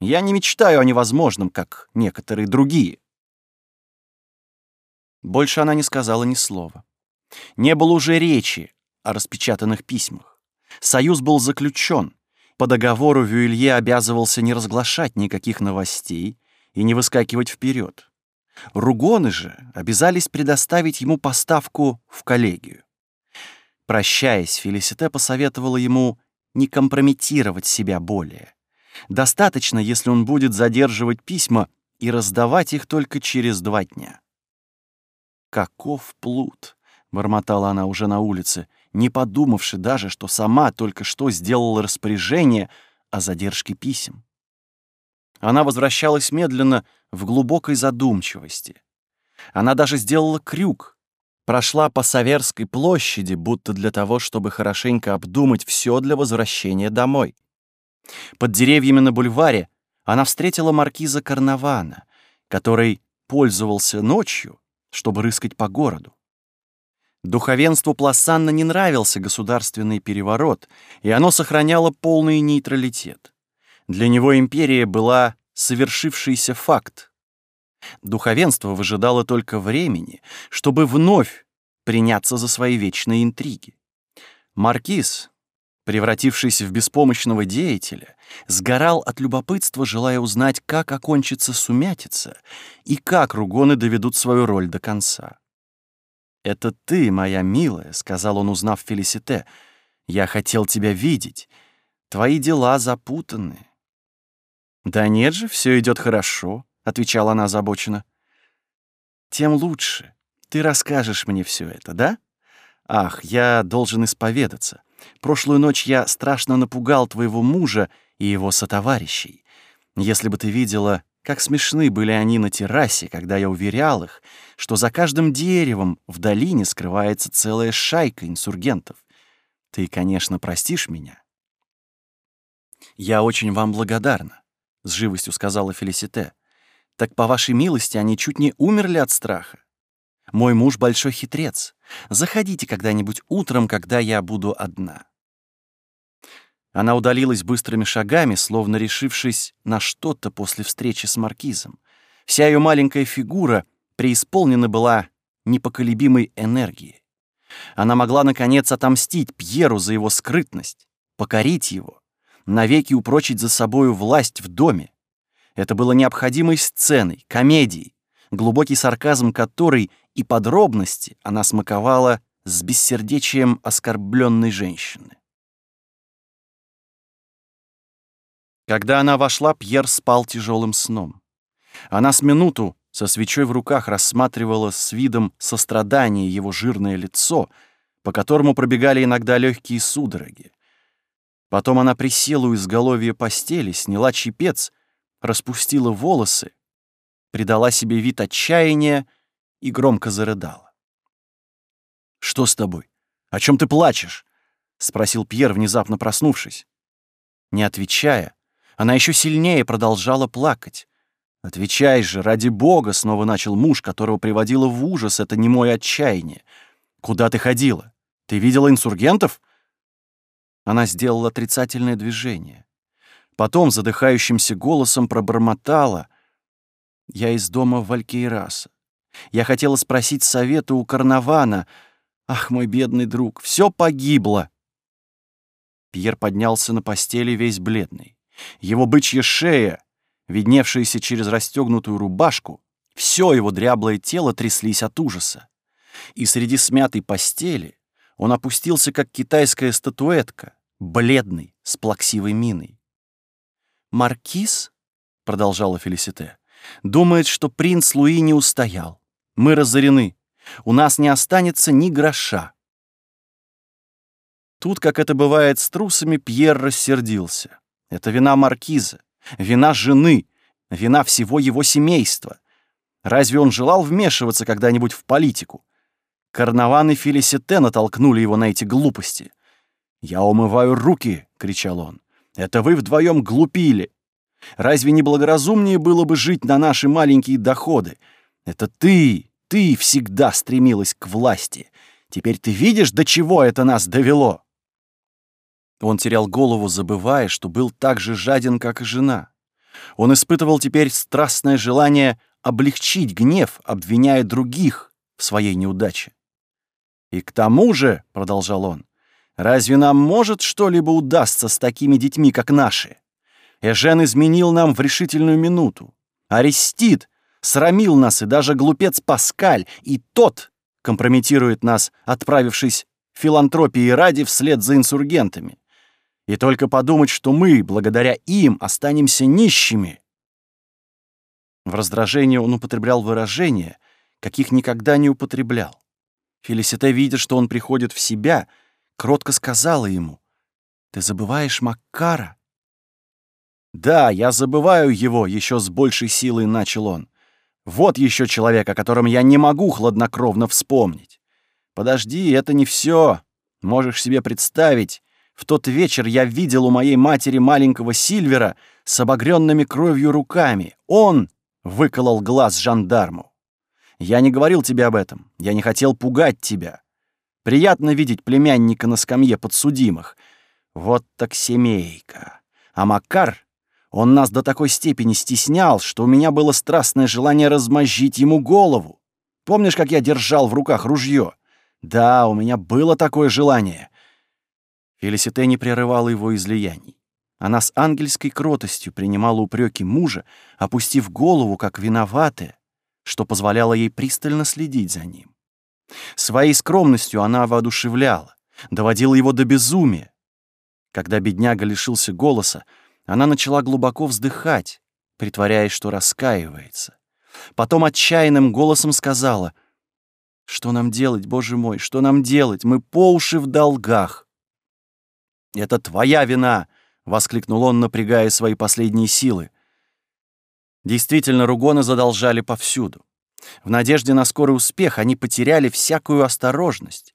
Я не мечтаю о невозможном, как некоторые другие». Больше она не сказала ни слова. Не было уже речи о распечатанных письмах. Союз был заключен. По договору Вюилье обязывался не разглашать никаких новостей, и не выскакивать вперед. Ругоны же обязались предоставить ему поставку в коллегию. Прощаясь, Фелисите посоветовала ему не компрометировать себя более. Достаточно, если он будет задерживать письма и раздавать их только через два дня. «Каков плут!» — бормотала она уже на улице, не подумавши даже, что сама только что сделала распоряжение о задержке писем. Она возвращалась медленно в глубокой задумчивости. Она даже сделала крюк, прошла по Саверской площади, будто для того, чтобы хорошенько обдумать все для возвращения домой. Под деревьями на бульваре она встретила маркиза Карнавана, который пользовался ночью, чтобы рыскать по городу. Духовенству Пласанна не нравился государственный переворот, и оно сохраняло полный нейтралитет. Для него империя была совершившийся факт. Духовенство выжидало только времени, чтобы вновь приняться за свои вечные интриги. Маркиз, превратившийся в беспомощного деятеля, сгорал от любопытства, желая узнать, как окончится сумятица и как ругоны доведут свою роль до конца. «Это ты, моя милая», — сказал он, узнав Фелисите. «Я хотел тебя видеть. Твои дела запутаны. «Да нет же, все идет хорошо», — отвечала она озабоченно. «Тем лучше. Ты расскажешь мне все это, да? Ах, я должен исповедаться. Прошлую ночь я страшно напугал твоего мужа и его сотоварищей. Если бы ты видела, Как смешны были они на террасе, когда я уверял их, что за каждым деревом в долине скрывается целая шайка инсургентов. Ты, конечно, простишь меня. «Я очень вам благодарна», — с живостью сказала Фелисите. «Так, по вашей милости, они чуть не умерли от страха. Мой муж большой хитрец. Заходите когда-нибудь утром, когда я буду одна». Она удалилась быстрыми шагами, словно решившись на что-то после встречи с маркизом. Вся ее маленькая фигура преисполнена была непоколебимой энергией. Она могла, наконец, отомстить Пьеру за его скрытность, покорить его, навеки упрочить за собою власть в доме. Это было необходимой сценой, комедией, глубокий сарказм которой и подробности она смаковала с бессердечием оскорбленной женщины. Когда она вошла, Пьер спал тяжелым сном. Она с минуту со свечой в руках рассматривала с видом сострадания его жирное лицо, по которому пробегали иногда легкие судороги. Потом она присела у изголовья постели, сняла чепец, распустила волосы, придала себе вид отчаяния и громко зарыдала. «Что с тобой? О чем ты плачешь?» — спросил Пьер, внезапно проснувшись. Не отвечая, она еще сильнее продолжала плакать. «Отвечай же, ради бога!» — снова начал муж, которого приводило в ужас это немое отчаяние. «Куда ты ходила? Ты видела инсургентов?» Она сделала отрицательное движение. Потом задыхающимся голосом пробормотала. «Я из дома Валькейраса. Я хотела спросить совета у Карнавана. Ах, мой бедный друг, все погибло!» Пьер поднялся на постели весь бледный. Его бычья шея, видневшаяся через расстегнутую рубашку, все его дряблое тело тряслись от ужаса. И среди смятой постели он опустился, как китайская статуэтка, бледный, с плаксивой миной. «Маркиз», — продолжала Фелисите, — «думает, что принц Луи не устоял. Мы разорены. У нас не останется ни гроша». Тут, как это бывает с трусами, Пьер рассердился. Это вина маркиза, вина жены, вина всего его семейства. Разве он желал вмешиваться когда-нибудь в политику? Карнаван и Фелисите натолкнули его на эти глупости. «Я умываю руки!» — кричал он. «Это вы вдвоем глупили! Разве не благоразумнее было бы жить на наши маленькие доходы? Это ты, ты всегда стремилась к власти. Теперь ты видишь, до чего это нас довело?» Он терял голову, забывая, что был так же жаден, как и жена. Он испытывал теперь страстное желание облегчить гнев, обвиняя других в своей неудаче. «И к тому же», — продолжал он, — «разве нам может что-либо удастся с такими детьми, как наши? Эжен изменил нам в решительную минуту. Арестит срамил нас, и даже глупец Паскаль, и тот компрометирует нас, отправившись филантропии ради вслед за инсургентами. И только подумать, что мы, благодаря им, останемся нищими. В раздражении он употреблял выражения, каких никогда не употреблял. Фелисите, видя, что он приходит в себя, кротко сказала ему, «Ты забываешь Маккара?» «Да, я забываю его», — еще с большей силой начал он. «Вот еще человек, о котором я не могу хладнокровно вспомнить. Подожди, это не все. Можешь себе представить, в тот вечер я видел у моей матери маленького Сильвера с обогренными кровью руками. Он выколол глаз жандарму. Я не говорил тебе об этом. Я не хотел пугать тебя. Приятно видеть племянника на скамье подсудимых. Вот так семейка. А Макар, он нас до такой степени стеснял, что у меня было страстное желание размозжить ему голову. Помнишь, как я держал в руках ружье? Да, у меня было такое желание. Фелисите не прерывала его излияний. Она с ангельской кротостью принимала упреки мужа, опустив голову, как виноватая, что позволяло ей пристально следить за ним. Своей скромностью она воодушевляла, доводила его до безумия. Когда бедняга лишился голоса, она начала глубоко вздыхать, притворяясь, что раскаивается. Потом отчаянным голосом сказала, «Что нам делать, Боже мой, что нам делать? Мы по уши в долгах». «Это твоя вина!» — воскликнул он, напрягая свои последние силы. Действительно, ругоны задолжали повсюду. В надежде на скорый успех они потеряли всякую осторожность.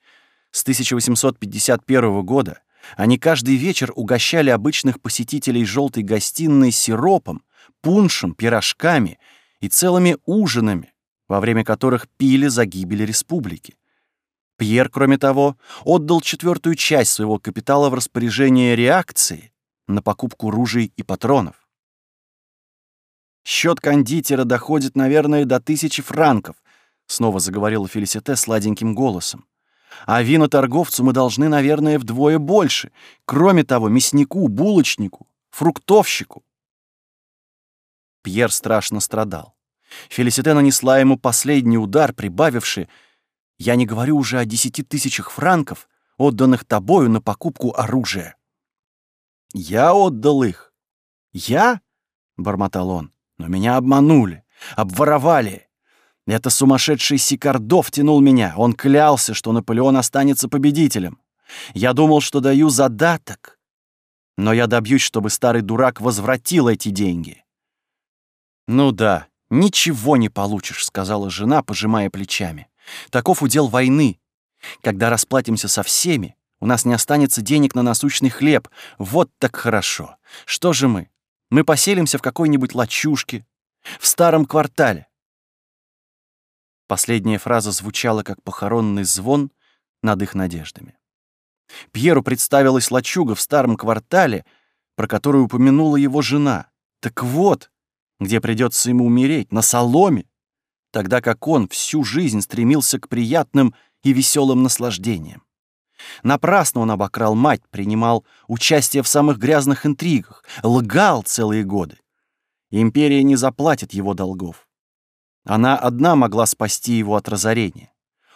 С 1851 года они каждый вечер угощали обычных посетителей желтой гостиной сиропом, пуншем, пирожками и целыми ужинами, во время которых пили за гибель республики. Пьер, кроме того, отдал четвертую часть своего капитала в распоряжение реакции на покупку ружей и патронов. Счет кондитера доходит, наверное, до тысячи франков, снова заговорила Фелисите сладеньким голосом. А виноторговцу мы должны, наверное, вдвое больше. Кроме того, мяснику, булочнику, фруктовщику. Пьер страшно страдал. Фелисите нанесла ему последний удар, прибавивший «Я не говорю уже о десяти тысячах франков, отданных тобою на покупку оружия». «Я отдал их». «Я?» — бормотал он. Но меня обманули, обворовали. Это сумасшедший Сикардов тянул меня. Он клялся, что Наполеон останется победителем. Я думал, что даю задаток. Но я добьюсь, чтобы старый дурак возвратил эти деньги. «Ну да, ничего не получишь», — сказала жена, пожимая плечами. «Таков удел войны. Когда расплатимся со всеми, у нас не останется денег на насущный хлеб. Вот так хорошо. Что же мы? Мы поселимся в какой-нибудь лачушке, в старом квартале. Последняя фраза звучала как похоронный звон над их надеждами. Пьеру представилась лачуга в старом квартале, про которую упомянула его жена. Так вот, где придется ему умереть, на соломе, тогда как он всю жизнь стремился к приятным и веселым наслаждениям. Напрасно он обокрал мать, принимал участие в самых грязных интригах, лгал целые годы. Империя не заплатит его долгов. Она одна могла спасти его от разорения.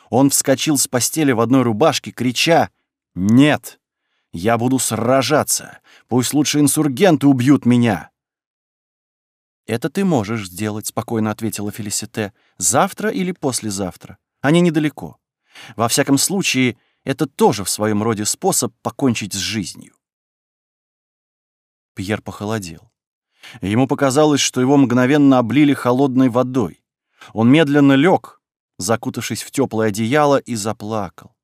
Он вскочил с постели в одной рубашке, крича «Нет! Я буду сражаться! Пусть лучше инсургенты убьют меня!» «Это ты можешь сделать», — спокойно ответила Фелисите. «Завтра или послезавтра. Они недалеко. Во всяком случае, — это тоже в своем роде способ покончить с жизнью. Пьер похолодел. Ему показалось, что его мгновенно облили холодной водой. Он медленно лег, закутавшись в теплое одеяло, и заплакал.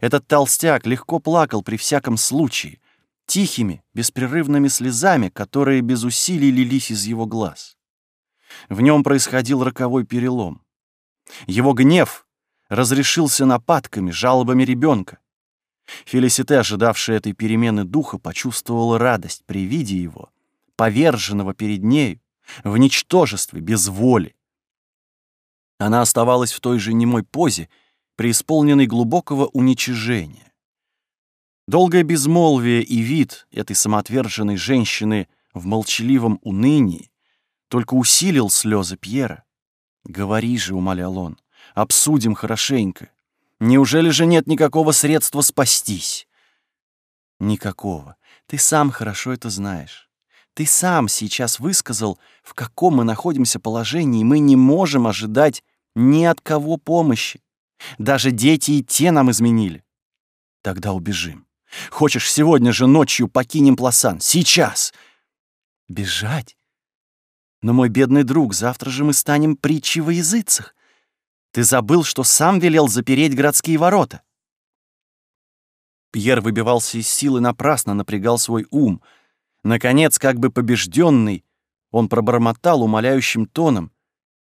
Этот толстяк легко плакал при всяком случае, тихими, беспрерывными слезами, которые без усилий лились из его глаз. В нем происходил роковой перелом. Его гнев разрешился нападками, жалобами ребенка. Фелисите, ожидавшая этой перемены духа, почувствовала радость при виде его, поверженного перед нею, в ничтожестве, без воли. Она оставалась в той же немой позе, преисполненной глубокого уничижения. Долгое безмолвие и вид этой самоотверженной женщины в молчаливом унынии только усилил слезы Пьера. «Говори же», — умолял он, обсудим хорошенько. Неужели же нет никакого средства спастись? Никакого. Ты сам хорошо это знаешь. Ты сам сейчас высказал, в каком мы находимся положении, мы не можем ожидать ни от кого помощи. Даже дети и те нам изменили. Тогда убежим. Хочешь, сегодня же ночью покинем Пласан? Сейчас! Бежать? Но, мой бедный друг, завтра же мы станем притчей во языцах. Ты забыл, что сам велел запереть городские ворота. Пьер выбивался из силы напрасно, напрягал свой ум. Наконец, как бы побежденный, он пробормотал умоляющим тоном.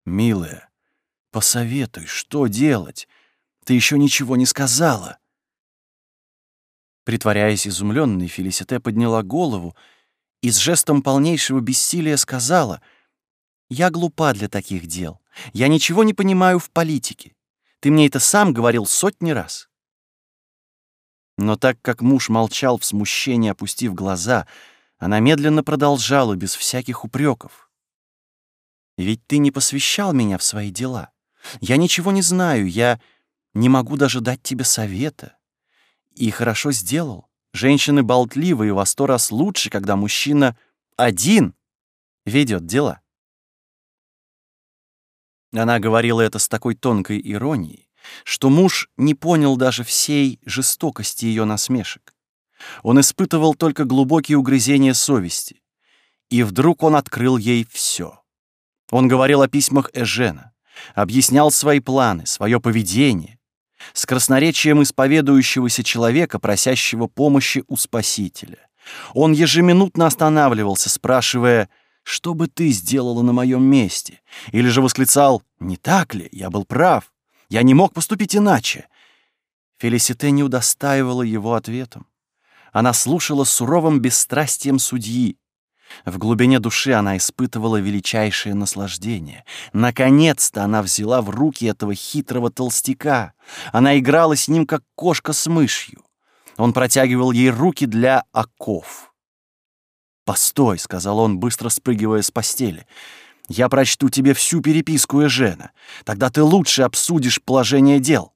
«Милая, посоветуй, что делать? Ты еще ничего не сказала». Притворяясь изумленной, Фелисите подняла голову и с жестом полнейшего бессилия сказала, «Я глупа для таких дел. Я ничего не понимаю в политике. Ты мне это сам говорил сотни раз. Но так как муж молчал в смущении, опустив глаза, она медленно продолжала без всяких упреков. «Ведь ты не посвящал меня в свои дела. Я ничего не знаю, я не могу даже дать тебе совета. И хорошо сделал. Женщины болтливые во сто раз лучше, когда мужчина один ведет дела. Она говорила это с такой тонкой иронией, что муж не понял даже всей жестокости ее насмешек. Он испытывал только глубокие угрызения совести. И вдруг он открыл ей все. Он говорил о письмах Эжена, объяснял свои планы, свое поведение, с красноречием исповедующегося человека, просящего помощи у Спасителя. Он ежеминутно останавливался, спрашивая, «Что бы ты сделала на моем месте?» Или же восклицал, «Не так ли? Я был прав. Я не мог поступить иначе». Фелисите не удостаивала его ответом. Она слушала суровым бесстрастием судьи. В глубине души она испытывала величайшее наслаждение. Наконец-то она взяла в руки этого хитрого толстяка. Она играла с ним, как кошка с мышью. Он протягивал ей руки для оков. «Постой», — сказал он, быстро спрыгивая с постели. «Я прочту тебе всю переписку Эжена. Тогда ты лучше обсудишь положение дел».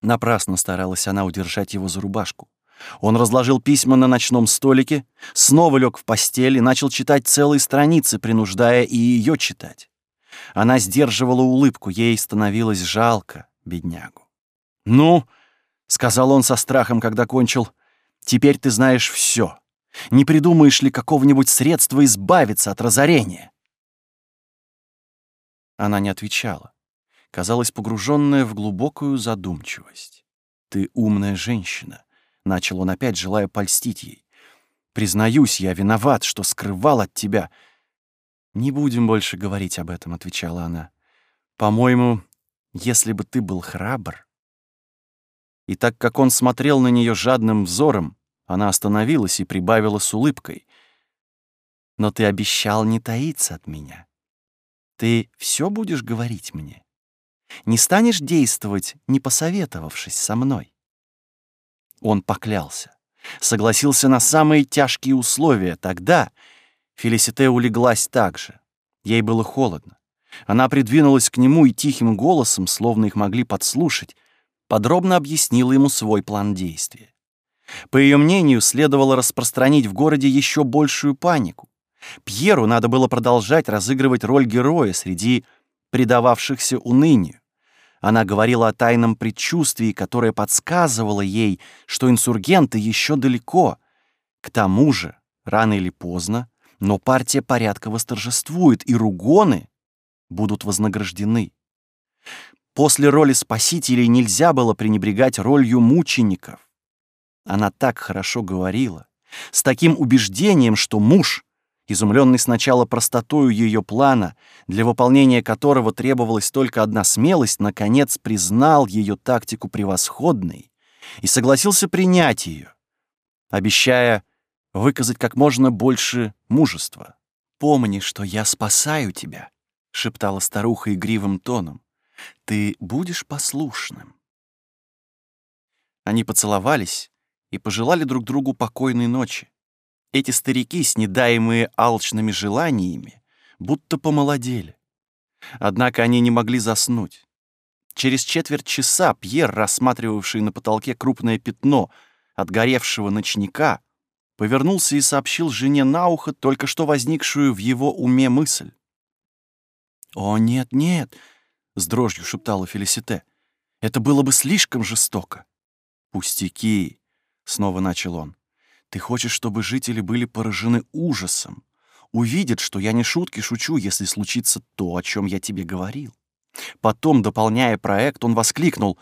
Напрасно старалась она удержать его за рубашку. Он разложил письма на ночном столике, снова лег в постель и начал читать целые страницы, принуждая и ее читать. Она сдерживала улыбку, ей становилось жалко беднягу. «Ну», — сказал он со страхом, когда кончил, — «теперь ты знаешь все. Не придумаешь ли какого-нибудь средства избавиться от разорения?» Она не отвечала казалась погруженная в глубокую задумчивость. «Ты умная женщина», — начал он опять, желая польстить ей. «Признаюсь, я виноват, что скрывал от тебя». «Не будем больше говорить об этом», — отвечала она. «По-моему, если бы ты был храбр...» И так как он смотрел на нее жадным взором, она остановилась и прибавила с улыбкой. «Но ты обещал не таиться от меня. Ты все будешь говорить мне?» не станешь действовать, не посоветовавшись со мной?» Он поклялся, согласился на самые тяжкие условия. Тогда Фелисите улеглась так же. Ей было холодно. Она придвинулась к нему и тихим голосом, словно их могли подслушать, подробно объяснила ему свой план действия. По ее мнению, следовало распространить в городе еще большую панику. Пьеру надо было продолжать разыгрывать роль героя среди предававшихся унынию. Она говорила о тайном предчувствии, которое подсказывало ей, что инсургенты еще далеко. К тому же, рано или поздно, но партия порядка восторжествует, и ругоны будут вознаграждены. После роли спасителей нельзя было пренебрегать ролью мучеников. Она так хорошо говорила, с таким убеждением, что муж изумленный сначала простотою ее плана, для выполнения которого требовалась только одна смелость, наконец признал ее тактику превосходной и согласился принять ее, обещая выказать как можно больше мужества. «Помни, что я спасаю тебя», — шептала старуха игривым тоном. «Ты будешь послушным». Они поцеловались и пожелали друг другу покойной ночи. Эти старики, снедаемые алчными желаниями, будто помолодели. Однако они не могли заснуть. Через четверть часа Пьер, рассматривавший на потолке крупное пятно от горевшего ночника, повернулся и сообщил жене на ухо только что возникшую в его уме мысль. «О, нет, нет!» — с дрожью шептала Фелисите. «Это было бы слишком жестоко». «Пустяки!» — снова начал он. Ты хочешь, чтобы жители были поражены ужасом, увидят, что я не шутки шучу, если случится то, о чем я тебе говорил. Потом, дополняя проект, он воскликнул,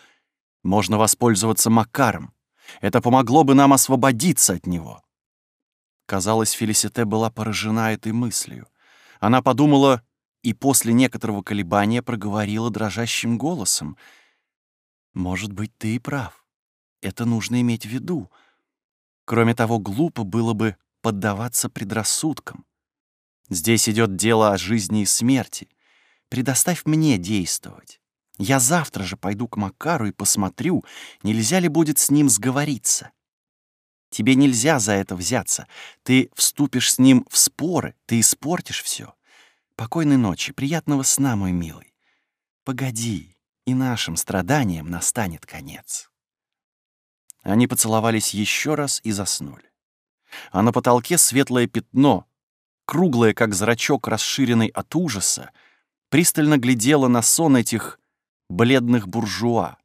«Можно воспользоваться Макаром. Это помогло бы нам освободиться от него». Казалось, Фелисите была поражена этой мыслью. Она подумала и после некоторого колебания проговорила дрожащим голосом, «Может быть, ты и прав. Это нужно иметь в виду. Кроме того, глупо было бы поддаваться предрассудкам. Здесь идет дело о жизни и смерти. Предоставь мне действовать. Я завтра же пойду к Макару и посмотрю, нельзя ли будет с ним сговориться. Тебе нельзя за это взяться. Ты вступишь с ним в споры, ты испортишь все. Покойной ночи, приятного сна, мой милый. Погоди, и нашим страданиям настанет конец. Они поцеловались еще раз и заснули. А на потолке светлое пятно, круглое, как зрачок, расширенный от ужаса, пристально глядело на сон этих бледных буржуа.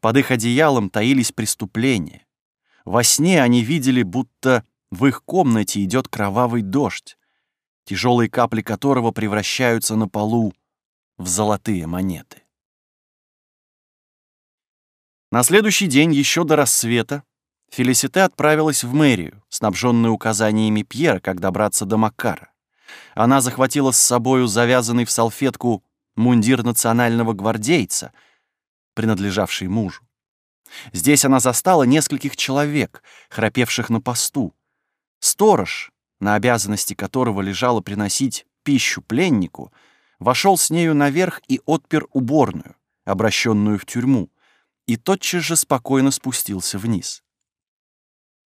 Под их одеялом таились преступления. Во сне они видели, будто в их комнате идет кровавый дождь. тяжелые капли которого превращаются на полу в золотые монеты. На следующий день, еще до рассвета, Фелисите отправилась в мэрию, снабженную указаниями Пьера, как добраться до Макара. Она захватила с собою завязанный в салфетку мундир национального гвардейца, принадлежавший мужу. Здесь она застала нескольких человек, храпевших на посту. Сторож, на обязанности которого лежало приносить пищу пленнику, вошел с нею наверх и отпер уборную, обращенную в тюрьму, и тотчас же спокойно спустился вниз.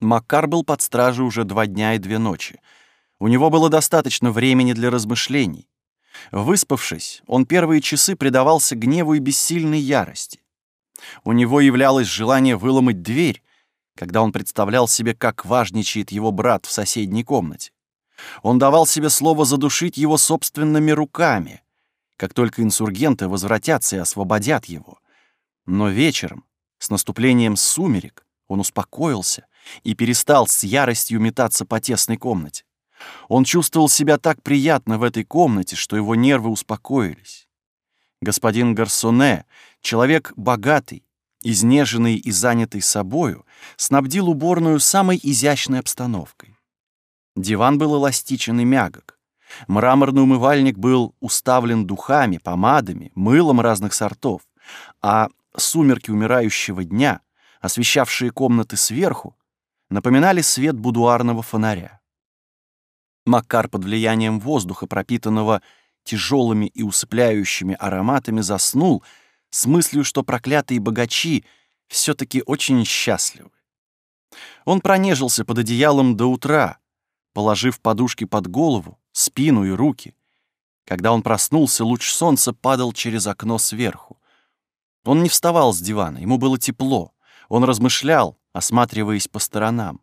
Макар был под стражей уже два дня и две ночи. У него было достаточно времени для размышлений. Выспавшись, он первые часы предавался гневу и бессильной ярости. У него являлось желание выломать дверь, когда он представлял себе, как важничает его брат в соседней комнате. Он давал себе слово задушить его собственными руками, как только инсургенты возвратятся и освободят его. Но вечером, с наступлением сумерек, он успокоился и перестал с яростью метаться по тесной комнате. Он чувствовал себя так приятно в этой комнате, что его нервы успокоились. Господин Гарсоне, человек богатый, изнеженный и занятый собою, снабдил уборную самой изящной обстановкой. Диван был эластичен и мягок. Мраморный умывальник был уставлен духами, помадами, мылом разных сортов, а сумерки умирающего дня, освещавшие комнаты сверху, напоминали свет будуарного фонаря. Макар под влиянием воздуха, пропитанного тяжелыми и усыпляющими ароматами, заснул с мыслью, что проклятые богачи все-таки очень счастливы. Он пронежился под одеялом до утра, положив подушки под голову, спину и руки. Когда он проснулся, луч солнца падал через окно сверху. Он не вставал с дивана, ему было тепло. Он размышлял, осматриваясь по сторонам.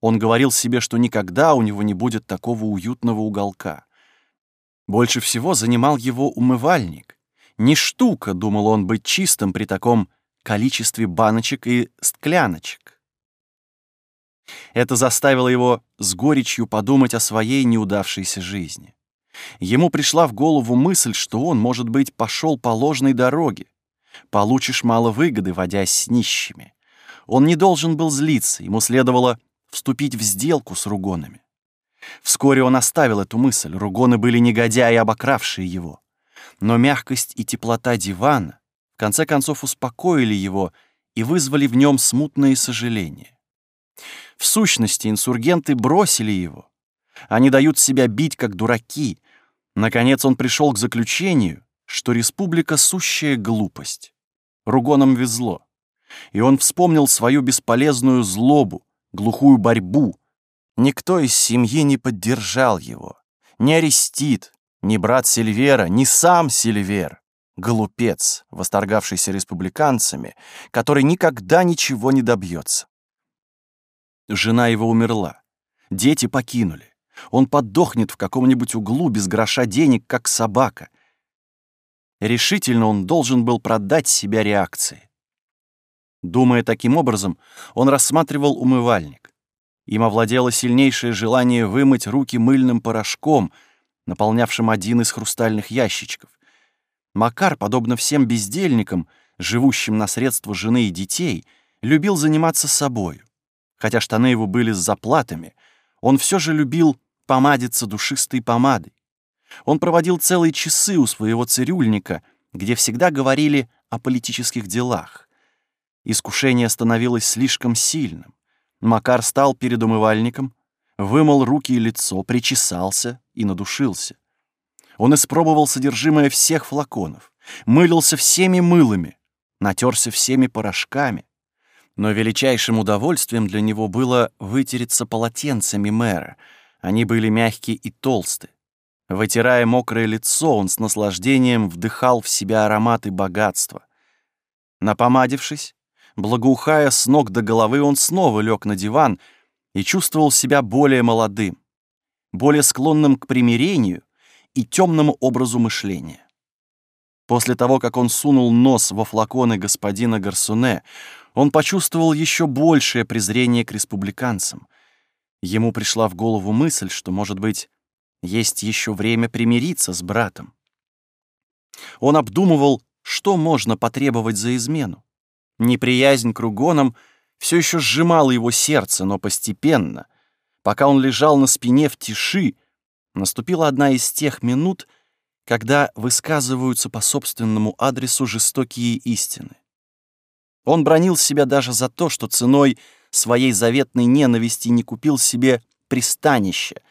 Он говорил себе, что никогда у него не будет такого уютного уголка. Больше всего занимал его умывальник. Не штука, думал он, быть чистым при таком количестве баночек и скляночек. Это заставило его с горечью подумать о своей неудавшейся жизни. Ему пришла в голову мысль, что он, может быть, пошел по ложной дороге. Получишь мало выгоды, водясь с нищими. Он не должен был злиться, ему следовало вступить в сделку с ругонами. Вскоре он оставил эту мысль, ругоны были негодяи, обокравшие его. Но мягкость и теплота дивана в конце концов успокоили его и вызвали в нем смутные сожаления. В сущности, инсургенты бросили его. Они дают себя бить, как дураки. Наконец он пришел к заключению, что республика — сущая глупость. Ругонам везло. И он вспомнил свою бесполезную злобу, глухую борьбу. Никто из семьи не поддержал его. Ни Арестит, ни брат Сильвера, ни сам Сильвер. Глупец, восторгавшийся республиканцами, который никогда ничего не добьется. Жена его умерла. Дети покинули. Он подохнет в каком-нибудь углу без гроша денег, как собака. Решительно он должен был продать себя реакции. Думая таким образом, он рассматривал умывальник. Им овладело сильнейшее желание вымыть руки мыльным порошком, наполнявшим один из хрустальных ящичков. Макар, подобно всем бездельникам, живущим на средства жены и детей, любил заниматься собою. Хотя штаны его были с заплатами, он все же любил помадиться душистой помадой. Он проводил целые часы у своего цирюльника, где всегда говорили о политических делах. Искушение становилось слишком сильным. Макар стал перед умывальником, вымыл руки и лицо, причесался и надушился. Он испробовал содержимое всех флаконов, мылился всеми мылами, натерся всеми порошками. Но величайшим удовольствием для него было вытереться полотенцами мэра. Они были мягкие и толстые. Вытирая мокрое лицо, он с наслаждением вдыхал в себя ароматы богатства. Напомадившись, Благоухая с ног до головы, он снова лег на диван и чувствовал себя более молодым, более склонным к примирению и темному образу мышления. После того, как он сунул нос во флаконы господина Гарсуне, он почувствовал еще большее презрение к республиканцам. Ему пришла в голову мысль, что, может быть, Есть еще время примириться с братом. Он обдумывал, что можно потребовать за измену. Неприязнь к Ругонам все еще сжимала его сердце, но постепенно, пока он лежал на спине в тиши, наступила одна из тех минут, когда высказываются по собственному адресу жестокие истины. Он бронил себя даже за то, что ценой своей заветной ненависти не купил себе пристанище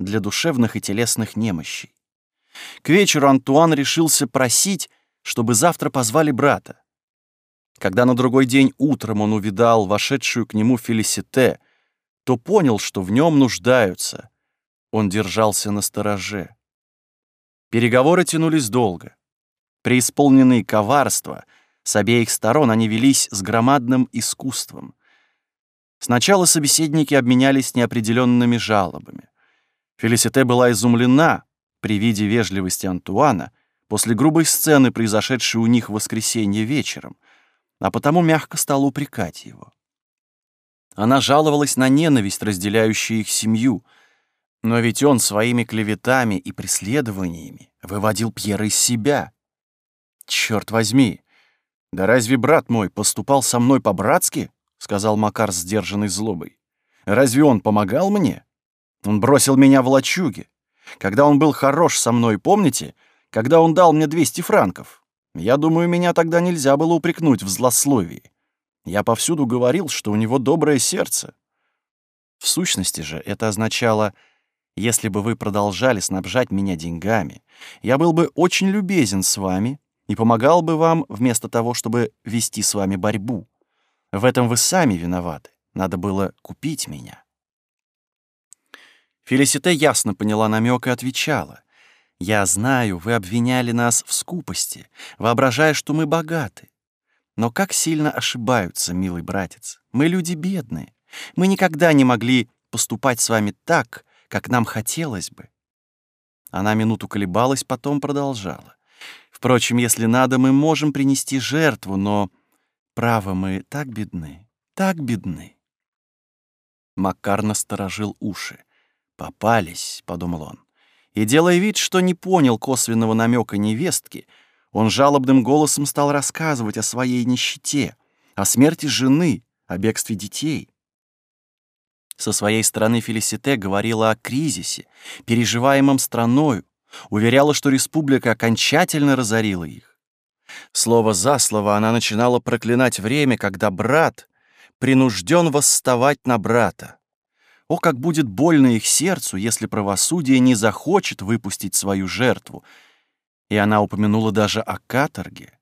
для душевных и телесных немощей. К вечеру Антуан решился просить, чтобы завтра позвали брата. Когда на другой день утром он увидал вошедшую к нему Фелисите, то понял, что в нем нуждаются. Он держался на стороже. Переговоры тянулись долго. Преисполненные коварства, с обеих сторон они велись с громадным искусством. Сначала собеседники обменялись неопределенными жалобами. Фелисите была изумлена при виде вежливости Антуана после грубой сцены, произошедшей у них в воскресенье вечером, а потому мягко стала упрекать его. Она жаловалась на ненависть, разделяющую их семью, но ведь он своими клеветами и преследованиями выводил Пьера из себя. Черт возьми! Да разве брат мой поступал со мной по-братски? сказал Макар с сдержанной злобой. Разве он помогал мне? Он бросил меня в лачуге. Когда он был хорош со мной, помните? Когда он дал мне 200 франков. Я думаю, меня тогда нельзя было упрекнуть в злословии. Я повсюду говорил, что у него доброе сердце. В сущности же это означало, если бы вы продолжали снабжать меня деньгами, я был бы очень любезен с вами и помогал бы вам вместо того, чтобы вести с вами борьбу. В этом вы сами виноваты. Надо было купить меня. Фелисите ясно поняла намек и отвечала. «Я знаю, вы обвиняли нас в скупости, воображая, что мы богаты. Но как сильно ошибаются, милый братец. Мы люди бедные. Мы никогда не могли поступать с вами так, как нам хотелось бы». Она минуту колебалась, потом продолжала. «Впрочем, если надо, мы можем принести жертву, но, право, мы так бедны, так бедны». Макар насторожил уши. «Попались», — подумал он. И, делая вид, что не понял косвенного намека невестки, он жалобным голосом стал рассказывать о своей нищете, о смерти жены, о бегстве детей. Со своей стороны Фелисите говорила о кризисе, переживаемом страною, уверяла, что республика окончательно разорила их. Слово за слово она начинала проклинать время, когда брат принужден восставать на брата. О, как будет больно их сердцу, если правосудие не захочет выпустить свою жертву. И она упомянула даже о каторге.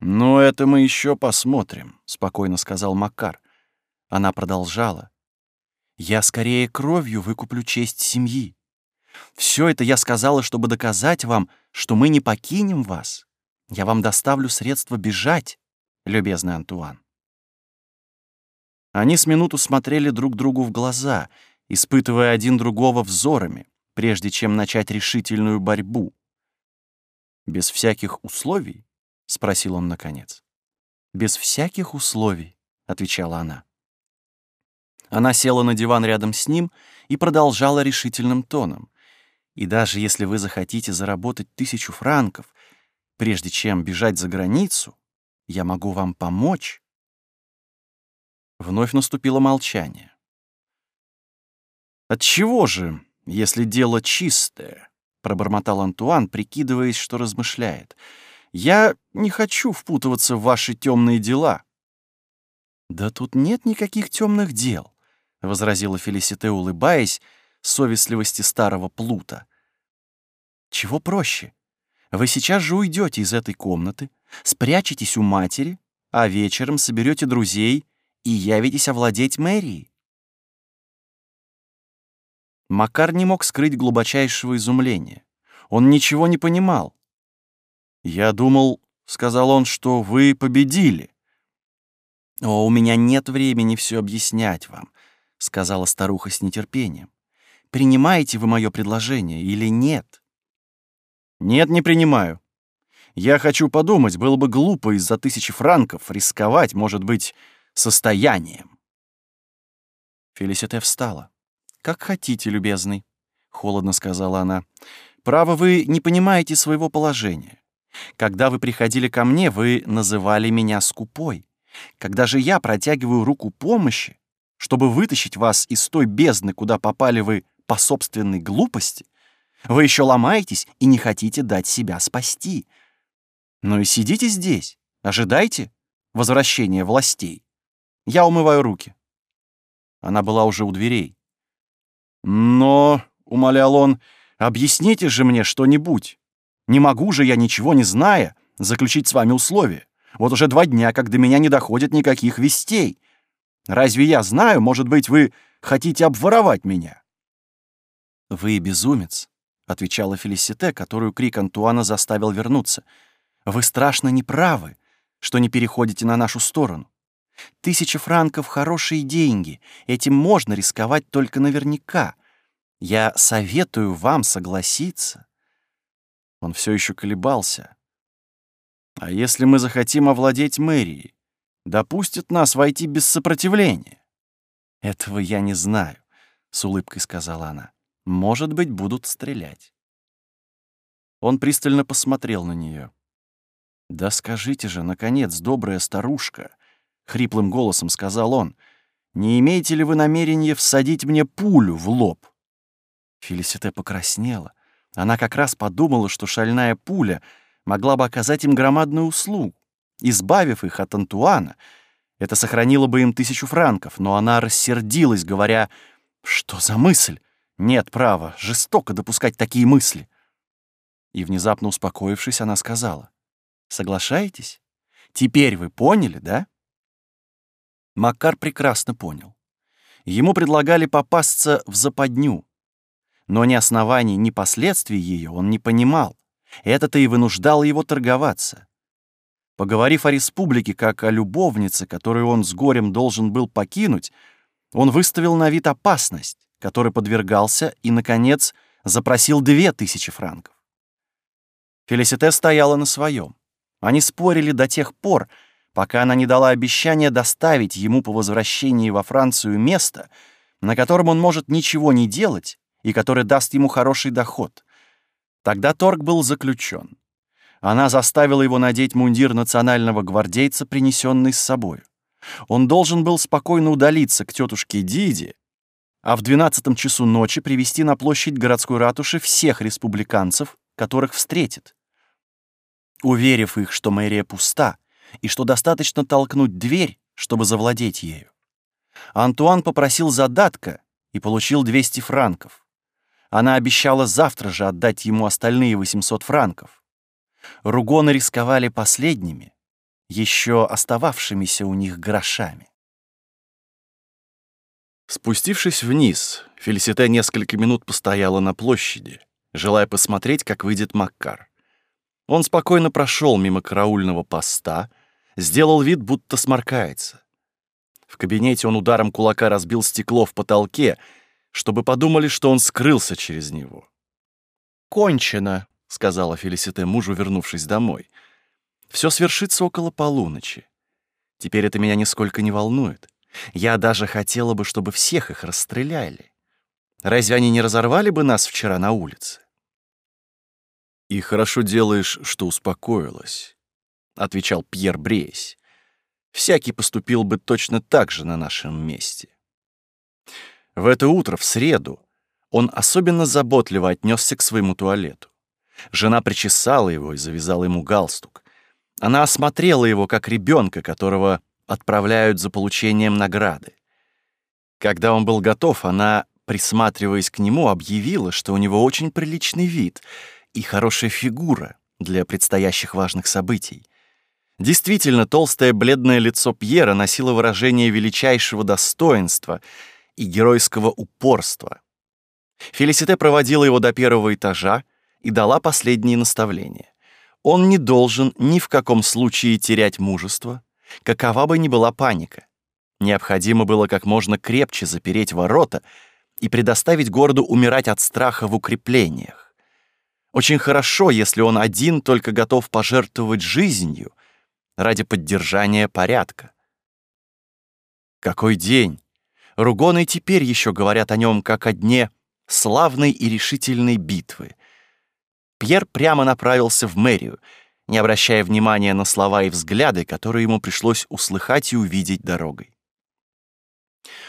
«Ну, это мы еще посмотрим», — спокойно сказал Макар. Она продолжала. «Я скорее кровью выкуплю честь семьи. Все это я сказала, чтобы доказать вам, что мы не покинем вас. Я вам доставлю средства бежать, любезный Антуан». Они с минуту смотрели друг другу в глаза, испытывая один другого взорами, прежде чем начать решительную борьбу. «Без всяких условий?» — спросил он наконец. «Без всяких условий», — отвечала она. Она села на диван рядом с ним и продолжала решительным тоном. «И даже если вы захотите заработать тысячу франков, прежде чем бежать за границу, я могу вам помочь». Вновь наступило молчание. «Отчего же, если дело чистое?» — пробормотал Антуан, прикидываясь, что размышляет. «Я не хочу впутываться в ваши темные дела». «Да тут нет никаких темных дел», — возразила Фелисите, улыбаясь, совестливости старого плута. «Чего проще? Вы сейчас же уйдете из этой комнаты, спрячетесь у матери, а вечером соберете друзей и явитесь овладеть мэрией. Макар не мог скрыть глубочайшего изумления. Он ничего не понимал. «Я думал, — сказал он, — что вы победили». «О, у меня нет времени все объяснять вам», — сказала старуха с нетерпением. «Принимаете вы мое предложение или нет?» «Нет, не принимаю. Я хочу подумать, было бы глупо из-за тысячи франков рисковать, может быть, состоянием. Фелисите встала. «Как хотите, любезный. — холодно сказала она. «Право, вы не понимаете своего положения. Когда вы приходили ко мне, вы называли меня скупой. Когда же я протягиваю руку помощи, чтобы вытащить вас из той бездны, куда попали вы по собственной глупости, вы еще ломаетесь и не хотите дать себя спасти. Ну и сидите здесь, ожидайте возвращения властей. Я умываю руки. Она была уже у дверей. «Но», — умолял он, — «объясните же мне что-нибудь. Не могу же я, ничего не зная, заключить с вами условия. Вот уже два дня, как до меня не доходит никаких вестей. Разве я знаю, может быть, вы хотите обворовать меня?» «Вы безумец», — отвечала Фелисите, которую крик Антуана заставил вернуться. «Вы страшно неправы, что не переходите на нашу сторону. Тысяча франков — хорошие деньги. Этим можно рисковать только наверняка. Я советую вам согласиться. Он все еще колебался. А если мы захотим овладеть мэрией, допустят нас войти без сопротивления? Этого я не знаю, — с улыбкой сказала она. Может быть, будут стрелять. Он пристально посмотрел на нее. «Да скажите же, наконец, добрая старушка, хриплым голосом сказал он. «Не имеете ли вы намерение всадить мне пулю в лоб?» Фелисите покраснела. Она как раз подумала, что шальная пуля могла бы оказать им громадную услугу, избавив их от Антуана. Это сохранило бы им тысячу франков, но она рассердилась, говоря, «Что за мысль? Нет права, жестоко допускать такие мысли». И, внезапно успокоившись, она сказала, «Соглашаетесь? Теперь вы поняли, да?» Макар прекрасно понял. Ему предлагали попасться в западню. Но ни оснований, ни последствий ее он не понимал. Это-то и вынуждало его торговаться. Поговорив о республике как о любовнице, которую он с горем должен был покинуть, он выставил на вид опасность, которой подвергался, и, наконец, запросил две тысячи франков. Фелисите стояла на своем. Они спорили до тех пор, пока она не дала обещания доставить ему по возвращении во Францию место, на котором он может ничего не делать и которое даст ему хороший доход. Тогда торг был заключен. Она заставила его надеть мундир национального гвардейца, принесенный с собой. Он должен был спокойно удалиться к тетушке Диди, а в двенадцатом часу ночи привести на площадь городской ратуши всех республиканцев, которых встретит. Уверив их, что мэрия пуста, и что достаточно толкнуть дверь, чтобы завладеть ею. Антуан попросил задатка и получил 200 франков. Она обещала завтра же отдать ему остальные 800 франков. Ругоны рисковали последними, еще остававшимися у них грошами. Спустившись вниз, Фелисите несколько минут постояла на площади, желая посмотреть, как выйдет Маккар. Он спокойно прошел мимо караульного поста, сделал вид, будто сморкается. В кабинете он ударом кулака разбил стекло в потолке, чтобы подумали, что он скрылся через него. «Кончено», — сказала Фелисите мужу, вернувшись домой. «Все свершится около полуночи. Теперь это меня нисколько не волнует. Я даже хотела бы, чтобы всех их расстреляли. Разве они не разорвали бы нас вчера на улице?» «И хорошо делаешь, что успокоилась», отвечал Пьер Брейс. Всякий поступил бы точно так же на нашем месте. В это утро, в среду, он особенно заботливо отнесся к своему туалету. Жена причесала его и завязала ему галстук. Она осмотрела его как ребенка, которого отправляют за получением награды. Когда он был готов, она, присматриваясь к нему, объявила, что у него очень приличный вид и хорошая фигура для предстоящих важных событий. Действительно, толстое бледное лицо Пьера носило выражение величайшего достоинства и геройского упорства. Фелисите проводила его до первого этажа и дала последние наставления. Он не должен ни в каком случае терять мужество, какова бы ни была паника. Необходимо было как можно крепче запереть ворота и предоставить городу умирать от страха в укреплениях. Очень хорошо, если он один только готов пожертвовать жизнью ради поддержания порядка. Какой день! Ругоны теперь еще говорят о нем как о дне славной и решительной битвы. Пьер прямо направился в мэрию, не обращая внимания на слова и взгляды, которые ему пришлось услыхать и увидеть дорогой.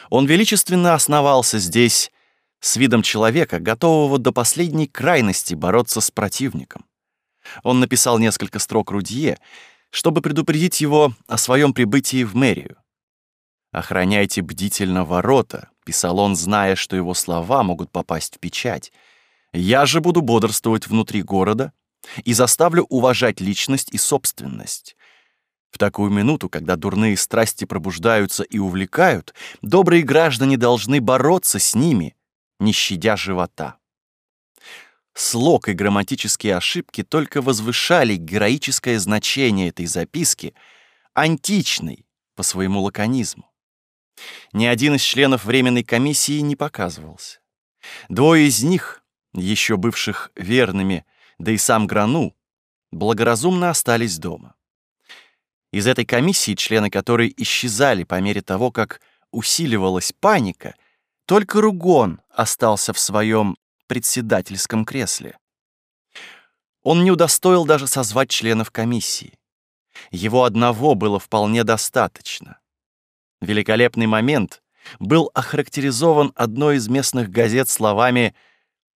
Он величественно основался здесь с видом человека, готового до последней крайности бороться с противником. Он написал несколько строк Рудье, чтобы предупредить его о своем прибытии в мэрию. «Охраняйте бдительно ворота», — писал он, зная, что его слова могут попасть в печать. «Я же буду бодрствовать внутри города и заставлю уважать личность и собственность. В такую минуту, когда дурные страсти пробуждаются и увлекают, добрые граждане должны бороться с ними, не щадя живота. Слог и грамматические ошибки только возвышали героическое значение этой записки, античной по своему лаконизму. Ни один из членов Временной комиссии не показывался. Двое из них, еще бывших верными, да и сам Грану, благоразумно остались дома. Из этой комиссии, члены которой исчезали по мере того, как усиливалась паника, только Ругон остался в своем председательском кресле. Он не удостоил даже созвать членов комиссии. Его одного было вполне достаточно. Великолепный момент был охарактеризован одной из местных газет словами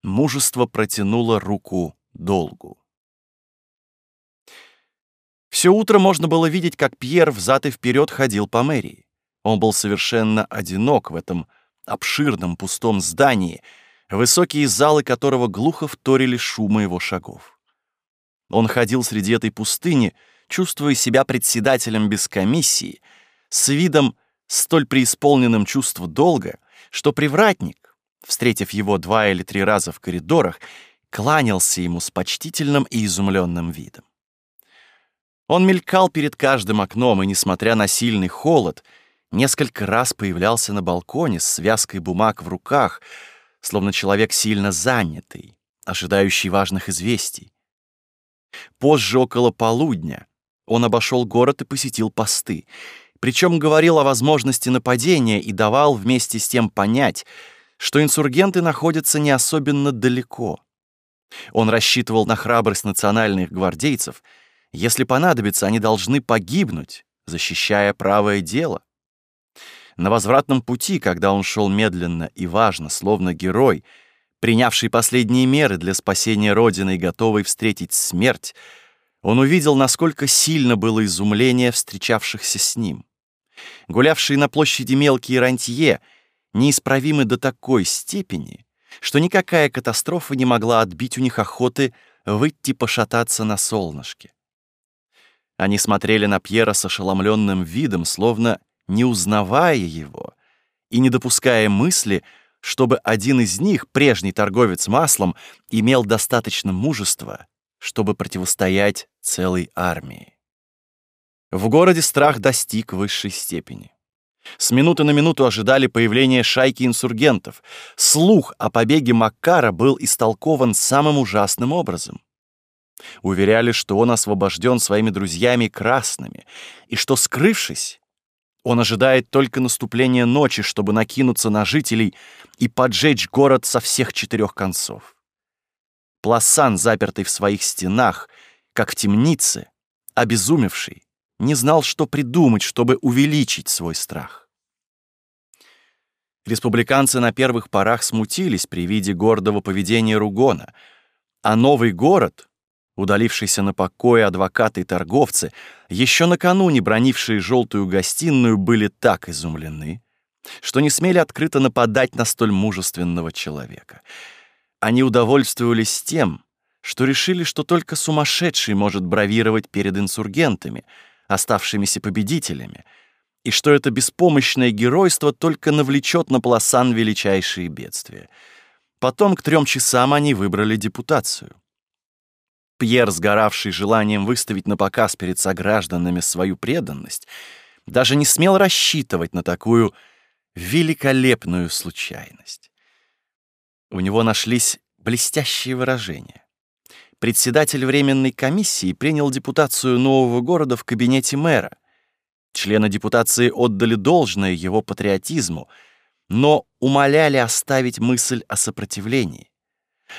«Мужество протянуло руку долгу». Все утро можно было видеть, как Пьер взад и вперед ходил по мэрии. Он был совершенно одинок в этом обширном пустом здании, высокие залы которого глухо вторили шумы его шагов. Он ходил среди этой пустыни, чувствуя себя председателем без комиссии, с видом столь преисполненным чувства долга, что привратник, встретив его два или три раза в коридорах, кланялся ему с почтительным и изумленным видом. Он мелькал перед каждым окном и, несмотря на сильный холод, несколько раз появлялся на балконе с связкой бумаг в руках, словно человек сильно занятый, ожидающий важных известий. Позже, около полудня, он обошел город и посетил посты, причем говорил о возможности нападения и давал вместе с тем понять, что инсургенты находятся не особенно далеко. Он рассчитывал на храбрость национальных гвардейцев — если понадобится, они должны погибнуть, защищая правое дело. На возвратном пути, когда он шел медленно и важно, словно герой, принявший последние меры для спасения Родины и готовый встретить смерть, он увидел, насколько сильно было изумление встречавшихся с ним. Гулявшие на площади мелкие рантье неисправимы до такой степени, что никакая катастрофа не могла отбить у них охоты выйти пошататься на солнышке. Они смотрели на Пьера с ошеломленным видом, словно не узнавая его и не допуская мысли, чтобы один из них, прежний торговец маслом, имел достаточно мужества, чтобы противостоять целой армии. В городе страх достиг высшей степени. С минуты на минуту ожидали появления шайки инсургентов. Слух о побеге Маккара был истолкован самым ужасным образом. Уверяли, что он освобожден своими друзьями красными, и что, скрывшись, он ожидает только наступления ночи, чтобы накинуться на жителей и поджечь город со всех четырех концов. Пласан, запертый в своих стенах, как в темнице, обезумевший, не знал, что придумать, чтобы увеличить свой страх. Республиканцы на первых порах смутились при виде гордого поведения Ругона, а новый город, Удалившиеся на покой адвокаты и торговцы, еще накануне бронившие желтую гостиную, были так изумлены, что не смели открыто нападать на столь мужественного человека. Они удовольствовались тем, что решили, что только сумасшедший может бравировать перед инсургентами, оставшимися победителями, и что это беспомощное геройство только навлечет на Пласан величайшие бедствия. Потом к трем часам они выбрали депутацию. Пьер, сгоравший желанием выставить на показ перед согражданами свою преданность, даже не смел рассчитывать на такую великолепную случайность. У него нашлись блестящие выражения. Председатель Временной комиссии принял депутацию нового города в кабинете мэра. Члены депутации отдали должное его патриотизму, но умоляли оставить мысль о сопротивлении.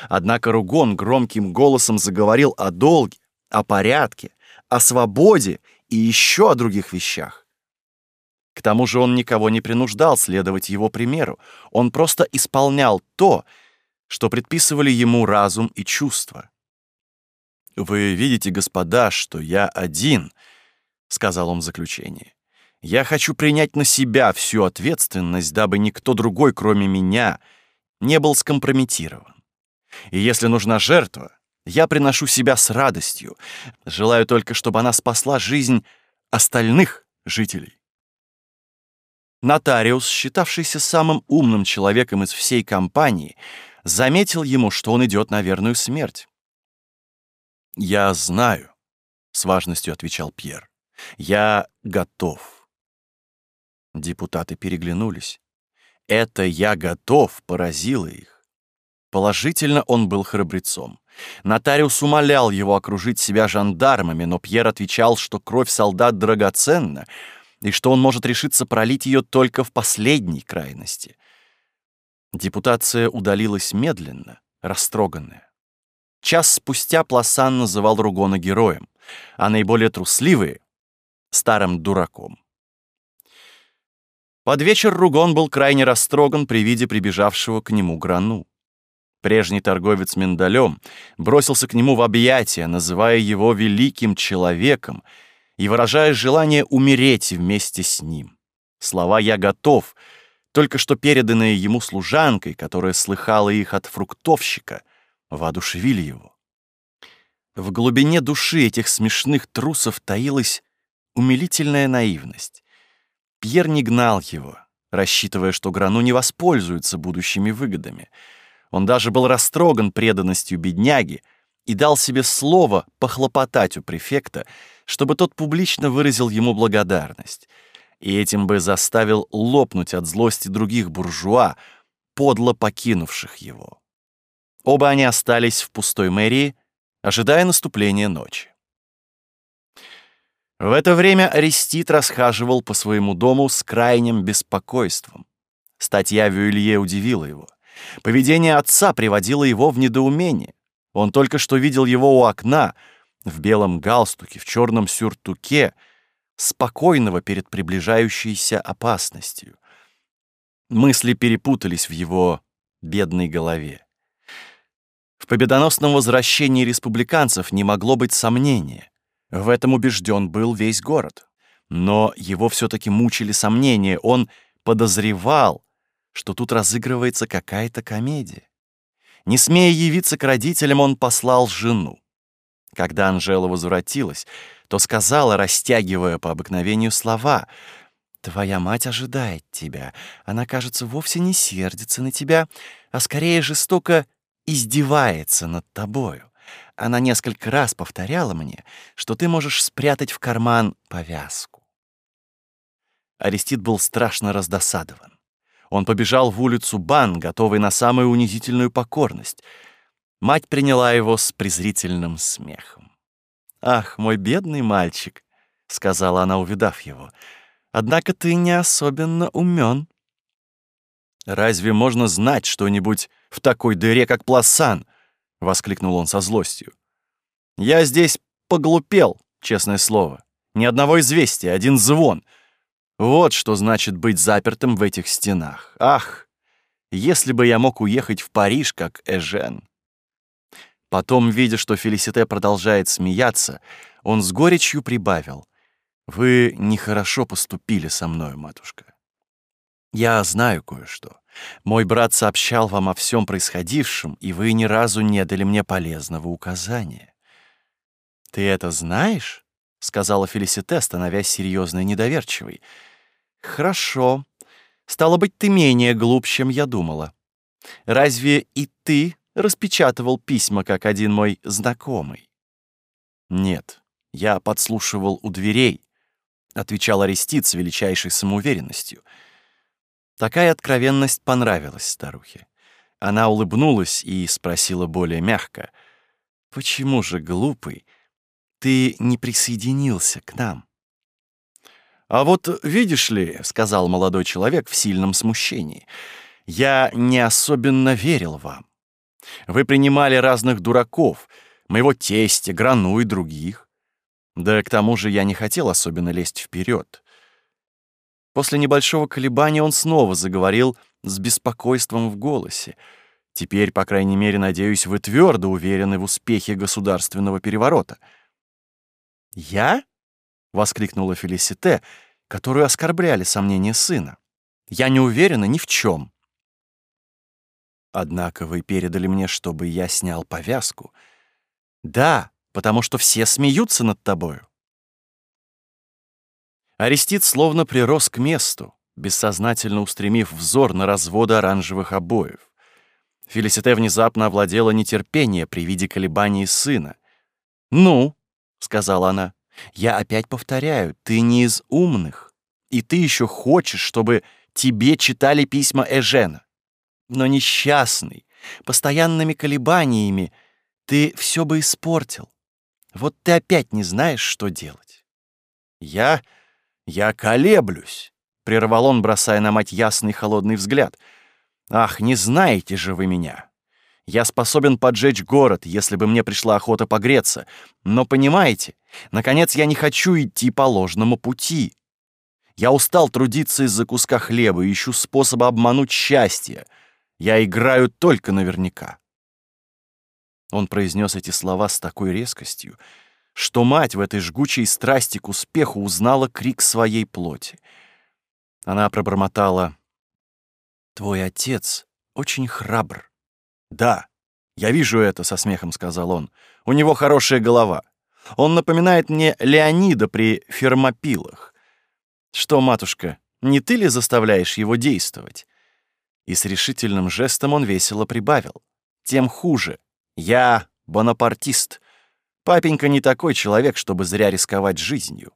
Однако Ругон громким голосом заговорил о долге, о порядке, о свободе и еще о других вещах. К тому же он никого не принуждал следовать его примеру, он просто исполнял то, что предписывали ему разум и чувства. «Вы видите, господа, что я один», — сказал он в заключении. «Я хочу принять на себя всю ответственность, дабы никто другой, кроме меня, не был скомпрометирован. И если нужна жертва, я приношу себя с радостью. Желаю только, чтобы она спасла жизнь остальных жителей». Нотариус, считавшийся самым умным человеком из всей компании, заметил ему, что он идет на верную смерть. «Я знаю», — с важностью отвечал Пьер. «Я готов». Депутаты переглянулись. Это «я готов» поразило их. Положительно он был храбрецом. Нотариус умолял его окружить себя жандармами, но Пьер отвечал, что кровь солдат драгоценна, и что он может решиться пролить ее только в последней крайности. Депутация удалилась медленно, растроганная. Час спустя Пласан называл Ругона героем, а наиболее трусливые — старым дураком. Под вечер Ругон был крайне растроган при виде прибежавшего к нему Грану. Прежний торговец миндалем бросился к нему в объятия, называя его великим человеком и выражая желание умереть вместе с ним. Слова «я готов», только что переданные ему служанкой, которая слыхала их от фруктовщика — воодушевили его. В глубине души этих смешных трусов таилась умилительная наивность. Пьер не гнал его, рассчитывая, что Грану не воспользуется будущими выгодами. Он даже был растроган преданностью бедняги и дал себе слово похлопотать у префекта, чтобы тот публично выразил ему благодарность, и этим бы заставил лопнуть от злости других буржуа, подло покинувших его. Оба они остались в пустой мэрии, ожидая наступления ночи. В это время Арестит расхаживал по своему дому с крайним беспокойством. Статья Вюилье удивила его. Поведение отца приводило его в недоумение. Он только что видел его у окна, в белом галстуке, в черном сюртуке, спокойного перед приближающейся опасностью. Мысли перепутались в его бедной голове. В победоносном возвращении республиканцев не могло быть сомнения. В этом убежден был весь город. Но его все-таки мучили сомнения. Он подозревал, что тут разыгрывается какая-то комедия. Не смея явиться к родителям, он послал жену. Когда Анжела возвратилась, то сказала, растягивая по обыкновению слова, «Твоя мать ожидает тебя. Она, кажется, вовсе не сердится на тебя, а скорее жестоко издевается над тобою. Она несколько раз повторяла мне, что ты можешь спрятать в карман повязку. Арестит был страшно раздосадован. Он побежал в улицу Бан, готовый на самую унизительную покорность. Мать приняла его с презрительным смехом. «Ах, мой бедный мальчик», — сказала она, увидав его, — «однако ты не особенно умен». «Разве можно знать что-нибудь в такой дыре, как Пласан!» — воскликнул он со злостью. «Я здесь поглупел, честное слово. Ни одного известия, один звон. Вот что значит быть запертым в этих стенах. Ах, если бы я мог уехать в Париж, как Эжен!» Потом, видя, что Фелисите продолжает смеяться, он с горечью прибавил. «Вы нехорошо поступили со мной, матушка. Я знаю кое-что. Мой брат сообщал вам о всем происходившем, и вы ни разу не дали мне полезного указания. «Ты это знаешь?» — сказала Фелисите, становясь серьезной и недоверчивой. «Хорошо. Стало быть, ты менее глуп, чем я думала. Разве и ты распечатывал письма, как один мой знакомый?» «Нет, я подслушивал у дверей», — отвечал Арестит с величайшей самоуверенностью — Такая откровенность понравилась старухе. Она улыбнулась и спросила более мягко, «Почему же, глупый, ты не присоединился к нам?» «А вот видишь ли», — сказал молодой человек в сильном смущении, — «я не особенно верил вам. Вы принимали разных дураков, моего тестя, Грану и других. Да к тому же я не хотел особенно лезть вперед. После небольшого колебания он снова заговорил с беспокойством в голосе. «Теперь, по крайней мере, надеюсь, вы твердо уверены в успехе государственного переворота». «Я?» — воскликнула Фелисите, которую оскорбляли сомнения сына. «Я не уверена ни в чем. «Однако вы передали мне, чтобы я снял повязку». «Да, потому что все смеются над тобою». Арестит словно прирос к месту, бессознательно устремив взор на разводы оранжевых обоев. Фелисите внезапно овладела нетерпение при виде колебаний сына. «Ну», — сказала она, — «я опять повторяю, ты не из умных, и ты еще хочешь, чтобы тебе читали письма Эжена. Но несчастный, постоянными колебаниями, ты все бы испортил. Вот ты опять не знаешь, что делать. Я «Я колеблюсь», — прервал он, бросая на мать ясный холодный взгляд. «Ах, не знаете же вы меня! Я способен поджечь город, если бы мне пришла охота погреться. Но понимаете, наконец я не хочу идти по ложному пути. Я устал трудиться из-за куска хлеба и ищу способа обмануть счастье. Я играю только наверняка». Он произнес эти слова с такой резкостью, что мать в этой жгучей страсти к успеху узнала крик своей плоти. Она пробормотала «Твой отец очень храбр». «Да, я вижу это», — со смехом сказал он. «У него хорошая голова. Он напоминает мне Леонида при фермопилах. Что, матушка, не ты ли заставляешь его действовать?» И с решительным жестом он весело прибавил. «Тем хуже. Я бонапартист. Папенька не такой человек, чтобы зря рисковать жизнью.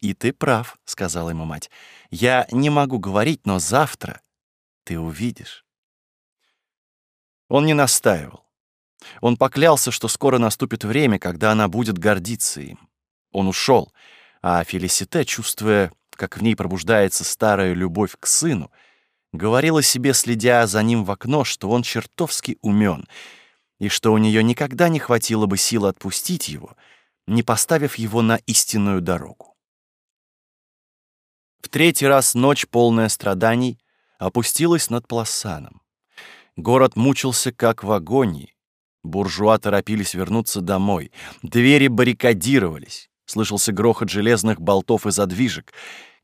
«И ты прав», — сказала ему мать. «Я не могу говорить, но завтра ты увидишь». Он не настаивал. Он поклялся, что скоро наступит время, когда она будет гордиться им. Он ушел, а Фелисите, чувствуя, как в ней пробуждается старая любовь к сыну, говорила себе, следя за ним в окно, что он чертовски умен — и что у нее никогда не хватило бы сил отпустить его, не поставив его на истинную дорогу. В третий раз ночь, полная страданий, опустилась над Пласаном. Город мучился, как в агонии. Буржуа торопились вернуться домой. Двери баррикадировались. Слышался грохот железных болтов и задвижек.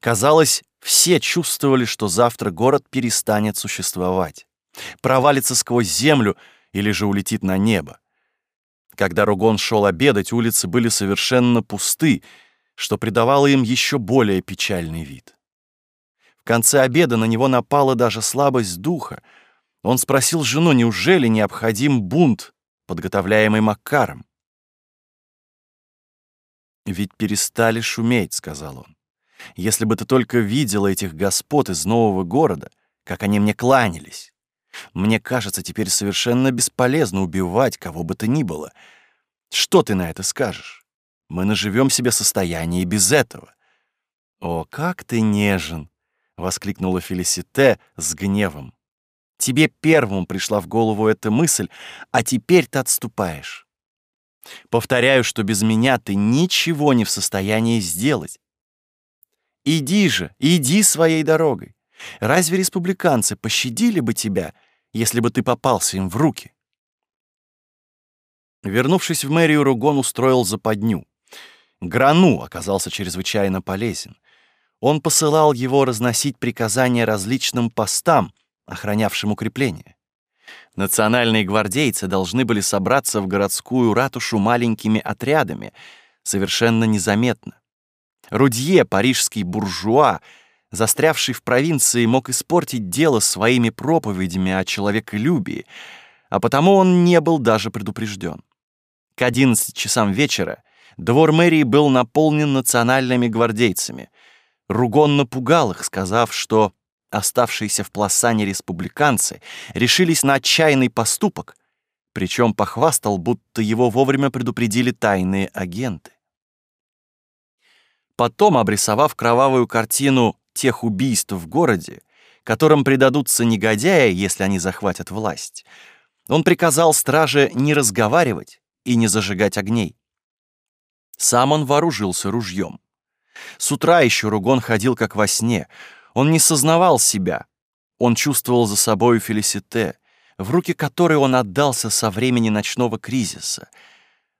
Казалось, все чувствовали, что завтра город перестанет существовать. Провалится сквозь землю — или же улетит на небо. Когда Ругон шел обедать, улицы были совершенно пусты, что придавало им еще более печальный вид. В конце обеда на него напала даже слабость духа. Он спросил жену, неужели необходим бунт, подготовляемый Макаром. «Ведь перестали шуметь», — сказал он. «Если бы ты только видела этих господ из нового города, как они мне кланялись. Мне кажется, теперь совершенно бесполезно убивать кого бы то ни было. Что ты на это скажешь? Мы наживем себе состояние без этого. О, как ты нежен! воскликнула Фелисите с гневом. Тебе первым пришла в голову эта мысль, а теперь ты отступаешь. Повторяю, что без меня ты ничего не в состоянии сделать. Иди же, иди своей дорогой. Разве республиканцы пощадили бы тебя, если бы ты попался им в руки? Вернувшись в мэрию, Ругон устроил западню. Грану оказался чрезвычайно полезен. Он посылал его разносить приказания различным постам, охранявшим укрепления. Национальные гвардейцы должны были собраться в городскую ратушу маленькими отрядами, совершенно незаметно. Рудье, парижский буржуа, застрявший в провинции, мог испортить дело своими проповедями о человеколюбии, а потому он не был даже предупрежден. К 11 часам вечера двор мэрии был наполнен национальными гвардейцами. Ругон напугал их, сказав, что оставшиеся в Пласане республиканцы решились на отчаянный поступок, причем похвастал, будто его вовремя предупредили тайные агенты. потом, обрисовав кровавую картину тех убийств в городе, которым предадутся негодяи, если они захватят власть, он приказал страже не разговаривать и не зажигать огней. Сам он вооружился ружьем. С утра еще Ругон ходил как во сне. Он не сознавал себя. Он чувствовал за собой Фелисите, в руки которой он отдался со времени ночного кризиса.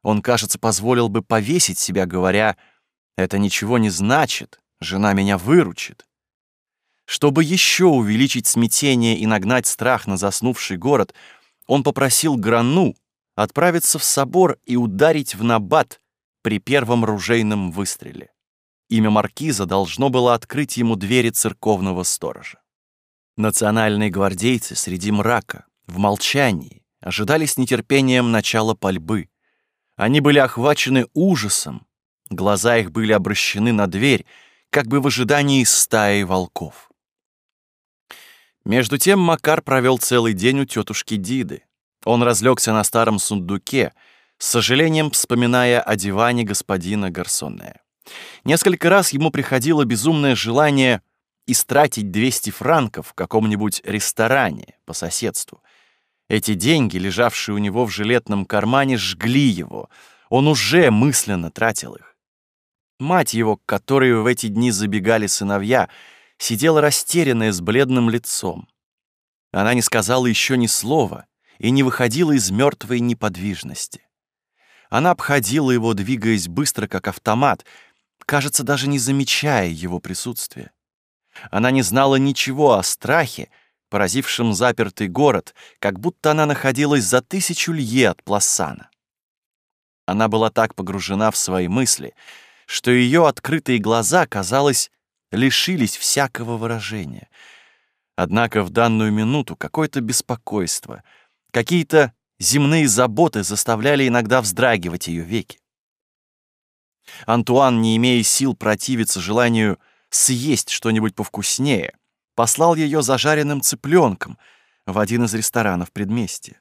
Он, кажется, позволил бы повесить себя, говоря, «Это ничего не значит, жена меня выручит». Чтобы еще увеличить смятение и нагнать страх на заснувший город, он попросил Грану отправиться в собор и ударить в набат при первом ружейном выстреле. Имя маркиза должно было открыть ему двери церковного сторожа. Национальные гвардейцы среди мрака, в молчании, ожидали с нетерпением начала пальбы. Они были охвачены ужасом, глаза их были обращены на дверь, как бы в ожидании стаи волков. Между тем Макар провел целый день у тетушки Диды. Он разлегся на старом сундуке, с сожалением вспоминая о диване господина Гарсоне. Несколько раз ему приходило безумное желание истратить 200 франков в каком-нибудь ресторане по соседству. Эти деньги, лежавшие у него в жилетном кармане, жгли его. Он уже мысленно тратил их. Мать его, к которой в эти дни забегали сыновья, сидела растерянная с бледным лицом. Она не сказала еще ни слова и не выходила из мертвой неподвижности. Она обходила его, двигаясь быстро, как автомат, кажется, даже не замечая его присутствия. Она не знала ничего о страхе, поразившем запертый город, как будто она находилась за тысячу лье от Пласана. Она была так погружена в свои мысли, что ее открытые глаза, казалось, лишились всякого выражения. Однако в данную минуту какое-то беспокойство, какие-то земные заботы заставляли иногда вздрагивать ее веки. Антуан, не имея сил противиться желанию съесть что-нибудь повкуснее, послал ее зажаренным цыпленком в один из ресторанов предместья.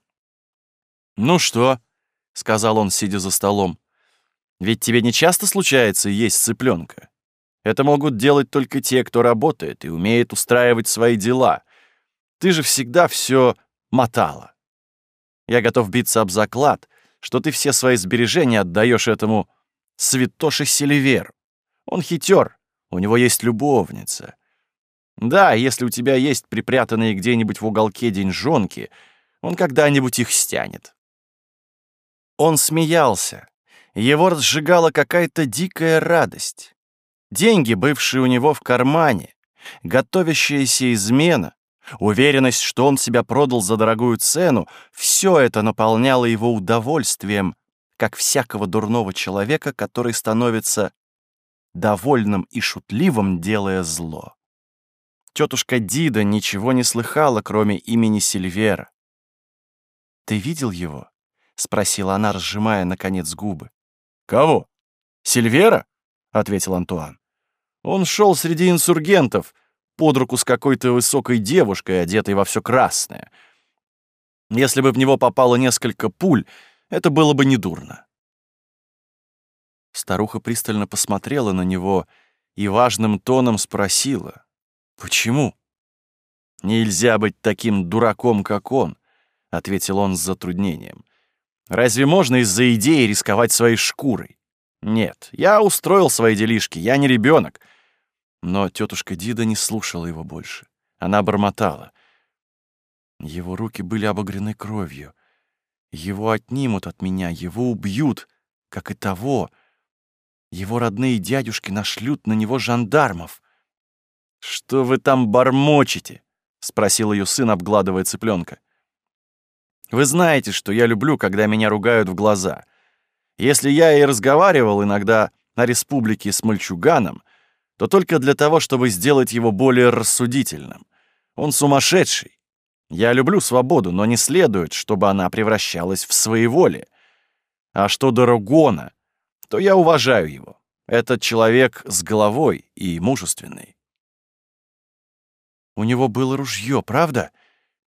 «Ну что?» — сказал он, сидя за столом. «Ведь тебе не часто случается есть цыпленка. Это могут делать только те, кто работает и умеет устраивать свои дела. Ты же всегда все мотала. Я готов биться об заклад, что ты все свои сбережения отдаешь этому святоше Селиверу. Он хитер, у него есть любовница. Да, если у тебя есть припрятанные где-нибудь в уголке деньжонки, он когда-нибудь их стянет. Он смеялся. Его разжигала какая-то дикая радость. Деньги, бывшие у него в кармане, готовящаяся измена, уверенность, что он себя продал за дорогую цену, все это наполняло его удовольствием, как всякого дурного человека, который становится довольным и шутливым, делая зло. Тетушка Дида ничего не слыхала, кроме имени Сильвера. «Ты видел его?» — спросила она, разжимая, наконец, губы. «Кого? Сильвера?» — ответил Антуан. «Он шел среди инсургентов, под руку с какой-то высокой девушкой, одетой во все красное. Если бы в него попало несколько пуль, это было бы недурно». Старуха пристально посмотрела на него и важным тоном спросила. «Почему?» «Нельзя быть таким дураком, как он», — ответил он с затруднением. «Разве можно из-за идеи рисковать своей шкурой? Нет, я устроил свои делишки, я не ребенок. Но тетушка Дида не слушала его больше. Она бормотала. Его руки были обогрены кровью. Его отнимут от меня, его убьют, как и того. Его родные дядюшки нашлют на него жандармов. «Что вы там бормочете?» — спросил ее сын, обгладывая цыпленка. «Вы знаете, что я люблю, когда меня ругают в глаза. Если я и разговаривал иногда на республике с мальчуганом, то только для того, чтобы сделать его более рассудительным. Он сумасшедший. Я люблю свободу, но не следует, чтобы она превращалась в своеволие. А что до Ругона, то я уважаю его. Этот человек с головой и мужественный. У него было ружье, правда?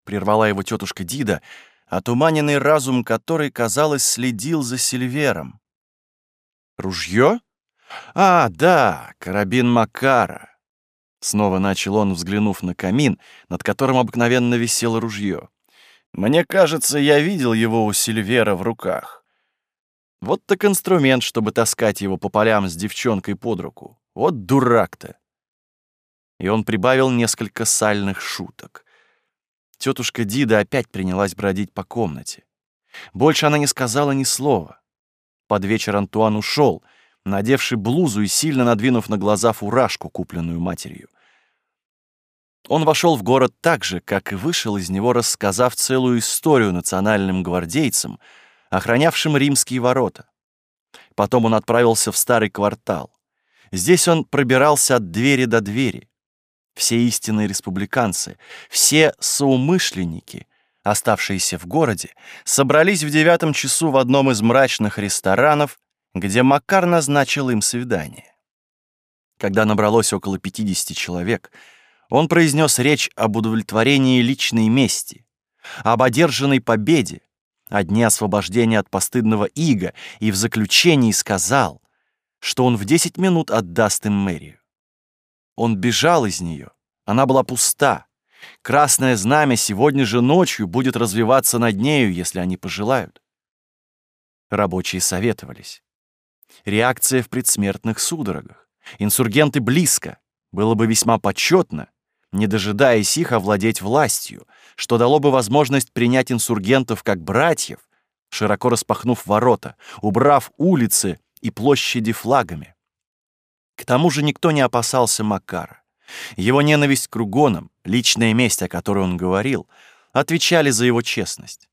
Прервала его тетушка Дида, отуманенный разум которой, казалось, следил за Сильвером. Ружье? «А, да, карабин Макара!» Снова начал он, взглянув на камин, над которым обыкновенно висело ружье. «Мне кажется, я видел его у Сильвера в руках. Вот так инструмент, чтобы таскать его по полям с девчонкой под руку. Вот дурак-то!» И он прибавил несколько сальных шуток. Тетушка Дида опять принялась бродить по комнате. Больше она не сказала ни слова. Под вечер Антуан ушел — надевший блузу и сильно надвинув на глаза фуражку, купленную матерью. Он вошел в город так же, как и вышел из него, рассказав целую историю национальным гвардейцам, охранявшим римские ворота. Потом он отправился в старый квартал. Здесь он пробирался от двери до двери. Все истинные республиканцы, все соумышленники, оставшиеся в городе, собрались в девятом часу в одном из мрачных ресторанов где Макар назначил им свидание. Когда набралось около 50 человек, он произнес речь об удовлетворении личной мести, об одержанной победе, о дне освобождения от постыдного ига и в заключении сказал, что он в 10 минут отдаст им мэрию. Он бежал из нее, она была пуста. Красное знамя сегодня же ночью будет развиваться над нею, если они пожелают. Рабочие советовались. Реакция в предсмертных судорогах. Инсургенты близко. Было бы весьма почетно, не дожидаясь их овладеть властью, что дало бы возможность принять инсургентов как братьев, широко распахнув ворота, убрав улицы и площади флагами. К тому же никто не опасался Макара. Его ненависть к Ругонам, личная месть, о которой он говорил, отвечали за его честность.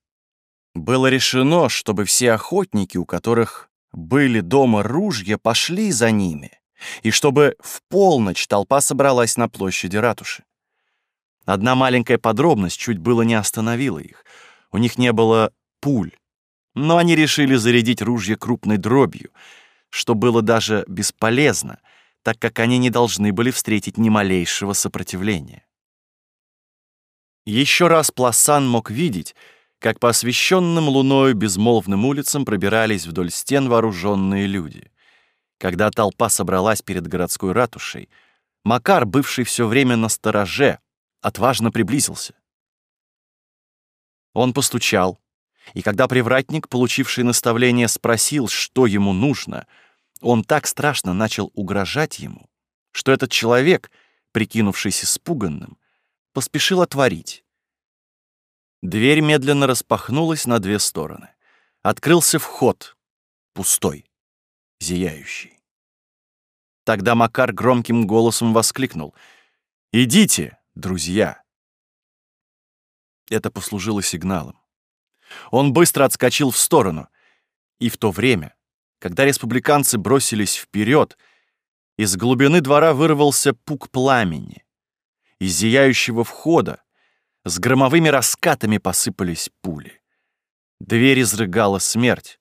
Было решено, чтобы все охотники, у которых были дома ружья, пошли за ними, и чтобы в полночь толпа собралась на площади ратуши. Одна маленькая подробность чуть было не остановила их. У них не было пуль, но они решили зарядить ружья крупной дробью, что было даже бесполезно, так как они не должны были встретить ни малейшего сопротивления. Еще раз Пласан мог видеть, как по освещенным луною безмолвным улицам пробирались вдоль стен вооруженные люди. Когда толпа собралась перед городской ратушей, Макар, бывший все время на стороже, отважно приблизился. Он постучал, и когда привратник, получивший наставление, спросил, что ему нужно, он так страшно начал угрожать ему, что этот человек, прикинувшийся испуганным, поспешил отворить. Дверь медленно распахнулась на две стороны. Открылся вход, пустой, зияющий. Тогда Макар громким голосом воскликнул. «Идите, друзья!» Это послужило сигналом. Он быстро отскочил в сторону, и в то время, когда республиканцы бросились вперед, из глубины двора вырвался пук пламени. Из зияющего входа с громовыми раскатами посыпались пули. Дверь изрыгала смерть.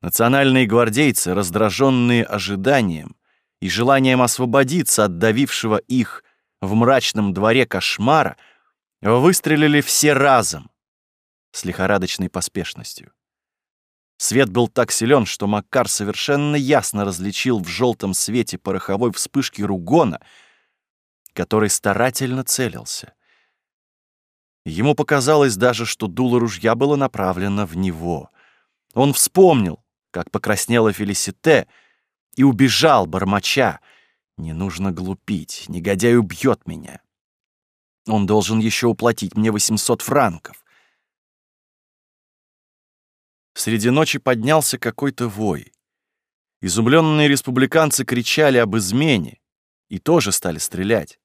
Национальные гвардейцы, раздраженные ожиданием и желанием освободиться от давившего их в мрачном дворе кошмара, выстрелили все разом с лихорадочной поспешностью. Свет был так силен, что Макар совершенно ясно различил в желтом свете пороховой вспышки ругона, который старательно целился. Ему показалось даже, что дуло ружья было направлено в него. Он вспомнил, как покраснела Фелисите, и убежал, бормоча. «Не нужно глупить, негодяй убьет меня. Он должен еще уплатить мне 800 франков». Среди ночи поднялся какой-то вой. Изумленные республиканцы кричали об измене и тоже стали стрелять.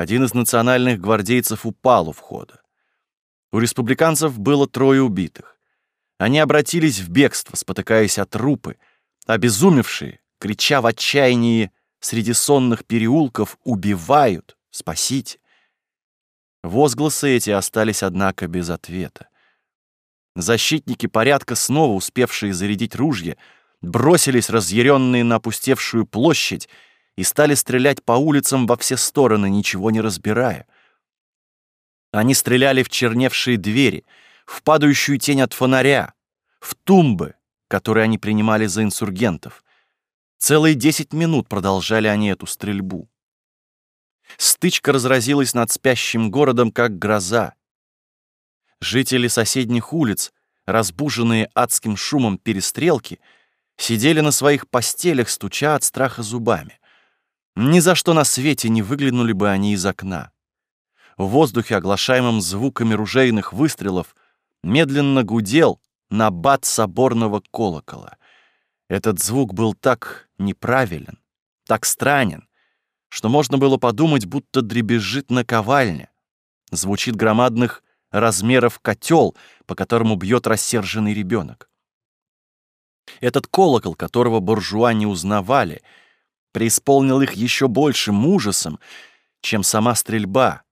Один из национальных гвардейцев упал у входа. У республиканцев было трое убитых. Они обратились в бегство, спотыкаясь от трупы, обезумевшие, крича в отчаянии среди сонных переулков «Убивают! Спасите!». Возгласы эти остались, однако, без ответа. Защитники порядка, снова успевшие зарядить ружья, бросились разъяренные на опустевшую площадь и стали стрелять по улицам во все стороны, ничего не разбирая. Они стреляли в черневшие двери, в падающую тень от фонаря, в тумбы, которые они принимали за инсургентов. Целые десять минут продолжали они эту стрельбу. Стычка разразилась над спящим городом, как гроза. Жители соседних улиц, разбуженные адским шумом перестрелки, сидели на своих постелях, стуча от страха зубами. Ни за что на свете не выглянули бы они из окна. В воздухе, оглашаемом звуками ружейных выстрелов, медленно гудел набат соборного колокола. Этот звук был так неправилен, так странен, что можно было подумать, будто дребезжит наковальня. Звучит громадных размеров котел, по которому бьет рассерженный ребенок. Этот колокол, которого буржуа не узнавали, преисполнил их еще большим ужасом, чем сама стрельба.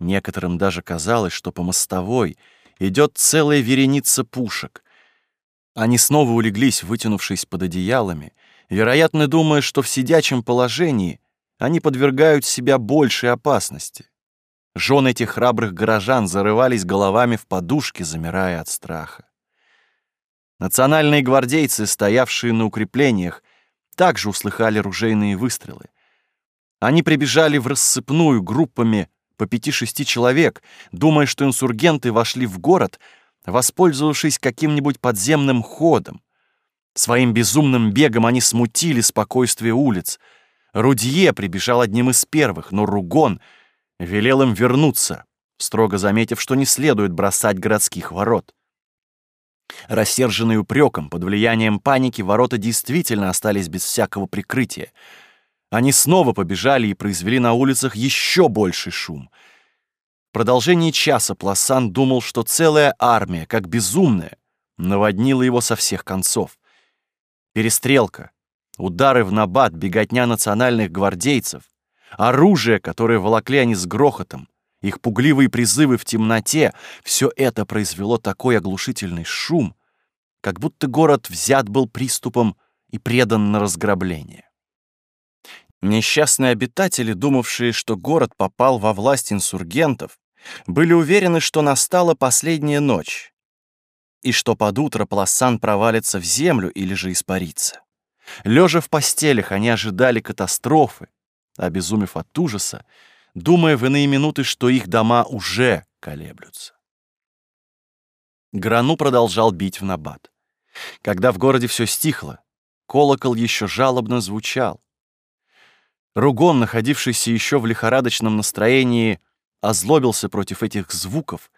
Некоторым даже казалось, что по мостовой идет целая вереница пушек. Они снова улеглись, вытянувшись под одеялами, вероятно, думая, что в сидячем положении они подвергают себя большей опасности. Жен этих храбрых горожан зарывались головами в подушки, замирая от страха. Национальные гвардейцы, стоявшие на укреплениях, также услыхали ружейные выстрелы. Они прибежали в рассыпную группами по пяти-шести человек, думая, что инсургенты вошли в город, воспользовавшись каким-нибудь подземным ходом. Своим безумным бегом они смутили спокойствие улиц — Рудье прибежал одним из первых, но Ругон велел им вернуться, строго заметив, что не следует бросать городских ворот. Рассерженный упреком, под влиянием паники, ворота действительно остались без всякого прикрытия. Они снова побежали и произвели на улицах еще больший шум. В продолжении часа Пласан думал, что целая армия, как безумная, наводнила его со всех концов. Перестрелка, удары в набат, беготня национальных гвардейцев, оружие, которое волокли они с грохотом, их пугливые призывы в темноте — все это произвело такой оглушительный шум, как будто город взят был приступом и предан на разграбление. Несчастные обитатели, думавшие, что город попал во власть инсургентов, были уверены, что настала последняя ночь, и что под утро Пласан провалится в землю или же испарится. Лежа в постелях, они ожидали катастрофы, обезумев от ужаса, думая в иные минуты, что их дома уже колеблются. Грану продолжал бить в набат. Когда в городе все стихло, колокол еще жалобно звучал. Ругон, находившийся еще в лихорадочном настроении, озлобился против этих звуков,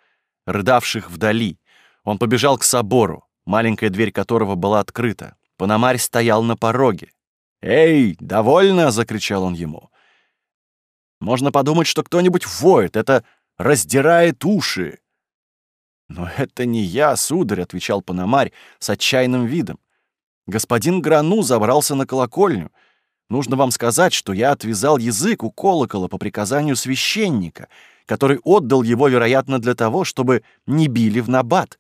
рыдавших вдали. Он побежал к собору, маленькая дверь которого была открыта. Пономарь стоял на пороге. «Эй, довольно!» — закричал он ему. «Можно подумать, что кто-нибудь воет. Это раздирает уши!» «Но это не я, сударь», — отвечал Пономарь с отчаянным видом. «Господин Грану забрался на колокольню. Нужно вам сказать, что я отвязал язык у колокола по приказанию священника, который отдал его, вероятно, для того, чтобы не били в набат.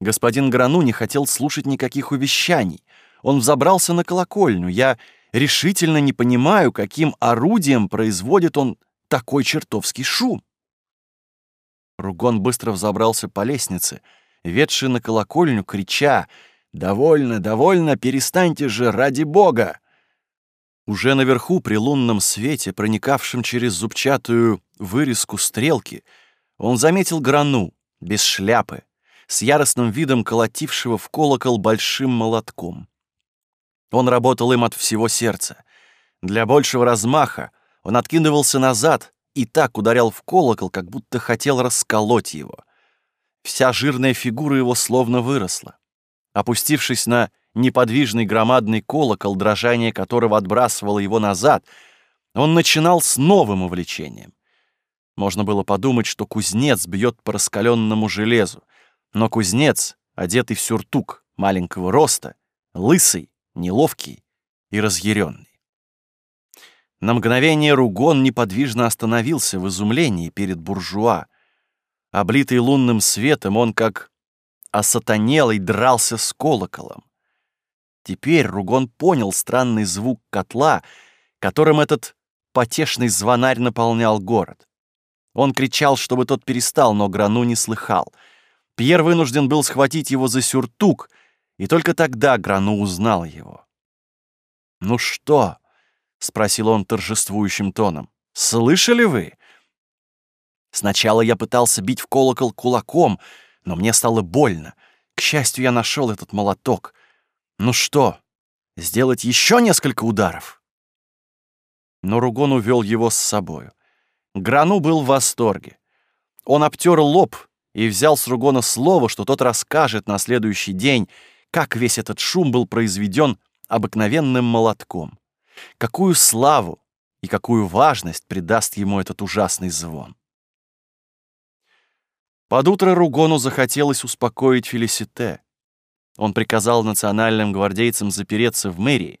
Господин Грану не хотел слушать никаких увещаний. Он взобрался на колокольню. Я решительно не понимаю, каким орудием производит он такой чертовский шум. Ругон быстро взобрался по лестнице, ведший на колокольню, крича «Довольно, довольно, перестаньте же, ради бога!» Уже наверху, при лунном свете, проникавшем через зубчатую вырезку стрелки, он заметил грану, без шляпы, с яростным видом колотившего в колокол большим молотком. Он работал им от всего сердца. Для большего размаха он откидывался назад и так ударял в колокол, как будто хотел расколоть его. Вся жирная фигура его словно выросла. Опустившись на неподвижный громадный колокол, дрожание которого отбрасывало его назад, он начинал с новым увлечением. Можно было подумать, что кузнец бьет по раскаленному железу, но кузнец, одетый в сюртук маленького роста, лысый, неловкий и разъяренный. На мгновение Ругон неподвижно остановился в изумлении перед буржуа. Облитый лунным светом, он как осатанелый дрался с колоколом. Теперь Ругон понял странный звук котла, которым этот потешный звонарь наполнял город. Он кричал, чтобы тот перестал, но Грану не слыхал — Пьер вынужден был схватить его за сюртук, и только тогда Грану узнал его. «Ну что?» — спросил он торжествующим тоном. «Слышали вы?» Сначала я пытался бить в колокол кулаком, но мне стало больно. К счастью, я нашел этот молоток. Ну что, сделать еще несколько ударов? Но Ругон увел его с собою. Грану был в восторге. Он обтер лоб и взял с Ругона слово, что тот расскажет на следующий день, как весь этот шум был произведен обыкновенным молотком. Какую славу и какую важность придаст ему этот ужасный звон. Под утро Ругону захотелось успокоить Фелисите. Он приказал национальным гвардейцам запереться в мэрии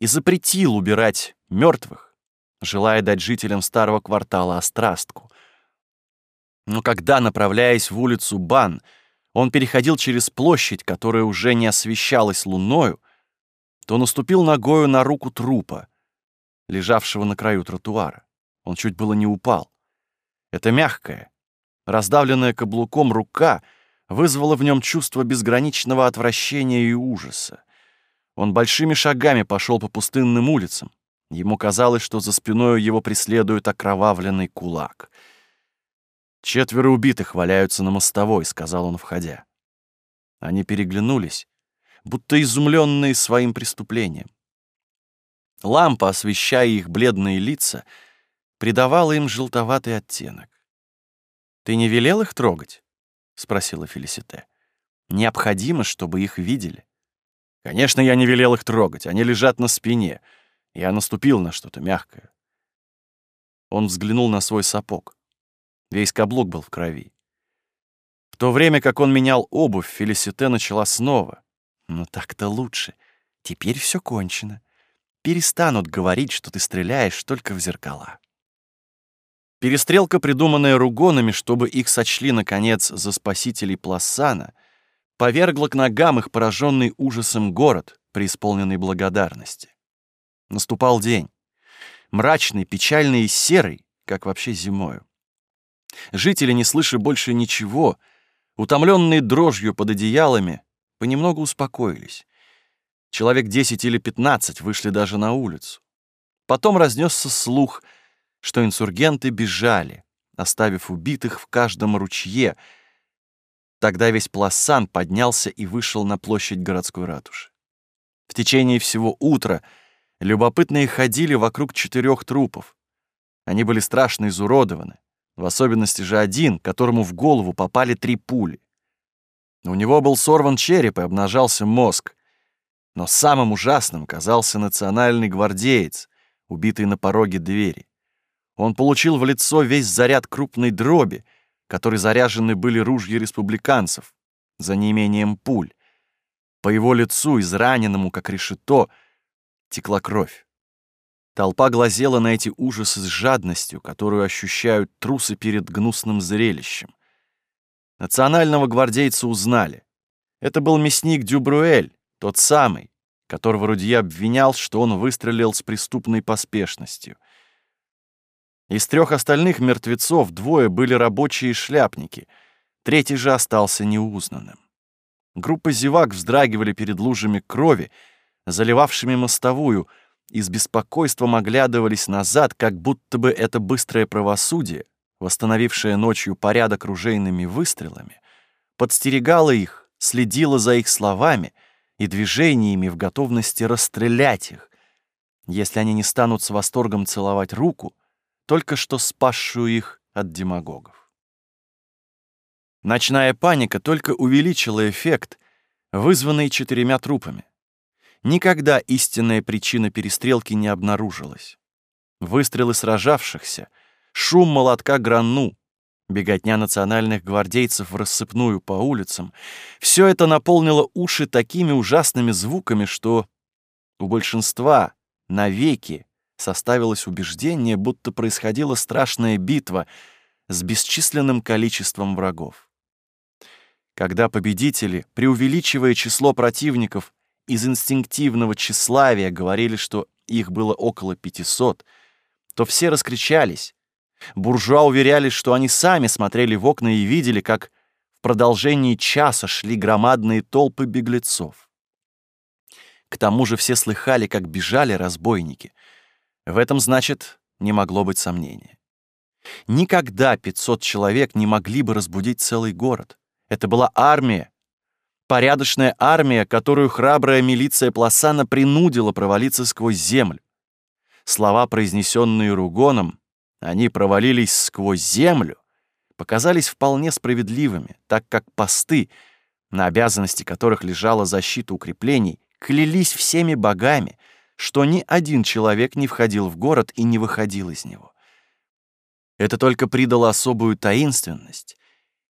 и запретил убирать мертвых, желая дать жителям старого квартала острастку. Но когда, направляясь в улицу Бан, он переходил через площадь, которая уже не освещалась луною, то наступил ногою на руку трупа, лежавшего на краю тротуара. Он чуть было не упал. Это мягкое, Раздавленная каблуком рука вызвала в нем чувство безграничного отвращения и ужаса. Он большими шагами пошел по пустынным улицам. Ему казалось, что за спиной его преследует окровавленный кулак. «Четверо убитых валяются на мостовой», — сказал он, входя. Они переглянулись, будто изумленные своим преступлением. Лампа, освещая их бледные лица, придавала им желтоватый оттенок. «Ты не велел их трогать?» — спросила Фелисите. «Необходимо, чтобы их видели». «Конечно, я не велел их трогать. Они лежат на спине. Я наступил на что-то мягкое». Он взглянул на свой сапог. Весь каблук был в крови. В то время, как он менял обувь, Фелисите начала снова. «Ну так-то лучше. Теперь все кончено. Перестанут говорить, что ты стреляешь только в зеркала». Перестрелка, придуманная ругонами, чтобы их сочли, наконец, за спасителей Пласана, повергла к ногам их пораженный ужасом город, преисполненный благодарности. Наступал день. Мрачный, печальный и серый, как вообще зимою. Жители, не слыша больше ничего, утомленные дрожью под одеялами, понемногу успокоились. Человек десять или пятнадцать вышли даже на улицу. Потом разнесся слух — что инсургенты бежали, оставив убитых в каждом ручье. Тогда весь Пласан поднялся и вышел на площадь городской ратуши. В течение всего утра любопытные ходили вокруг четырех трупов. Они были страшно изуродованы, в особенности же один, которому в голову попали три пули. У него был сорван череп и обнажался мозг. Но самым ужасным казался национальный гвардеец, убитый на пороге двери. Он получил в лицо весь заряд крупной дроби, которой заряжены были ружья республиканцев, за неимением пуль. По его лицу, израненному, как решето, текла кровь. Толпа глазела на эти ужасы с жадностью, которую ощущают трусы перед гнусным зрелищем. Национального гвардейца узнали. Это был мясник Дюбруэль, тот самый, которого Рудье обвинял, что он выстрелил с преступной поспешностью — из трех остальных мертвецов двое были рабочие шляпники, третий же остался неузнанным. Группы зевак вздрагивали перед лужами крови, заливавшими мостовую, и с беспокойством оглядывались назад, как будто бы это быстрое правосудие, восстановившее ночью порядок ружейными выстрелами, подстерегало их, следило за их словами и движениями в готовности расстрелять их, если они не станут с восторгом целовать руку, только что спасшую их от демагогов. Ночная паника только увеличила эффект, вызванный четырьмя трупами. Никогда истинная причина перестрелки не обнаружилась. Выстрелы сражавшихся, шум молотка грану, беготня национальных гвардейцев в рассыпную по улицам — все это наполнило уши такими ужасными звуками, что у большинства навеки составилось убеждение, будто происходила страшная битва с бесчисленным количеством врагов. Когда победители, преувеличивая число противников, из инстинктивного тщеславия говорили, что их было около 500, то все раскричались. Буржуа уверяли, что они сами смотрели в окна и видели, как в продолжении часа шли громадные толпы беглецов. К тому же все слыхали, как бежали разбойники. В этом, значит, не могло быть сомнения. Никогда 500 человек не могли бы разбудить целый город. Это была армия, порядочная армия, которую храбрая милиция Пласана принудила провалиться сквозь землю. Слова, произнесенные Ругоном, они провалились сквозь землю, показались вполне справедливыми, так как посты, на обязанности которых лежала защита укреплений, клялись всеми богами, что ни один человек не входил в город и не выходил из него. Это только придало особую таинственность,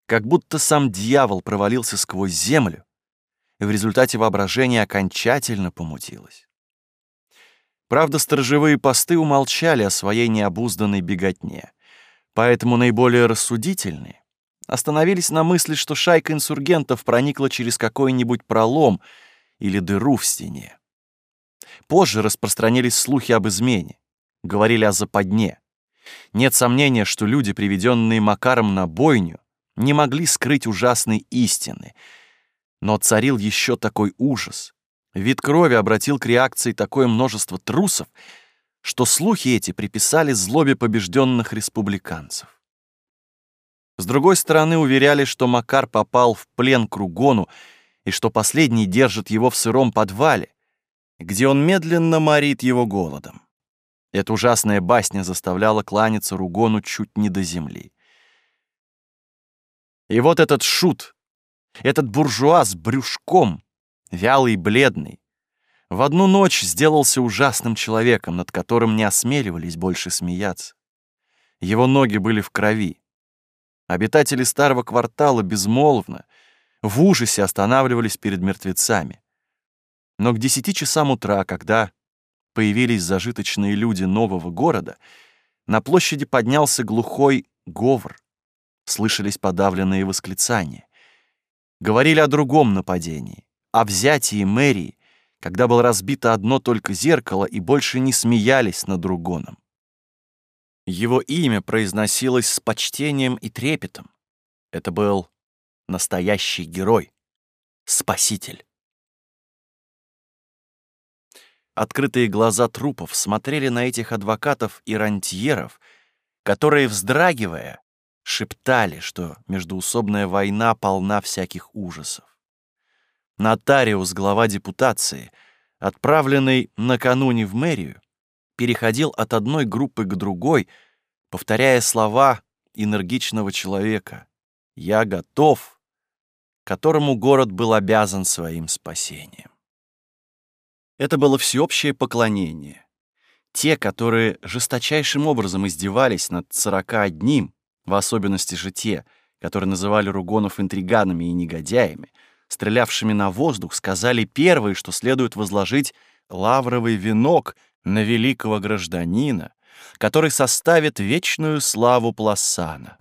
как будто сам дьявол провалился сквозь землю, в результате воображение окончательно помутилось. Правда, сторожевые посты умолчали о своей необузданной беготне, поэтому наиболее рассудительные остановились на мысли, что шайка инсургентов проникла через какой-нибудь пролом или дыру в стене. Позже распространились слухи об измене, говорили о западне. Нет сомнения, что люди, приведенные Макаром на бойню, не могли скрыть ужасной истины. Но царил еще такой ужас. Вид крови обратил к реакции такое множество трусов, что слухи эти приписали злобе побежденных республиканцев. С другой стороны, уверяли, что Макар попал в плен к Ругону и что последний держит его в сыром подвале, где он медленно морит его голодом. Эта ужасная басня заставляла кланяться Ругону чуть не до земли. И вот этот шут, этот буржуа с брюшком, вялый и бледный, в одну ночь сделался ужасным человеком, над которым не осмеливались больше смеяться. Его ноги были в крови. Обитатели старого квартала безмолвно, в ужасе останавливались перед мертвецами. Но к десяти часам утра, когда появились зажиточные люди нового города, на площади поднялся глухой говор. Слышались подавленные восклицания. Говорили о другом нападении, о взятии мэрии, когда было разбито одно только зеркало и больше не смеялись над Ругоном. Его имя произносилось с почтением и трепетом. Это был настоящий герой, спаситель. Открытые глаза трупов смотрели на этих адвокатов и рантьеров, которые, вздрагивая, шептали, что междуусобная война полна всяких ужасов. Нотариус, глава депутации, отправленный накануне в мэрию, переходил от одной группы к другой, повторяя слова энергичного человека «Я готов», которому город был обязан своим спасением. Это было всеобщее поклонение. Те, которые жесточайшим образом издевались над сорока одним, в особенности же те, которые называли ругонов интриганами и негодяями, стрелявшими на воздух, сказали первые, что следует возложить лавровый венок на великого гражданина, который составит вечную славу Пласана.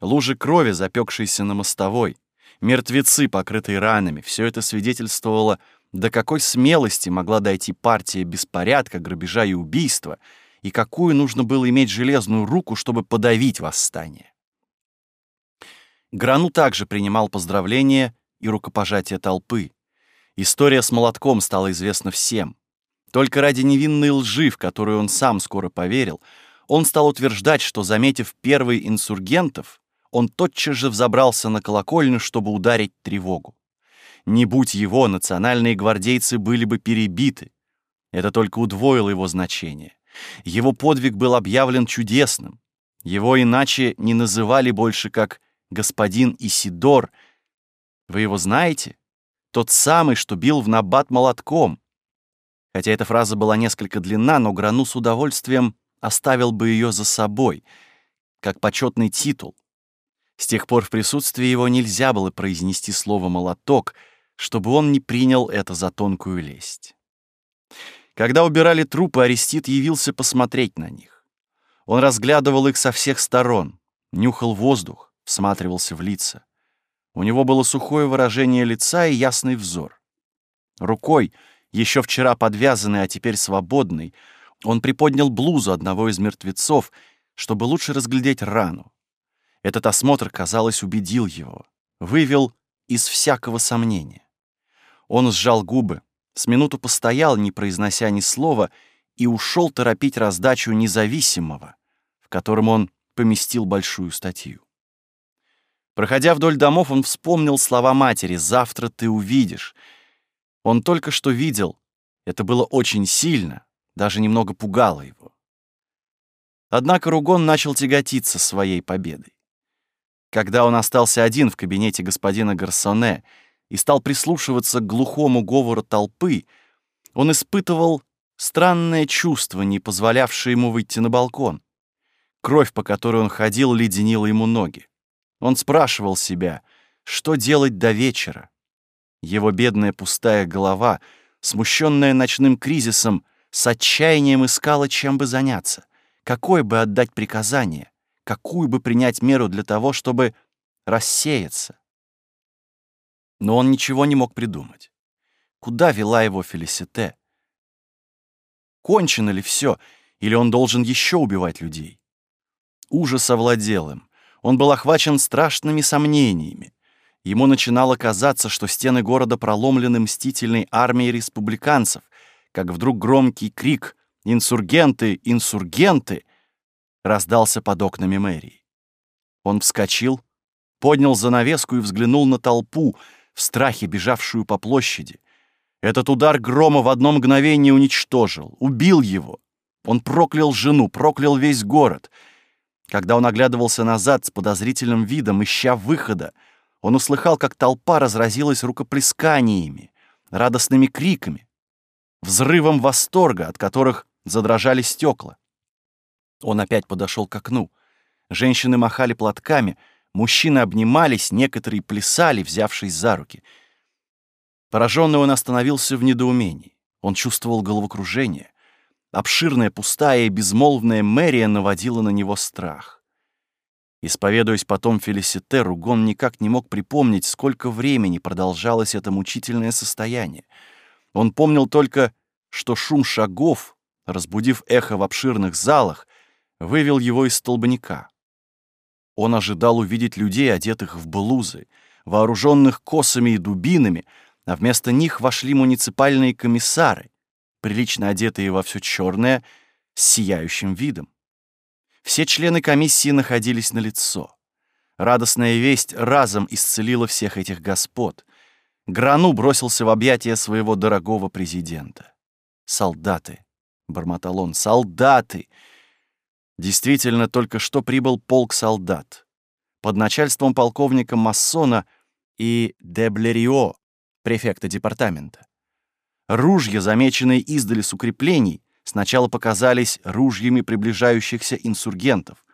Лужи крови, запекшиеся на мостовой, мертвецы, покрытые ранами, все это свидетельствовало до какой смелости могла дойти партия беспорядка, грабежа и убийства, и какую нужно было иметь железную руку, чтобы подавить восстание. Грану также принимал поздравления и рукопожатия толпы. История с молотком стала известна всем. Только ради невинной лжи, в которую он сам скоро поверил, он стал утверждать, что, заметив первый инсургентов, он тотчас же взобрался на колокольню, чтобы ударить тревогу. Не будь его, национальные гвардейцы были бы перебиты. Это только удвоило его значение. Его подвиг был объявлен чудесным. Его иначе не называли больше как «господин Исидор». Вы его знаете? Тот самый, что бил в набат молотком. Хотя эта фраза была несколько длинна, но Грану с удовольствием оставил бы ее за собой, как почетный титул. С тех пор в присутствии его нельзя было произнести слово «молоток», чтобы он не принял это за тонкую лесть. Когда убирали трупы, Арестит явился посмотреть на них. Он разглядывал их со всех сторон, нюхал воздух, всматривался в лица. У него было сухое выражение лица и ясный взор. Рукой, еще вчера подвязанный, а теперь свободный, он приподнял блузу одного из мертвецов, чтобы лучше разглядеть рану. Этот осмотр, казалось, убедил его, вывел из всякого сомнения. Он сжал губы, с минуту постоял, не произнося ни слова, и ушел торопить раздачу независимого, в котором он поместил большую статью. Проходя вдоль домов, он вспомнил слова матери «Завтра ты увидишь». Он только что видел. Это было очень сильно, даже немного пугало его. Однако Ругон начал тяготиться своей победой. Когда он остался один в кабинете господина Гарсоне и стал прислушиваться к глухому говору толпы, он испытывал странное чувство, не позволявшее ему выйти на балкон. Кровь, по которой он ходил, леденила ему ноги. Он спрашивал себя, что делать до вечера. Его бедная пустая голова, смущенная ночным кризисом, с отчаянием искала, чем бы заняться, какое бы отдать приказание, какую бы принять меру для того, чтобы рассеяться. Но он ничего не мог придумать. Куда вела его Фелисите? Кончено ли все, или он должен еще убивать людей? Ужас овладел им. Он был охвачен страшными сомнениями. Ему начинало казаться, что стены города проломлены мстительной армией республиканцев, как вдруг громкий крик «Инсургенты! Инсургенты!» раздался под окнами мэрии. Он вскочил, поднял занавеску и взглянул на толпу, в страхе бежавшую по площади. Этот удар грома в одно мгновение уничтожил, убил его. Он проклял жену, проклял весь город — когда он оглядывался назад с подозрительным видом, ища выхода, он услыхал, как толпа разразилась рукоплесканиями, радостными криками, взрывом восторга, от которых задрожали стекла. Он опять подошел к окну. Женщины махали платками, мужчины обнимались, некоторые плясали, взявшись за руки. Пораженный он остановился в недоумении. Он чувствовал головокружение. Обширная, пустая и безмолвная мэрия наводила на него страх. Исповедуясь потом Фелисите, Ругон никак не мог припомнить, сколько времени продолжалось это мучительное состояние. Он помнил только, что шум шагов, разбудив эхо в обширных залах, вывел его из столбняка. Он ожидал увидеть людей, одетых в блузы, вооруженных косами и дубинами, а вместо них вошли муниципальные комиссары, прилично одетые во все черное, с сияющим видом. Все члены комиссии находились на лицо. Радостная весть разом исцелила всех этих господ. Грану бросился в объятия своего дорогого президента. «Солдаты!» — бормотал он. «Солдаты!» Действительно, только что прибыл полк солдат. Под начальством полковника Массона и Деблерио, префекта департамента. Ружья, замеченные издали с укреплений, сначала показались ружьями приближающихся инсургентов.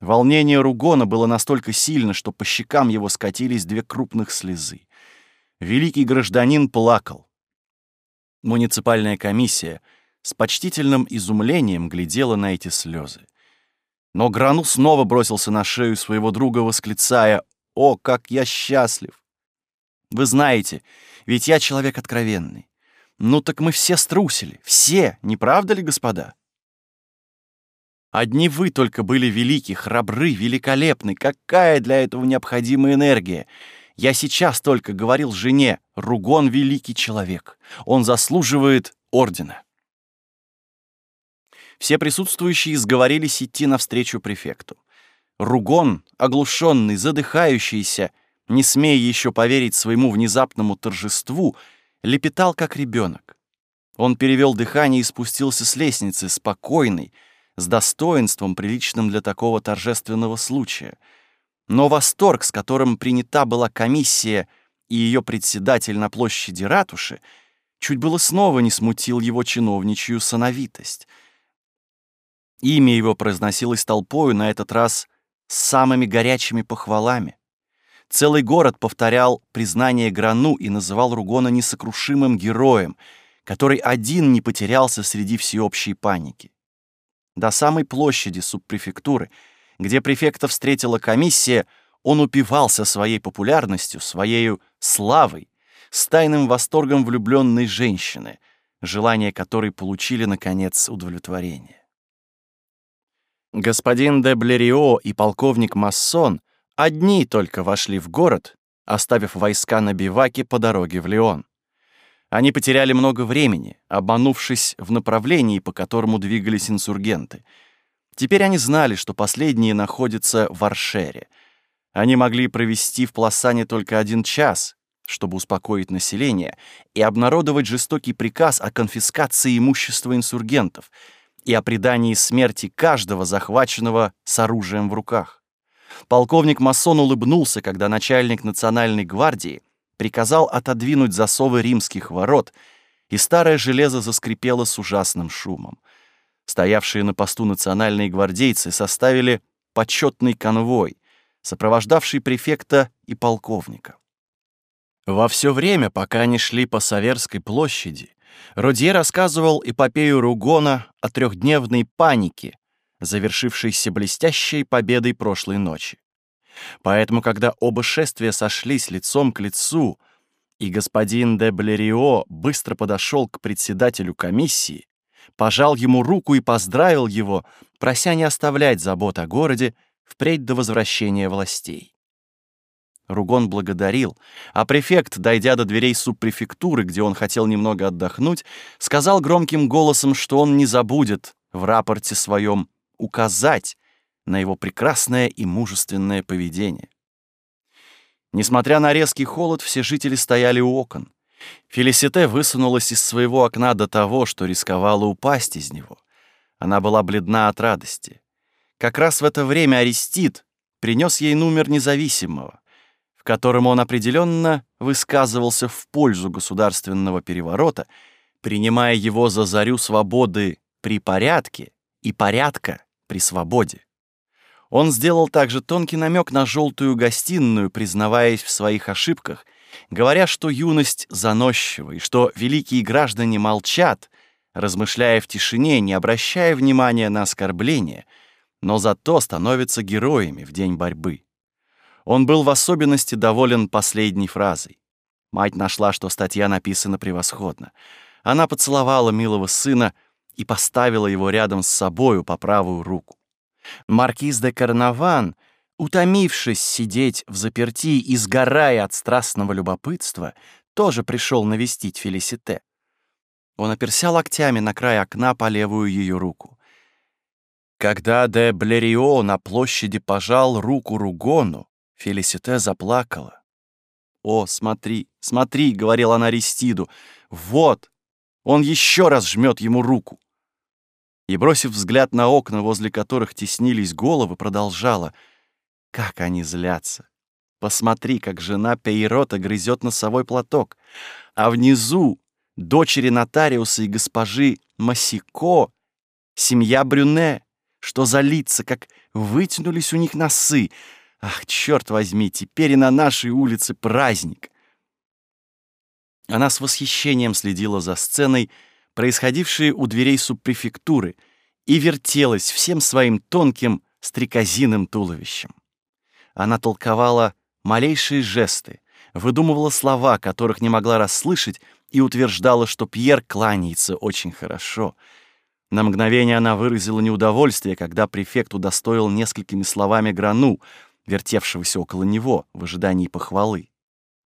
Волнение Ругона было настолько сильно, что по щекам его скатились две крупных слезы. Великий гражданин плакал. Муниципальная комиссия с почтительным изумлением глядела на эти слезы. Но Грану снова бросился на шею своего друга, восклицая «О, как я счастлив!» Вы знаете, ведь я человек откровенный. Ну так мы все струсили, все, не правда ли, господа? Одни вы только были велики, храбры, великолепны. Какая для этого необходима энергия? Я сейчас только говорил жене, Ругон — великий человек. Он заслуживает ордена. Все присутствующие сговорились идти навстречу префекту. Ругон, оглушенный, задыхающийся, не смея еще поверить своему внезапному торжеству, лепетал, как ребенок. Он перевел дыхание и спустился с лестницы, спокойный, с достоинством, приличным для такого торжественного случая. Но восторг, с которым принята была комиссия и ее председатель на площади ратуши, чуть было снова не смутил его чиновничью сановитость. Имя его произносилось толпою на этот раз с самыми горячими похвалами. Целый город повторял признание Грану и называл Ругона несокрушимым героем, который один не потерялся среди всеобщей паники. До самой площади субпрефектуры, где префекта встретила комиссия, он упивался своей популярностью, своей славой, с тайным восторгом влюбленной женщины, желание которой получили, наконец, удовлетворение. Господин де Блерио и полковник Массон Одни только вошли в город, оставив войска на биваке по дороге в Лион. Они потеряли много времени, обманувшись в направлении, по которому двигались инсургенты. Теперь они знали, что последние находятся в Аршере. Они могли провести в Пласане только один час, чтобы успокоить население и обнародовать жестокий приказ о конфискации имущества инсургентов и о предании смерти каждого захваченного с оружием в руках. Полковник Масон улыбнулся, когда начальник национальной гвардии приказал отодвинуть засовы римских ворот, и старое железо заскрипело с ужасным шумом. Стоявшие на посту национальные гвардейцы составили почетный конвой, сопровождавший префекта и полковника. Во все время, пока они шли по Саверской площади, Родье рассказывал эпопею Ругона о трехдневной панике, завершившейся блестящей победой прошлой ночи. Поэтому, когда оба шествия сошлись лицом к лицу, и господин де Блерио быстро подошел к председателю комиссии, пожал ему руку и поздравил его, прося не оставлять забот о городе впредь до возвращения властей. Ругон благодарил, а префект, дойдя до дверей субпрефектуры, где он хотел немного отдохнуть, сказал громким голосом, что он не забудет в рапорте своем указать на его прекрасное и мужественное поведение. Несмотря на резкий холод, все жители стояли у окон. Фелисите высунулась из своего окна до того, что рисковала упасть из него. Она была бледна от радости. Как раз в это время Арестит принес ей номер независимого, в котором он определенно высказывался в пользу государственного переворота, принимая его за зарю свободы при порядке и порядка при свободе. Он сделал также тонкий намек на желтую гостиную, признаваясь в своих ошибках, говоря, что юность заносчива и что великие граждане молчат, размышляя в тишине, не обращая внимания на оскорбления, но зато становятся героями в день борьбы. Он был в особенности доволен последней фразой. Мать нашла, что статья написана превосходно. Она поцеловала милого сына и поставила его рядом с собою по правую руку. Маркиз де Карнаван, утомившись сидеть в заперти и сгорая от страстного любопытства, тоже пришел навестить Фелисите. Он оперся локтями на край окна по левую ее руку. Когда де Блерио на площади пожал руку Ругону, Фелисите заплакала. «О, смотри, смотри», — говорила она Аристиду, — «вот, он еще раз жмет ему руку» и, бросив взгляд на окна, возле которых теснились головы, продолжала. «Как они злятся! Посмотри, как жена Пейрота грызет носовой платок, а внизу дочери нотариуса и госпожи Масико, семья Брюне, что за лица, как вытянулись у них носы. Ах, черт возьми, теперь и на нашей улице праздник!» Она с восхищением следила за сценой, происходившие у дверей субпрефектуры, и вертелась всем своим тонким стрекозиным туловищем. Она толковала малейшие жесты, выдумывала слова, которых не могла расслышать, и утверждала, что Пьер кланяется очень хорошо. На мгновение она выразила неудовольствие, когда префект удостоил несколькими словами Грану, вертевшегося около него в ожидании похвалы.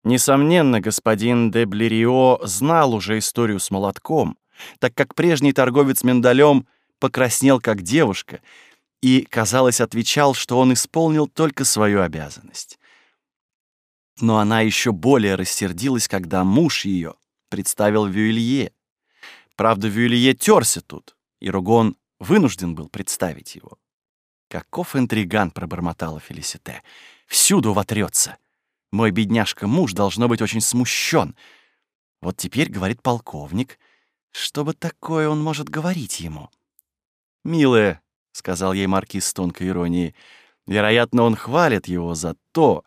Несомненно, господин де Блерио знал уже историю с молотком, так как прежний торговец миндалем покраснел как девушка и, казалось, отвечал, что он исполнил только свою обязанность. Но она еще более рассердилась, когда муж ее представил Вюилье. Правда, Вюилье терся тут, и Ругон вынужден был представить его. «Каков интриган!» — пробормотала Фелисите. «Всюду вотрется. Мой бедняжка-муж должно быть очень смущен. Вот теперь, — говорит полковник, что бы такое он может говорить ему? «Милая», — сказал ей маркиз с тонкой иронией, «вероятно, он хвалит его за то,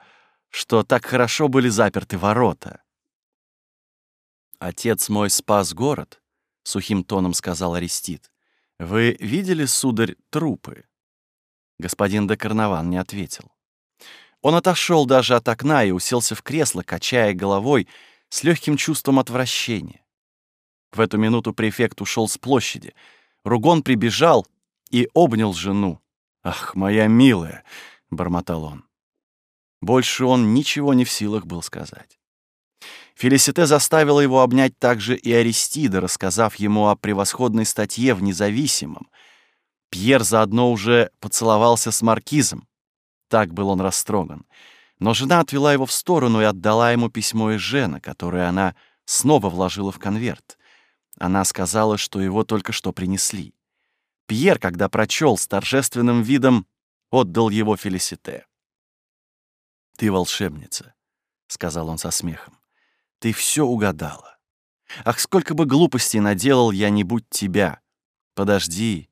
что так хорошо были заперты ворота». «Отец мой спас город», — сухим тоном сказал Арестит. «Вы видели, сударь, трупы?» Господин де Карнаван не ответил. Он отошел даже от окна и уселся в кресло, качая головой с легким чувством отвращения. В эту минуту префект ушел с площади. Ругон прибежал и обнял жену. «Ах, моя милая!» — бормотал он. Больше он ничего не в силах был сказать. Фелисите заставила его обнять также и Аристида, рассказав ему о превосходной статье в «Независимом». Пьер заодно уже поцеловался с маркизом. Так был он растроган. Но жена отвела его в сторону и отдала ему письмо из Жена, которое она снова вложила в конверт. Она сказала, что его только что принесли. Пьер, когда прочел с торжественным видом, отдал его Фелисите. «Ты волшебница», — сказал он со смехом. «Ты все угадала. Ах, сколько бы глупостей наделал я, не будь тебя. Подожди,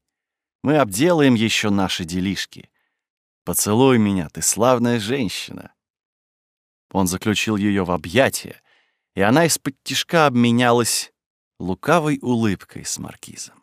мы обделаем еще наши делишки. Поцелуй меня, ты славная женщина». Он заключил ее в объятия, и она из-под тишка обменялась лукавой улыбкой с маркизом.